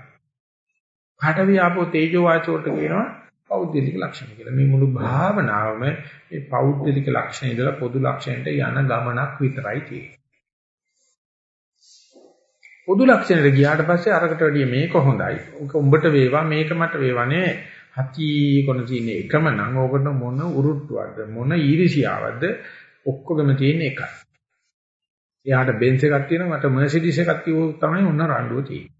පාඨවි ආපෝ තේජෝ වාචෝට කියනවා පෞද්ගලික ලක්ෂණ කියලා. මේ මුළු භාවනාවම මේ පෞද්ගලික ලක්ෂණ ඉඳලා පොදු ලක්ෂණයට යන ගමනක් විතරයි තියෙන්නේ. පොදු ලක්ෂණයට ගියාට පස්සේ අරකට වැඩිය මේක හොඳයි. උඹ උඹට වේවා මේක මට වේවා නේ. හති කොන තියෙන එකම නම් ඕකට මොන උරුට්ටුවක්ද මොන ඊර්ෂියාවක්ද ඔක්කොගෙම තියෙන එකයි. එයාට බෙන්ස් එකක් තියෙනවා මට මර්සිඩීස් එකක් තියුවොත් තමයි ඔන්න රණ්ඩුව තියෙන්නේ.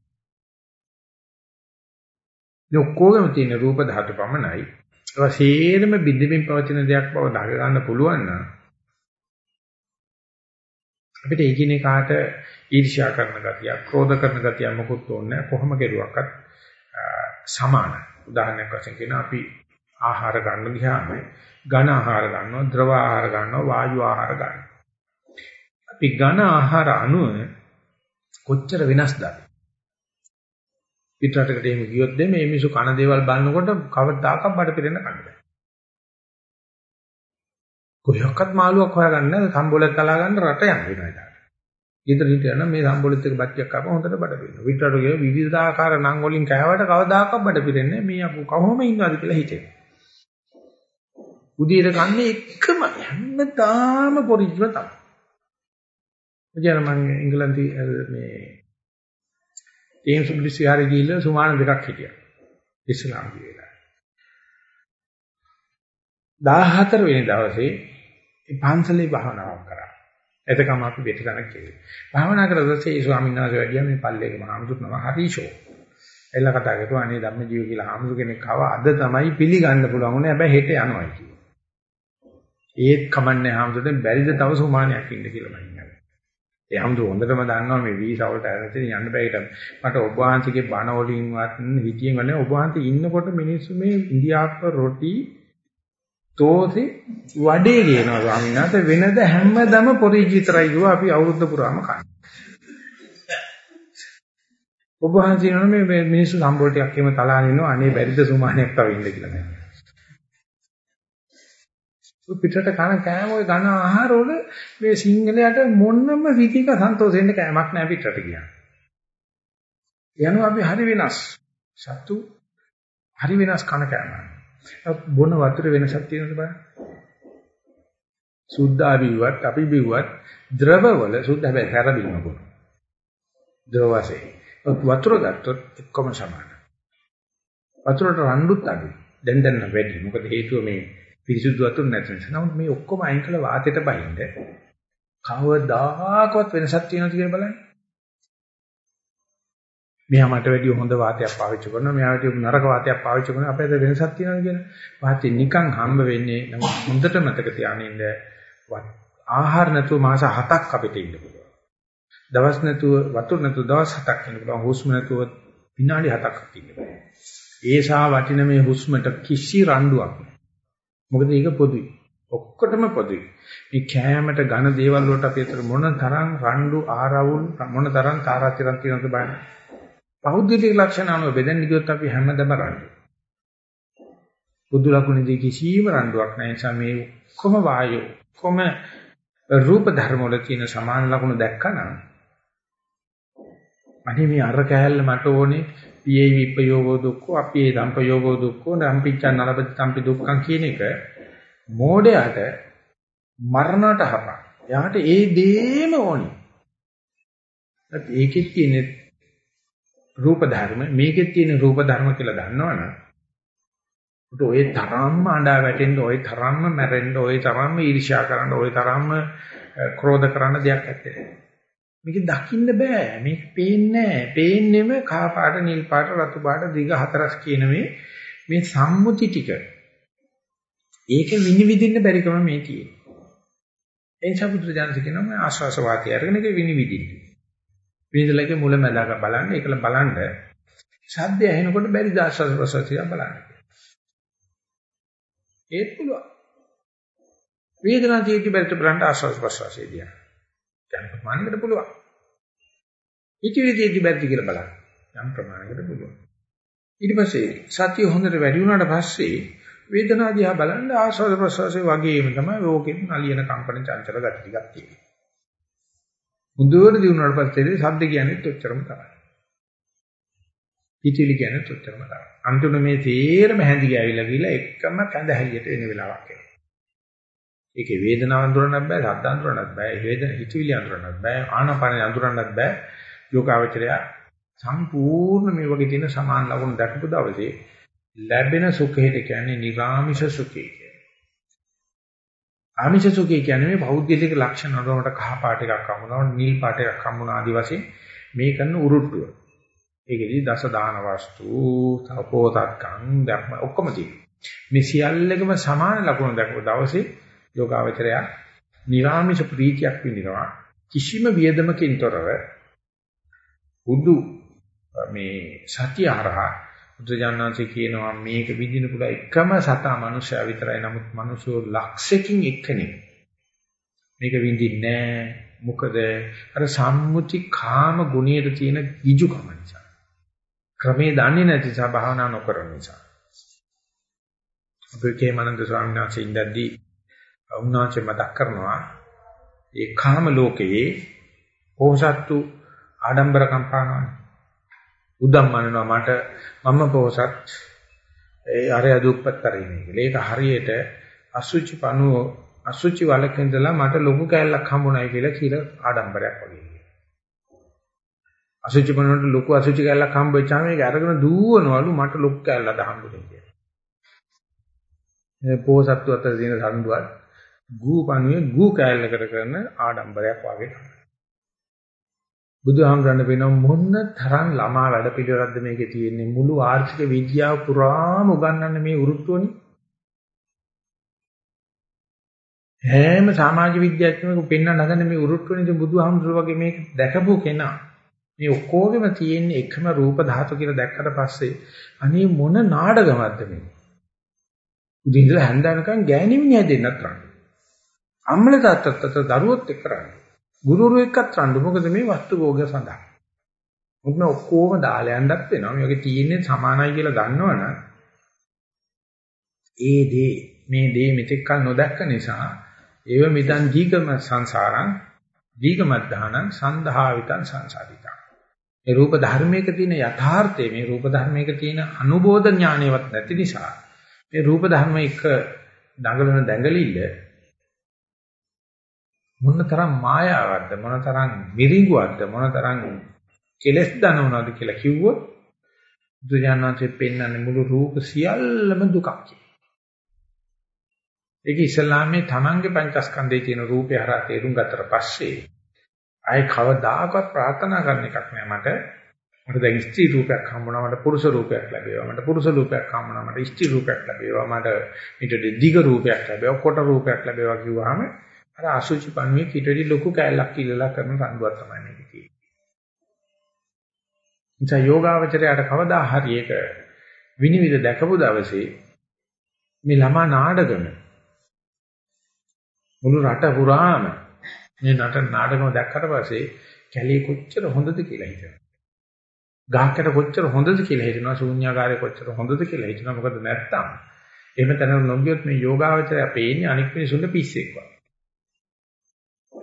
මේ ඔක්කොගෙම තියෙන රූප ධාතු පමණයි. ඒවා සේරම බිඳින්මින් පවතින දෙයක් බව දක ගන්න පුළුවන් නම් අපිට එකිනෙකාට ඊර්ෂ්‍යා කරන ගතිය, ක්‍රෝධ කරන ගතිය මොකුත් ඕනේ කොහොම කෙරුවක්වත් සමානයි. උදාහරණයක් වශයෙන් කියන අපි ආහාර ගන්න ගියාම ඝන ආහාර ගන්නවා, ද්‍රව ආහාර ගන්නවා, වායු ආහාර ගන්නවා. අපි ඝන ආහාර අනුව කොච්චර වෙනස්ද? පිටරටකට එහෙම ගියොත් මේ මිනිස්සු කන දේවල් බලනකොට කවදාකවත් බඩ පිරෙන්න කන්න බෑ. කොහොක්වත් මාළුවක් හොයාගන්න නැහැ සම්බෝලයක් තලා ගන්න රට යන්න වෙනවා ඒක. ඊතර හිටියන මේ සම්බෝලෙත් එක බත්තියක් කපම හොඳට බඩ පිරෙනවා. පිටරට ගිය විවිධාකාර නම් වලින් කෑවට කවදාකවත් බඩ පිරෙන්නේ මේ අපු කොහොම ඉන්නවද කියලා හිතෙනවා. උදේට කන්නේ එකම හැමදාම පොරිජ්ව තමයි. එජන මම එංගලන්තේ මේ ටීම්ස් බ්ලිස් විහාරේ ගිහිල්ලා සුමාන දෙකක් හිටියා. ඉස්ලාම් කියලා. 14 වෙනි දවසේ පන්සලේ භාවනාවක් කරා. එතකම අපි පිටතනක් කෙරුවේ. භාවනා කරද්දී ඒ ස්වාමීන් වහන්සේ වැඩියා මේ පල්ලේක මහමුදුනම හරිෂෝ. එල්ල කතා කරුවා අනේ ධම්මජීව කියලා ආමුදු කෙනෙක් ආව අද තමයි පිළිගන්න පුළුවන් උනේ හැබැයි හෙට යනවා කියලා. ඒත් කමන්නේ ආමුදුෙන් බැරිද තව සුමානයක් ඉන්න කියලා මම හිතන්නේ. ඒ ආමුදු හොඳටම දන්නවා මේ වීසා වලට ඇරෙන්න යන්න බෑ මට ඔබ වහන්සේගේ බණ වලින්වත් හිතියෙන් වල ඔබ වහන්සේ ඉන්නකොට මිනිස්සු මේ ඉන්දියාප්ප රොටි තෝසේ වඩේ කියනවා ස්වාමීන් වහන්සේ. වෙනද හැමදම පොරිජිතරයි කිව්වා. අපි අවුරුද්ද පුරාම කන්නේ. ඔබ වහන්සේ නෝ මේ මිනිස්සු සම්බෝල ටිකක් එහෙම තලාගෙන ඉන්නවා. අනේ බැරිද සුමානයක් තව ඉන්න කියලා. නෑ. පිටරට කන කෑම ඔය ඝන ආහාර වල මේ සිංහලයට මොනම විදිහක සන්තෝෂෙන්න කෑමක් නෑ පිටරට කියන්නේ. යනවා අපි හරි වෙනස්. සතු හරි වෙනස් කන කෑමක්. බොන වතුර වෙනසක් තියෙනවද බලන්න. සුද්ධා බිව්වත් අපි බිව්වත් ද්‍රවවල සුද්ධ හැබැයි හැර බින්න පුළුවන්. ද්‍රව වශයෙන්. වතුර ගත්තොත් එක්කම සමානයි. වතුරට රණ්ඩුත් අඩුයි. දැන් දැන් වැඩි. මොකද හේතුව මේ පිරිසුදු වතුර නැති නිසා. නමුත් මේ ඔක්කොම අයින් කළ වාතයට බහින්ද කවදාකවත් වෙනසක් තියෙනවද කියලා බලන්න. මෙයා මට වැඩිය හොඳ වාතයක් පාවිච්චි කරනවා. මෙයා වැඩිය නරක වාතයක් පාවිච්චි කරනවා. අපේ අතර වෙනසක් තියෙනවා කියන වාතය නිකන් හම්බ වෙන්නේ නමුත් හොඳට මතක තියාගෙන ආහාර නැතුව මාස 7ක් අපිට ඉන්න පුළුවන්. දවස් නැතුව වතුර නැතුව දවස් 7ක් ඉන්න පුළුවන්. හුස්ම නැතුව විනාඩි 7ක් ඉන්න පුළුවන් ඒසා වටින මේ හුස්මට කිසි රණ්ඩුවක් මොකද ඒක පොදුයි ඔක්කොටම පොදුයි මේ කෑමට ඝන දේවල් වලට අපි අතර මොන තරම් රණ්ඩු ආරවුල් මොන තරම් තාරාතිරම් තියෙනවද බලන්න පෞද්ගලික ලක්ෂණ අනුව බෙදෙන්න ගියොත් අපි හැමදම රණ්ඩු. බුදු ලකුණේදී කිසිම රණ්ඩුවක් නැහැ. නිසා මේ ඔක්කොම වායෝ, ඔක්කොම රූප ධර්ම වල තියෙන සමාන ලකුණු දැක්කනම් අනේ මේ අර කෑල්ල මට ඕනේ පියේ විපයෝගෝ දුක්ඛ අපේ දම්පයෝගෝ දුක්ඛ නම්පිච්ච නලපති සම්පි දුක්ඛං කියන එක මෝඩයට මරණට හපක්. එයාට ඒ දේම ඕනේ. ඒකෙත් තියෙන්නේ රූප ධර්ම මේකෙත් තියෙන රූප ධර්ම කියලා දන්නවනම් උට ඔය තරම්ම අඬා වැටෙන්න ඔය තරම්ම මැරෙන්න ඔය තරම්ම ඊර්ෂ්‍යා කරන්න ඔය තරම්ම ක්‍රෝධ කරන්න දෙයක් නැත්තේ මේක දකින්න බෑ මේක පේන්නේ නෑ පේන්නෙම කහ පාට නිල් පාට රතු පාට දිග හතරස් කියන මේ මේ සම්මුති ටික ඒක විනිවිදින්න බැරිකම මේ තියෙන්නේ එනිසා බුදුරජාණන් කියනවා ආශ්වාස වාතය අරගෙන ඒක විනිවිදින්න විඳලක මුල මැදක බලන්න ඒකල බලන්න ශබ්දය ඇහෙනකොට බැරි දාශස් ප්‍රසතිය බලන්න. ඒත් පුළුවන්. වේදනාව තියෙද්දි බැරිට බලන්න ආශස් ප්‍රසවාසයේදී. යම් ප්‍රමාණයකට පුළුවන්. ඉතිවිලි තියෙද්දි බැරිද කියලා බලන්න. යම් ප්‍රමාණයකට පුළුවන්. ඊට පස්සේ සතිය හොඳට වැඩි වුණාට පස්සේ වේදනාව දිහා බලන්න ආශස් ප්‍රසවාසයේ වගේම තමයි ඕකෙන් නලියන කම්පන චංචල ගති ටිකක් තියෙන්නේ. හොඳට දිනුනාට පස්සේ ශබ්ද කියන්නේත් ඔච්චරම තමයි. පිටිලි කියන්නේත් ඔච්චරම තමයි. අන්තිමට මේ තේරම හැඳි ගෑවිලා ගිහලා එකම කඳ හැලියට වෙන වෙලාවක් එනවා. ඒකේ වේදනාව අඳුරන්නත් බෑ, ශබ්ද අඳුරන්නත් බෑ, වේදන හිතවිලි අඳුරන්නත් බෑ, ආනපන අඳුරන්නත් බෑ. යෝගාවචරය සම්පූර්ණ මේ වගේ තියෙන සමාන ලකුණු දැකපු දවසේ ලැබෙන සුඛයට කියන්නේ නිරාමිෂ සුඛය. ආමිෂ සුඛය කියන්නේ මේ පෞද්ගලික ලක්ෂණ වලට කහ පාට එකක් හම්බුනවා, නිල් පාට එකක් හම්බුනා ආදි වශයෙන් මේ කරන උරුට්ටුව. ඒකෙදි දස දාන වස්තු, තපෝතක්කම් ධර්ම ඔක්කොම තියෙනවා. මේ සියල්ලකම සමාන ලක්ෂණ දක්ව දවසේ යෝගාවචරය නිර්ආමිෂ ප්‍රීතියක් විඳිනවා. කිසිම වියදමකින් තොරව උදු මේ සතිය හරහා බුදුජානනාංශය කියනවා මේක විඳින පුළුවන් එකම සතා මනුෂ්‍යයා විතරයි. නමුත් මනුෂ්‍යෝ ලක්ෂකින් එක්කෙනෙක්. මේක විඳින්නේ මොකද අර සම්මුති කාම ගුණයේ තියෙන ගිජුකම නිසා. ක්‍රමේ දන්නේ නැති නිසා භාවනා නොකරන නිසා. අපේ මනන්ද ස්වාමීන් වහන්සේ ඉඳද්දී උන්වහන්සේ මතක් කරනවා ඒ කාම ලෝකයේ පොහසත්තු ආඩම්බරකම් පානවනේ උදම් මනනවා මට මම පොසත් ඒ අරය දුප්පත් කරන්නේ කියලා. ඒක හරියට අසුචි පණුව අසුචි වලක ඉඳලා මට ලොකු කෑල්ලක් හම්බුනායි කියලා කියලා ආඩම්බරයක් වගේ. අසුචි පණුවට ලොකු අසුචි කෑල්ලක් හම්බෙච්චාම ඒක අරගෙන දුවනවලු මට ලොකු කෑල්ලක් හම්බුනේ කියලා. මේ පොසත්තු අතර තියෙන සම්ඩුවත් ගූ පණුවේ ගූ කෑල්ලකට කරන ආඩම්බරයක් වගේ තමයි. බුදුහාමරන්න වෙනව මොන්න තරම් ළමා වැඩ පිළිවෙලක්ද මේකේ තියෙන්නේ. මුළු ආර්ථික විද්‍යාව පුරාම උගන්වන්නේ මේ උරුට්ටුවනේ හැම සමාජ විද්‍යාඥයෙකු පෙන්වන්න හදන මේ උරුට්ටුවනේ බුදුහාමර වගේ මේක දැකපු කෙනා. මේ ඔක්කොගෙම තියෙන එකම රූප ධාතු කියලා දැක්කට පස්සේ අනේ මොන නාඩගමක්ද මේ? උදින් ඉඳලා හැන්දනකම් ගෑණිමිනිය දෙන්නත් රන්න අම්මල තාත්තත් අතර දරුවොත් එක්ක රන්න ගුරුවරු එක්කත් රණ්ඩු මොකද මේ වස්තු භෝගය සඳහා. මොකද ඔක්කොම දාලා යන්නත් වෙනවා. මේ වගේ තියෙන්නේ සමානයි කියලා දන්නවනම් ඒ දේ මේ දේ මෙතෙක් කල නොදැක්ක නිසා ඒව මිදන් දීගම සංසාරං දීගමද්ධානං සන්දහාවිතං සංසාරිතං. මේ රූප ධර්මයක තියෙන යථාර්ථය මේ රූප ධර්මයක තියෙන අනුබෝධ ඥානයවත් නැති නිසා මේ රූප ධර්ම එක දඟලන දැඟලිල්ල මොනතරම් මායාවක්ද මොනතරම් මිරිඟුවක්ද මොනතරම් කෙලස් දනවනවද කියලා කිව්වොත් බුදුජානනාංශයෙන් පෙන්වන්නේ මුළු රූප සියල්ලම දුකක් කියලා. ඒක ඉස්ලාමයේ තමන්ගේ පංචස්කන්ධයේ තියෙන රූපය හරහා තේරුම් ගත්තට පස්සේ ආයේ කවදාකවත් ප්‍රාර්ථනා කරන එකක් නෑ මට මට දැන් ස්ත්‍රී රූපයක් හම්බුණා මට පුරුෂ රූපයක් ලැබේවා මට පුරුෂ රූපයක් හම්බුණා මට ස්ත්‍රී රූපයක් ලැබේවා මට ඊට දිග රූපයක් ලැබේවා කොට රූපයක් ලැබේවා කිව්වහම අර අසුචි පණුවේ පිටරි ලොකු කෑල්ලක් කිල්ලලා කරන රණ්ඩුවක් තමයි මේක තියෙන්නේ. ඉතින් යෝගාවචරයට කවදා හරි ඒක විනිවිද දැකපු දවසේ මේ ළමා නාඩගම මුළු රට පුරාම මේ නට නාඩගම දැක්කට පස්සේ කැලේ කොච්චර හොඳද කියලා හිතනවා. ගහකට කොච්චර හොඳද කියලා හිතනවා ශූන්‍යාකාරය කොච්චර හොඳද කියලා හිතනවා මොකද නැත්තම් එහෙම තැන නොගියොත් මේ යෝගාවචරය පේන්නේ අනික් මිනිසුන්ට පිස්සෙක් වගේ.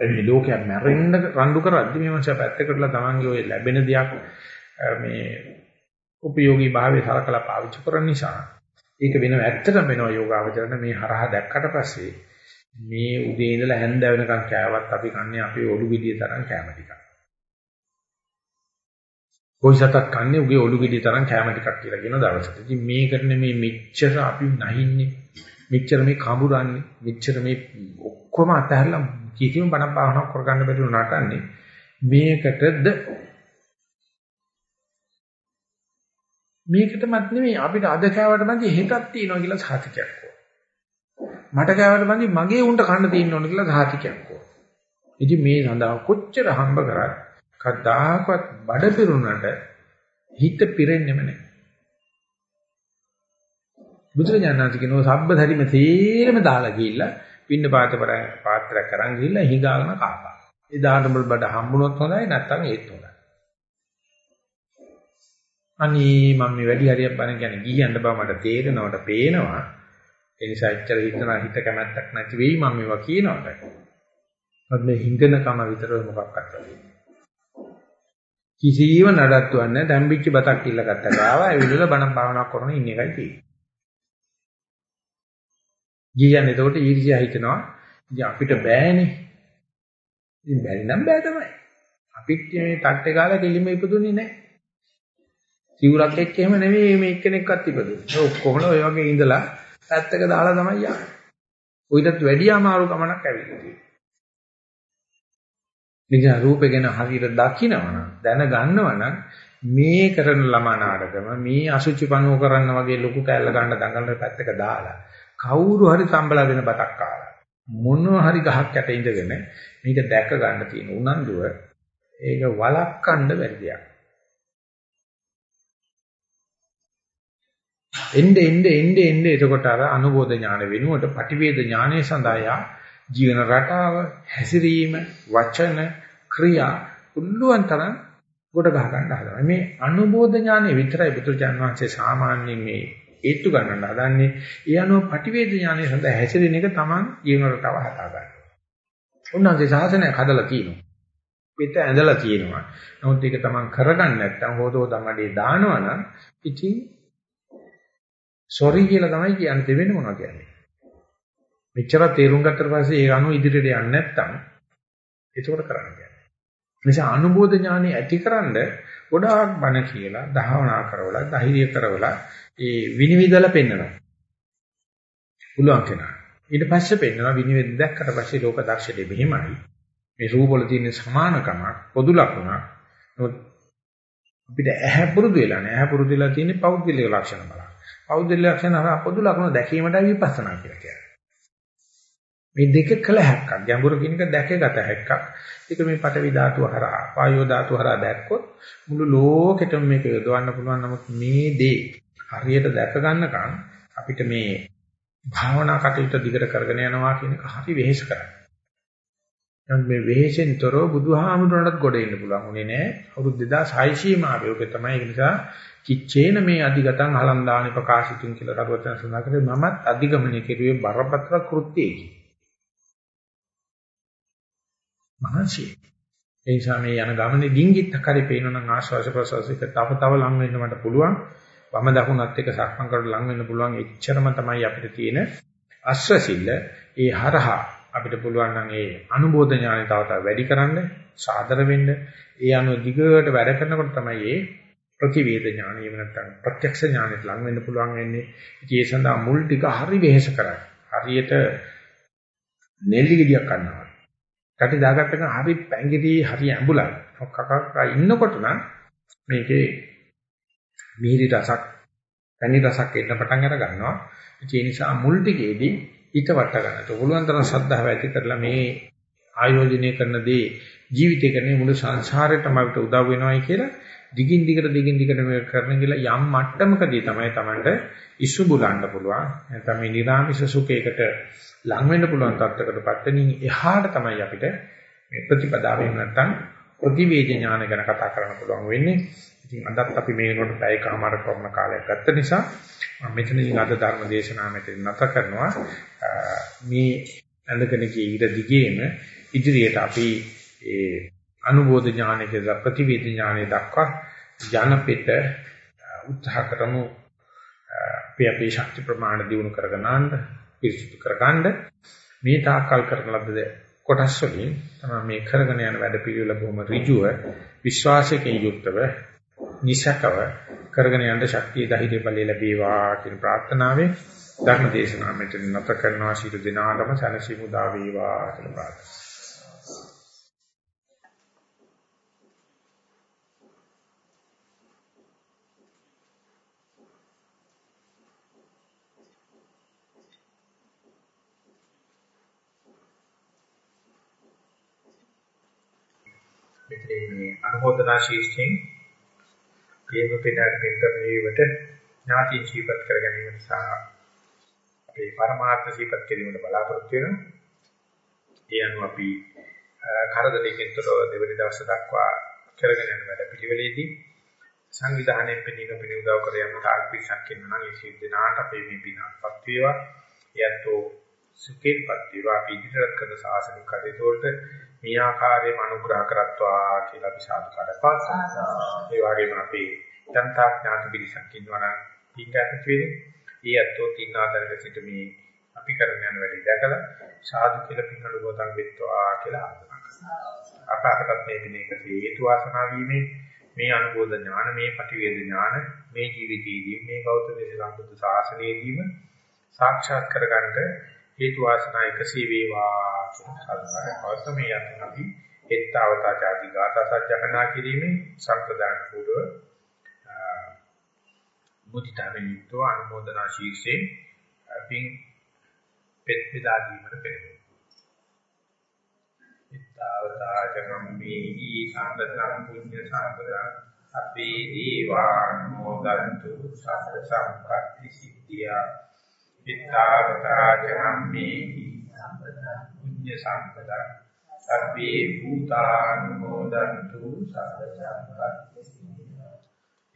මේ ලෝකයක් මැරෙන්න රණ්ඩු කරද්දි මේ මනුස්සයා පැත්තකටලා තමන්ගේ ওই ලැබෙන දෙයක් මේ උපයෝගී භාවයේ සලකලා පාවිච්චි කරන නිසා ඒක වෙනව ඇත්තටම වෙනවා යෝගාවචරණ මේ හරහා දැක්කට පස්සේ මේ උදේ ඉඳලා හැන්ද වෙනකන් කෑවත් අපි කන්නේ අපේ ඔලු ගෙඩිය තරම් කෑම ටිකක්. කොයිසතක් කන්නේ උගේ ඔලු ගෙඩිය තරම් කෑම ටිකක් කියලා කියන දවසට. ඉතින් මේ කරන මේ මෙච්චර අපි නැහින්නේ මෙච්චර මේ කඹුරන්නේ මෙච්චර මේ ඔක්කොම අතහැරලා කිසිම බණ භාවනාවක් කරගන්න බැරි නටන්නේ මේකටද මේකටමත් නෙමෙයි අපිට අද කෑවට මන්දි හෙටක් තියෙනවා කියලා සාතිකයක් මට කෑවට මන්දි මගේ උන්ට කන්න තියෙන්න ඕන කියලා සාතිකයක් ඉතින් මේ සඳහා කොච්චර හම්බ කරත් කද්දාකවත් බඩ පිරුණට හිත පිරෙන්නෙම නැහැ බුදුරජාණන් කියනවා සබ්බ ධර්ම තේරම දාලා ගිහිල්ලා පින්න පාත පාත්‍රයක් අරන් ගිහිල්ලා හිඟාගෙන කාපා. එදාට මුල් බඩ හම්බුනොත් හොඳයි නැත්නම් ඒත් හොඳයි. අනී මම මේ වැඩි හරියක් බණ කියන්නේ ගියන්න බව මට තේරෙනවට පේනවා. ඒ නිසා එච්චර හිතනවා හිත කැමැත්තක් නැති වෙයි මම මේවා කියනවට. මත් මේ හිඟන කම විතර මොකක්වත් වෙන්නේ. කිසිම නඩත්තුවක් නැහැ. දැම්බිච්ච බතක් කිල්ල ගත්තා ගාවා. ඒ විදිහට බණ භාවනාවක් කරන ඉන්න එකයි තියෙන්නේ. ගියන් එතකොට ඊර්ෂ්‍යා හිතනවා ඉතින් අපිට බෑනේ. ඉතින් බැරි නම් බෑ තමයි. අපිත් මේ තට්ටේ ගාලා දෙලිම ඉපදුනේ නැහැ. සිවුරක් එක්ක එහෙම නෙවෙයි මේ එක්කෙනෙක්වත් ඉපදුනේ. ඔක්කොම ඔය වගේ ඉඳලා පැත්තක දාලා තමයි යන්නේ. ඔයිටත් වැඩි අමාරු ගමනක් ඇවිල්ලා තියෙනවා. නිකන් රූපේ ගැන හරියට දකිනවනම් දැනගන්නවනම් මේ කරන ළමා නාටකම මේ අසුචි පණුව කරන්න වගේ ලොකු කෑල්ල ගන්න දඟලන පැත්තක දාලා කවුරු හරි සම්බලා දෙන බතක් කාලා මොනවා හරි ගහක් යට ඉඳගෙන මේක දැක ගන්න තියෙන උනන්දුව ඒක වළක්වන්න බැරි දෙයක්. එnde එnde එnde එnde එතකොට අර අනුබෝධ ඥාන වෙනුවට පටිවේද ඥානයේ සඳහා ජීවන රටාව හැසිරීම වචන ක්‍රියා උල්ලුවන් තරම් ගොඩ ගහ ගන්න හදනවා. මේ අනුබෝධ ඥානෙ විතරයි බුදුචාන් වහන්සේ සාමාන්‍යයෙන් මේ ඒත්තු ගන්නට හදන්නේ. ඒ අනුව පටිවේද ඥානෙ සඳහා හැසිරෙන එක Taman ජීවන රටාව හදා ගන්න. උන්වහන්සේ ශාසනයක් හදලා තියෙනවා. පිට ඇඳලා තියෙනවා. නමුත් ඒක Taman කරගන්න නැත්නම් හොදෝ තමඩේ දානවනම් ඉතින් සෝරි කියලා තමයි කියන්නේ වෙන මොනවා කියන්නේ. මෙච්චර තේරුම් ගත්තට පස්සේ ඒ අනුව ඉදිරියට යන්නේ නැත්නම් ඒකෝට කරන්න නිසා අනුබෝධ ඥානෙ ඇතිකරනද ගොඩාක් බණ කියලා, දහවනා කරවලා, ධෛර්ය කරවලා ඒ විනිවිදලා පෙන්නනවා. පුළුවන් කෙනා. ඊට පස්සේ පෙන්නනවා විනිවිද දැක්කට පස්සේ ලෝක දර්ශනේ මෙහිමයි. මේ රූප වල තියෙන සමානකමක්, පොදු ලක්ෂණක්. නමුත් අපිට ඇහැ පුරුදු වෙලා නැහැ. ඇහැ පුරුදු වෙලා තියෙන්නේ පෞද්ගලික ලක්ෂණ බලන්න. පෞද්ගලික ලක්ෂණ හරහා පොදු ලක්ෂණ දැකීමටයි විපස්සනා කියලා කියන්නේ. මේ දෙක කළ හැක්කක්. ගැඹුරු කිනක දැකගත හැක්කක්. ඒක මේ පටවි ධාතුව හරහා, වායෝ ධාතුව හරහා දැක්කොත් මුළු ලෝකෙටම මේක යොදවන්න පුළුවන්. නමුත් මේ දේ හරියට දැක ගන්නකම් අපිට මේ භාවනා කටයුතු දිගට කරගෙන යනවා කියන එක හරි වෙහෙස කරයි. නමුත් මේ වෙහෙසෙන්තරෝ බුදුහාමුදුරණටත් ගොඩ එන්න පුළුවන් උනේ නෑ. අවුරුදු 2600 මාවේ ඔක තමයි ඒ නිසා කිච්චේන මේ අධිගතං හලන්දානි ප්‍රකාශිතුන් කියලා කරුවතන සඳහන් කරේ මමත් අධිගමනය කෙරුවේ බරපතල කෘත්‍යයකි. මහන්සිය. ඒ නිසා මේ යන ගමනේ ඩිංගිත්තක් හරි පේනනම් ආශ්වාස ප්‍රශ්වාසයක තව තව ලඟ වෙන්න මට පුළුවන්. වම දකුණත් එක්ක සක්මන් කරලා ලඟ වෙන්න පුළුවන්. එච්චරම තමයි අපිට තියෙන අස්වැසිල්ල. ඒ හරහා අපිට පුළුවන් නම් ඒ අනුබෝධ ඥානය තව තව වැඩි කරන්න, සාදර වෙන්න. ඒ අනුව දිගට වැඩ කරනකොට තමයි ඒ ප්‍රතිවේද ඥානය එහෙම නැත්නම් ප්‍රත්‍යක්ෂ ඥානයට ලඟ වෙන්න පුළුවන් වෙන්නේ. ඉතින් ඒ සඳහා මුල් ටික හරි වෙහෙස කරයි. හරියට නෙල්ලි ගෙඩියක් ගන්නවා. කටි දාගත්ත එක හරි පැංගිරි හරි ඇඹුලයි. කකක ඉන්නකොට නම් මේකේ මිහිරි රසක්, පැණි රසක් එන්න පටන් අර ගන්නවා. ඒ නිසා මුල් ටිකේදී හිත වට ගන්නට පුළුවන් තරම් ශ්‍රද්ධාව ඇති කරලා මේ ආයෝජනය කරන දේ ජීවිතේ කරන්නේ මුළු සංසාරෙටම අපිට උදව් වෙනවයි කියලා දිගින් දිගට දිගින් දිගට මේක කරන කියලා යම් මට්ටමකදී තමයි Tamanට ඉස්සු බුලන්න පුළුවන්. නැත්නම් මේ නිරාමිෂ සුඛයකට ලං වෙන්න පුළුවන් තත්ත්වයකටපත් වෙනින් එහාට තමයි අපිට මේ ප්‍රතිපදාවෙන් නැත්තම් ප්‍රතිවේද ඥාන ගැන කතා කරන්න පුළුවන් වෙන්නේ. ඉතින් අදත් අපි මේ වෙනකොට පැයකමාර කරන කාලයක් ගත්ත නිසා මම මෙතනින් අද ධර්ම දේශනාව මෙතන නැත කරනවා. මේ ඇඳගෙන ගිය ඉර දිගේම ඉදිරියට අපි ඒ අනුබෝධ ඥානයේ කියලා ප්‍රතිවේද ඥානයේ දක්වා ජනපිට උත්සාහ කරමු. අපි අපේ ශක්ති ප්‍රමාණ දිනු කරගෙන ආන්න පිරිසිදු කරගන්න. මේ තාක්කල් කරන ලද්ද කොටස් වලින් තමයි මේ කරගෙන යන වැඩ පිළිවෙල බොහොම ඍජුව විශ්වාසයෙන් යුක්තව නිසකව කරගෙන යන්න ශක්තිය ධෛර්ය බලය ලැබේවා කියන ප්‍රාර්ථනාවෙන් ධර්ම දේශනාව මෙතන නැත කරනවා. ශීල දිනාටම සැනසීම උදා වේවා කියලා ප්‍රාර්ථනා අනුමೋದනා ශීර්ෂයෙන් හේම පිටක් පිටමේවට ඥාති ජීවත් කර ගැනීම සහ අපේ පරමාර්ථ ජීවත් කිරීමට බලාපොරොත්තු වෙනවා. ඒ අනුව අපි කරදරයකින් තොරව දෙවනි දවස දක්වා කරගෙන යන වැඩ පිළිවෙලේදී සංවිධානයෙන් පිළිග පිළිඋදව් කර යන තාක්ෂිකක් ඉන්නවා නම් ඒ සියලු දෙනාට අපේ මේ පිනක්පත් වේවා. යැත්තෝ සුඛේපත් වේවා අපි ඉදිරියට කරන සාසනික කටයුතු වලට මේ ආකාරයෙන්ම අනුග්‍රහ කරත්වා කියලා අපි සාදුකාරයක් පාත්තා. ඒ වගේම අපි ජනතා ඥාති පිරිසක් ඉන්නවනම් පිටකට වෙන්නේ. ඒ අතෝ තින්න ආකාරයක සිට මේ අපි කරන යන වැඩි දැකලා සාදු කියලා පින්නළු ගෝතන් වෙත්වා කියලා ආරාධනා කරනවා. අපහටත් මේ දිනේක හේතු වාසනා වීමේ මේ අනුබෝධ ඥාන මේ පටිවේද ඥාන මේ ජීවිතයේදී මේ ගෞතම සම්බුද්ධ ශාසනයේදීම සාක්ෂාත් කරගන්න හේතු වාසනා එකසේ වේවා කියන සාධාරණ පවත්ත මේ යන අපි එත්තවතා ආදී ගාථා සජ්ජකනා කිරීමෙන් සම්ප්‍රදාන පූර්ව මුදිතාවෙන් යුක්තව අනුමೋದනා ශීර්ෂයෙන් පින් පෙත් බෙදා දීමට පෙරේ. එත්තවතා ජනම්මේහි සම්පතං පුඤ්ඤ සම්පතං අපේ දීවානුමෝදන්තු සබ්බ සම්පatti සිද්ධියා එත්තවතා ජනම්මේහි සම්පතං පුඤ්ඤ සම්පතං සබ්බේ භූතානුමෝදන්තු සබ්බ සම්පatti සිද්ධියා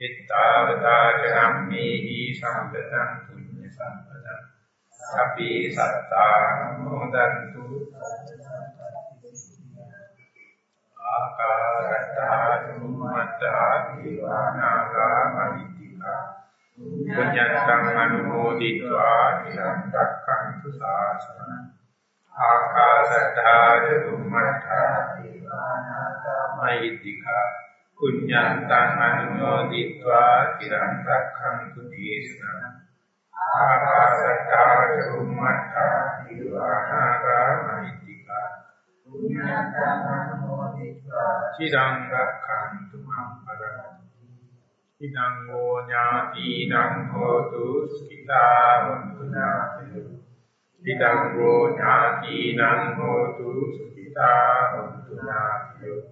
එත්තවතා ජනම්මේහි සම්පතං පුඤ්ඤ සම්පතං. සබ්බේ සත්තානුමෝදන්තු ආකාරත්තා චුම්මත්තා දීවානාගා මහිත්‍තිකා පුඤ්ඤත්තං අනුමෝදිत्वा චිරං රක්ඛන්තු ශාසනං ආකාසත්තා චුම්මත්තා මෛත්‍තිකා කුඤ්ඤාන්තං අනුමෝදිत्वा চিරං රක්ඛන්තු දේශනං. ආකාසත්තා චුම්මත්තා දිවාහාරා මෛත්‍තිකා කුඤ්ඤාන්තං අනුමෝදිत्वा চিරං රක්ඛන්තු මං පරමං ඉදං ෝ ඥාතිනං හෝතු ස්කිතා වන්තුනා ඉදං වූ ඥාතිනං හෝතු සුඛිතා හොතු ඥාතියෝ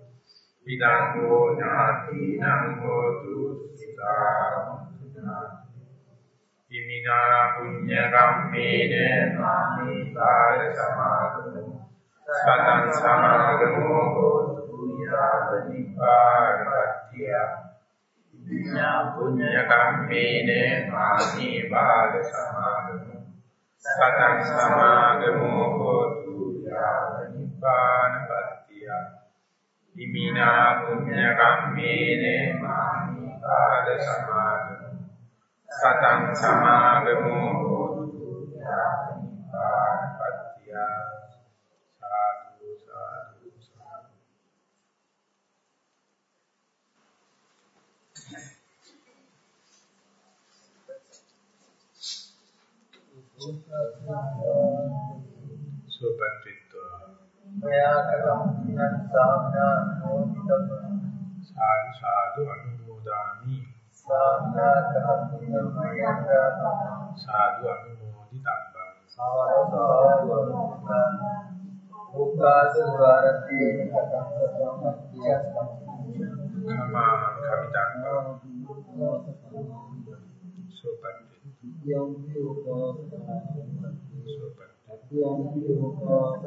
ඉදං වූ ඥාතිනං හෝතු සුඛිතා හොතු ඥාතියෝ ඉමිනා පුඤ්ඤ කම්මේන මාමේ කාල සමාගමෝ. සතං සමාගමෝ හෝතු යාවනිපාරපත්‍ය ඉමිනා පුඤ්ඤ කම්මේන මාමේ කාල සමාගමෝ. සතං සමාගමෝ හෝතු යාව නිපාතත්‍ය ඉමිනා පුඤ්ඤ කම්මේන මාමේ බාල සමාගමෝ සතං සමාගමෝ හෝතු යාව සුපත්‍ත්වා මයාකරම් සාමනා මොදිතම සාදු සාදු අනුමෝදාමි. සාමනා කරමින් මයංගා සාදු අනුමෝදි තබ්බං සාවදාතු උපාස වරති කතං කමා කමිතං He was also a member of the Socialist Party.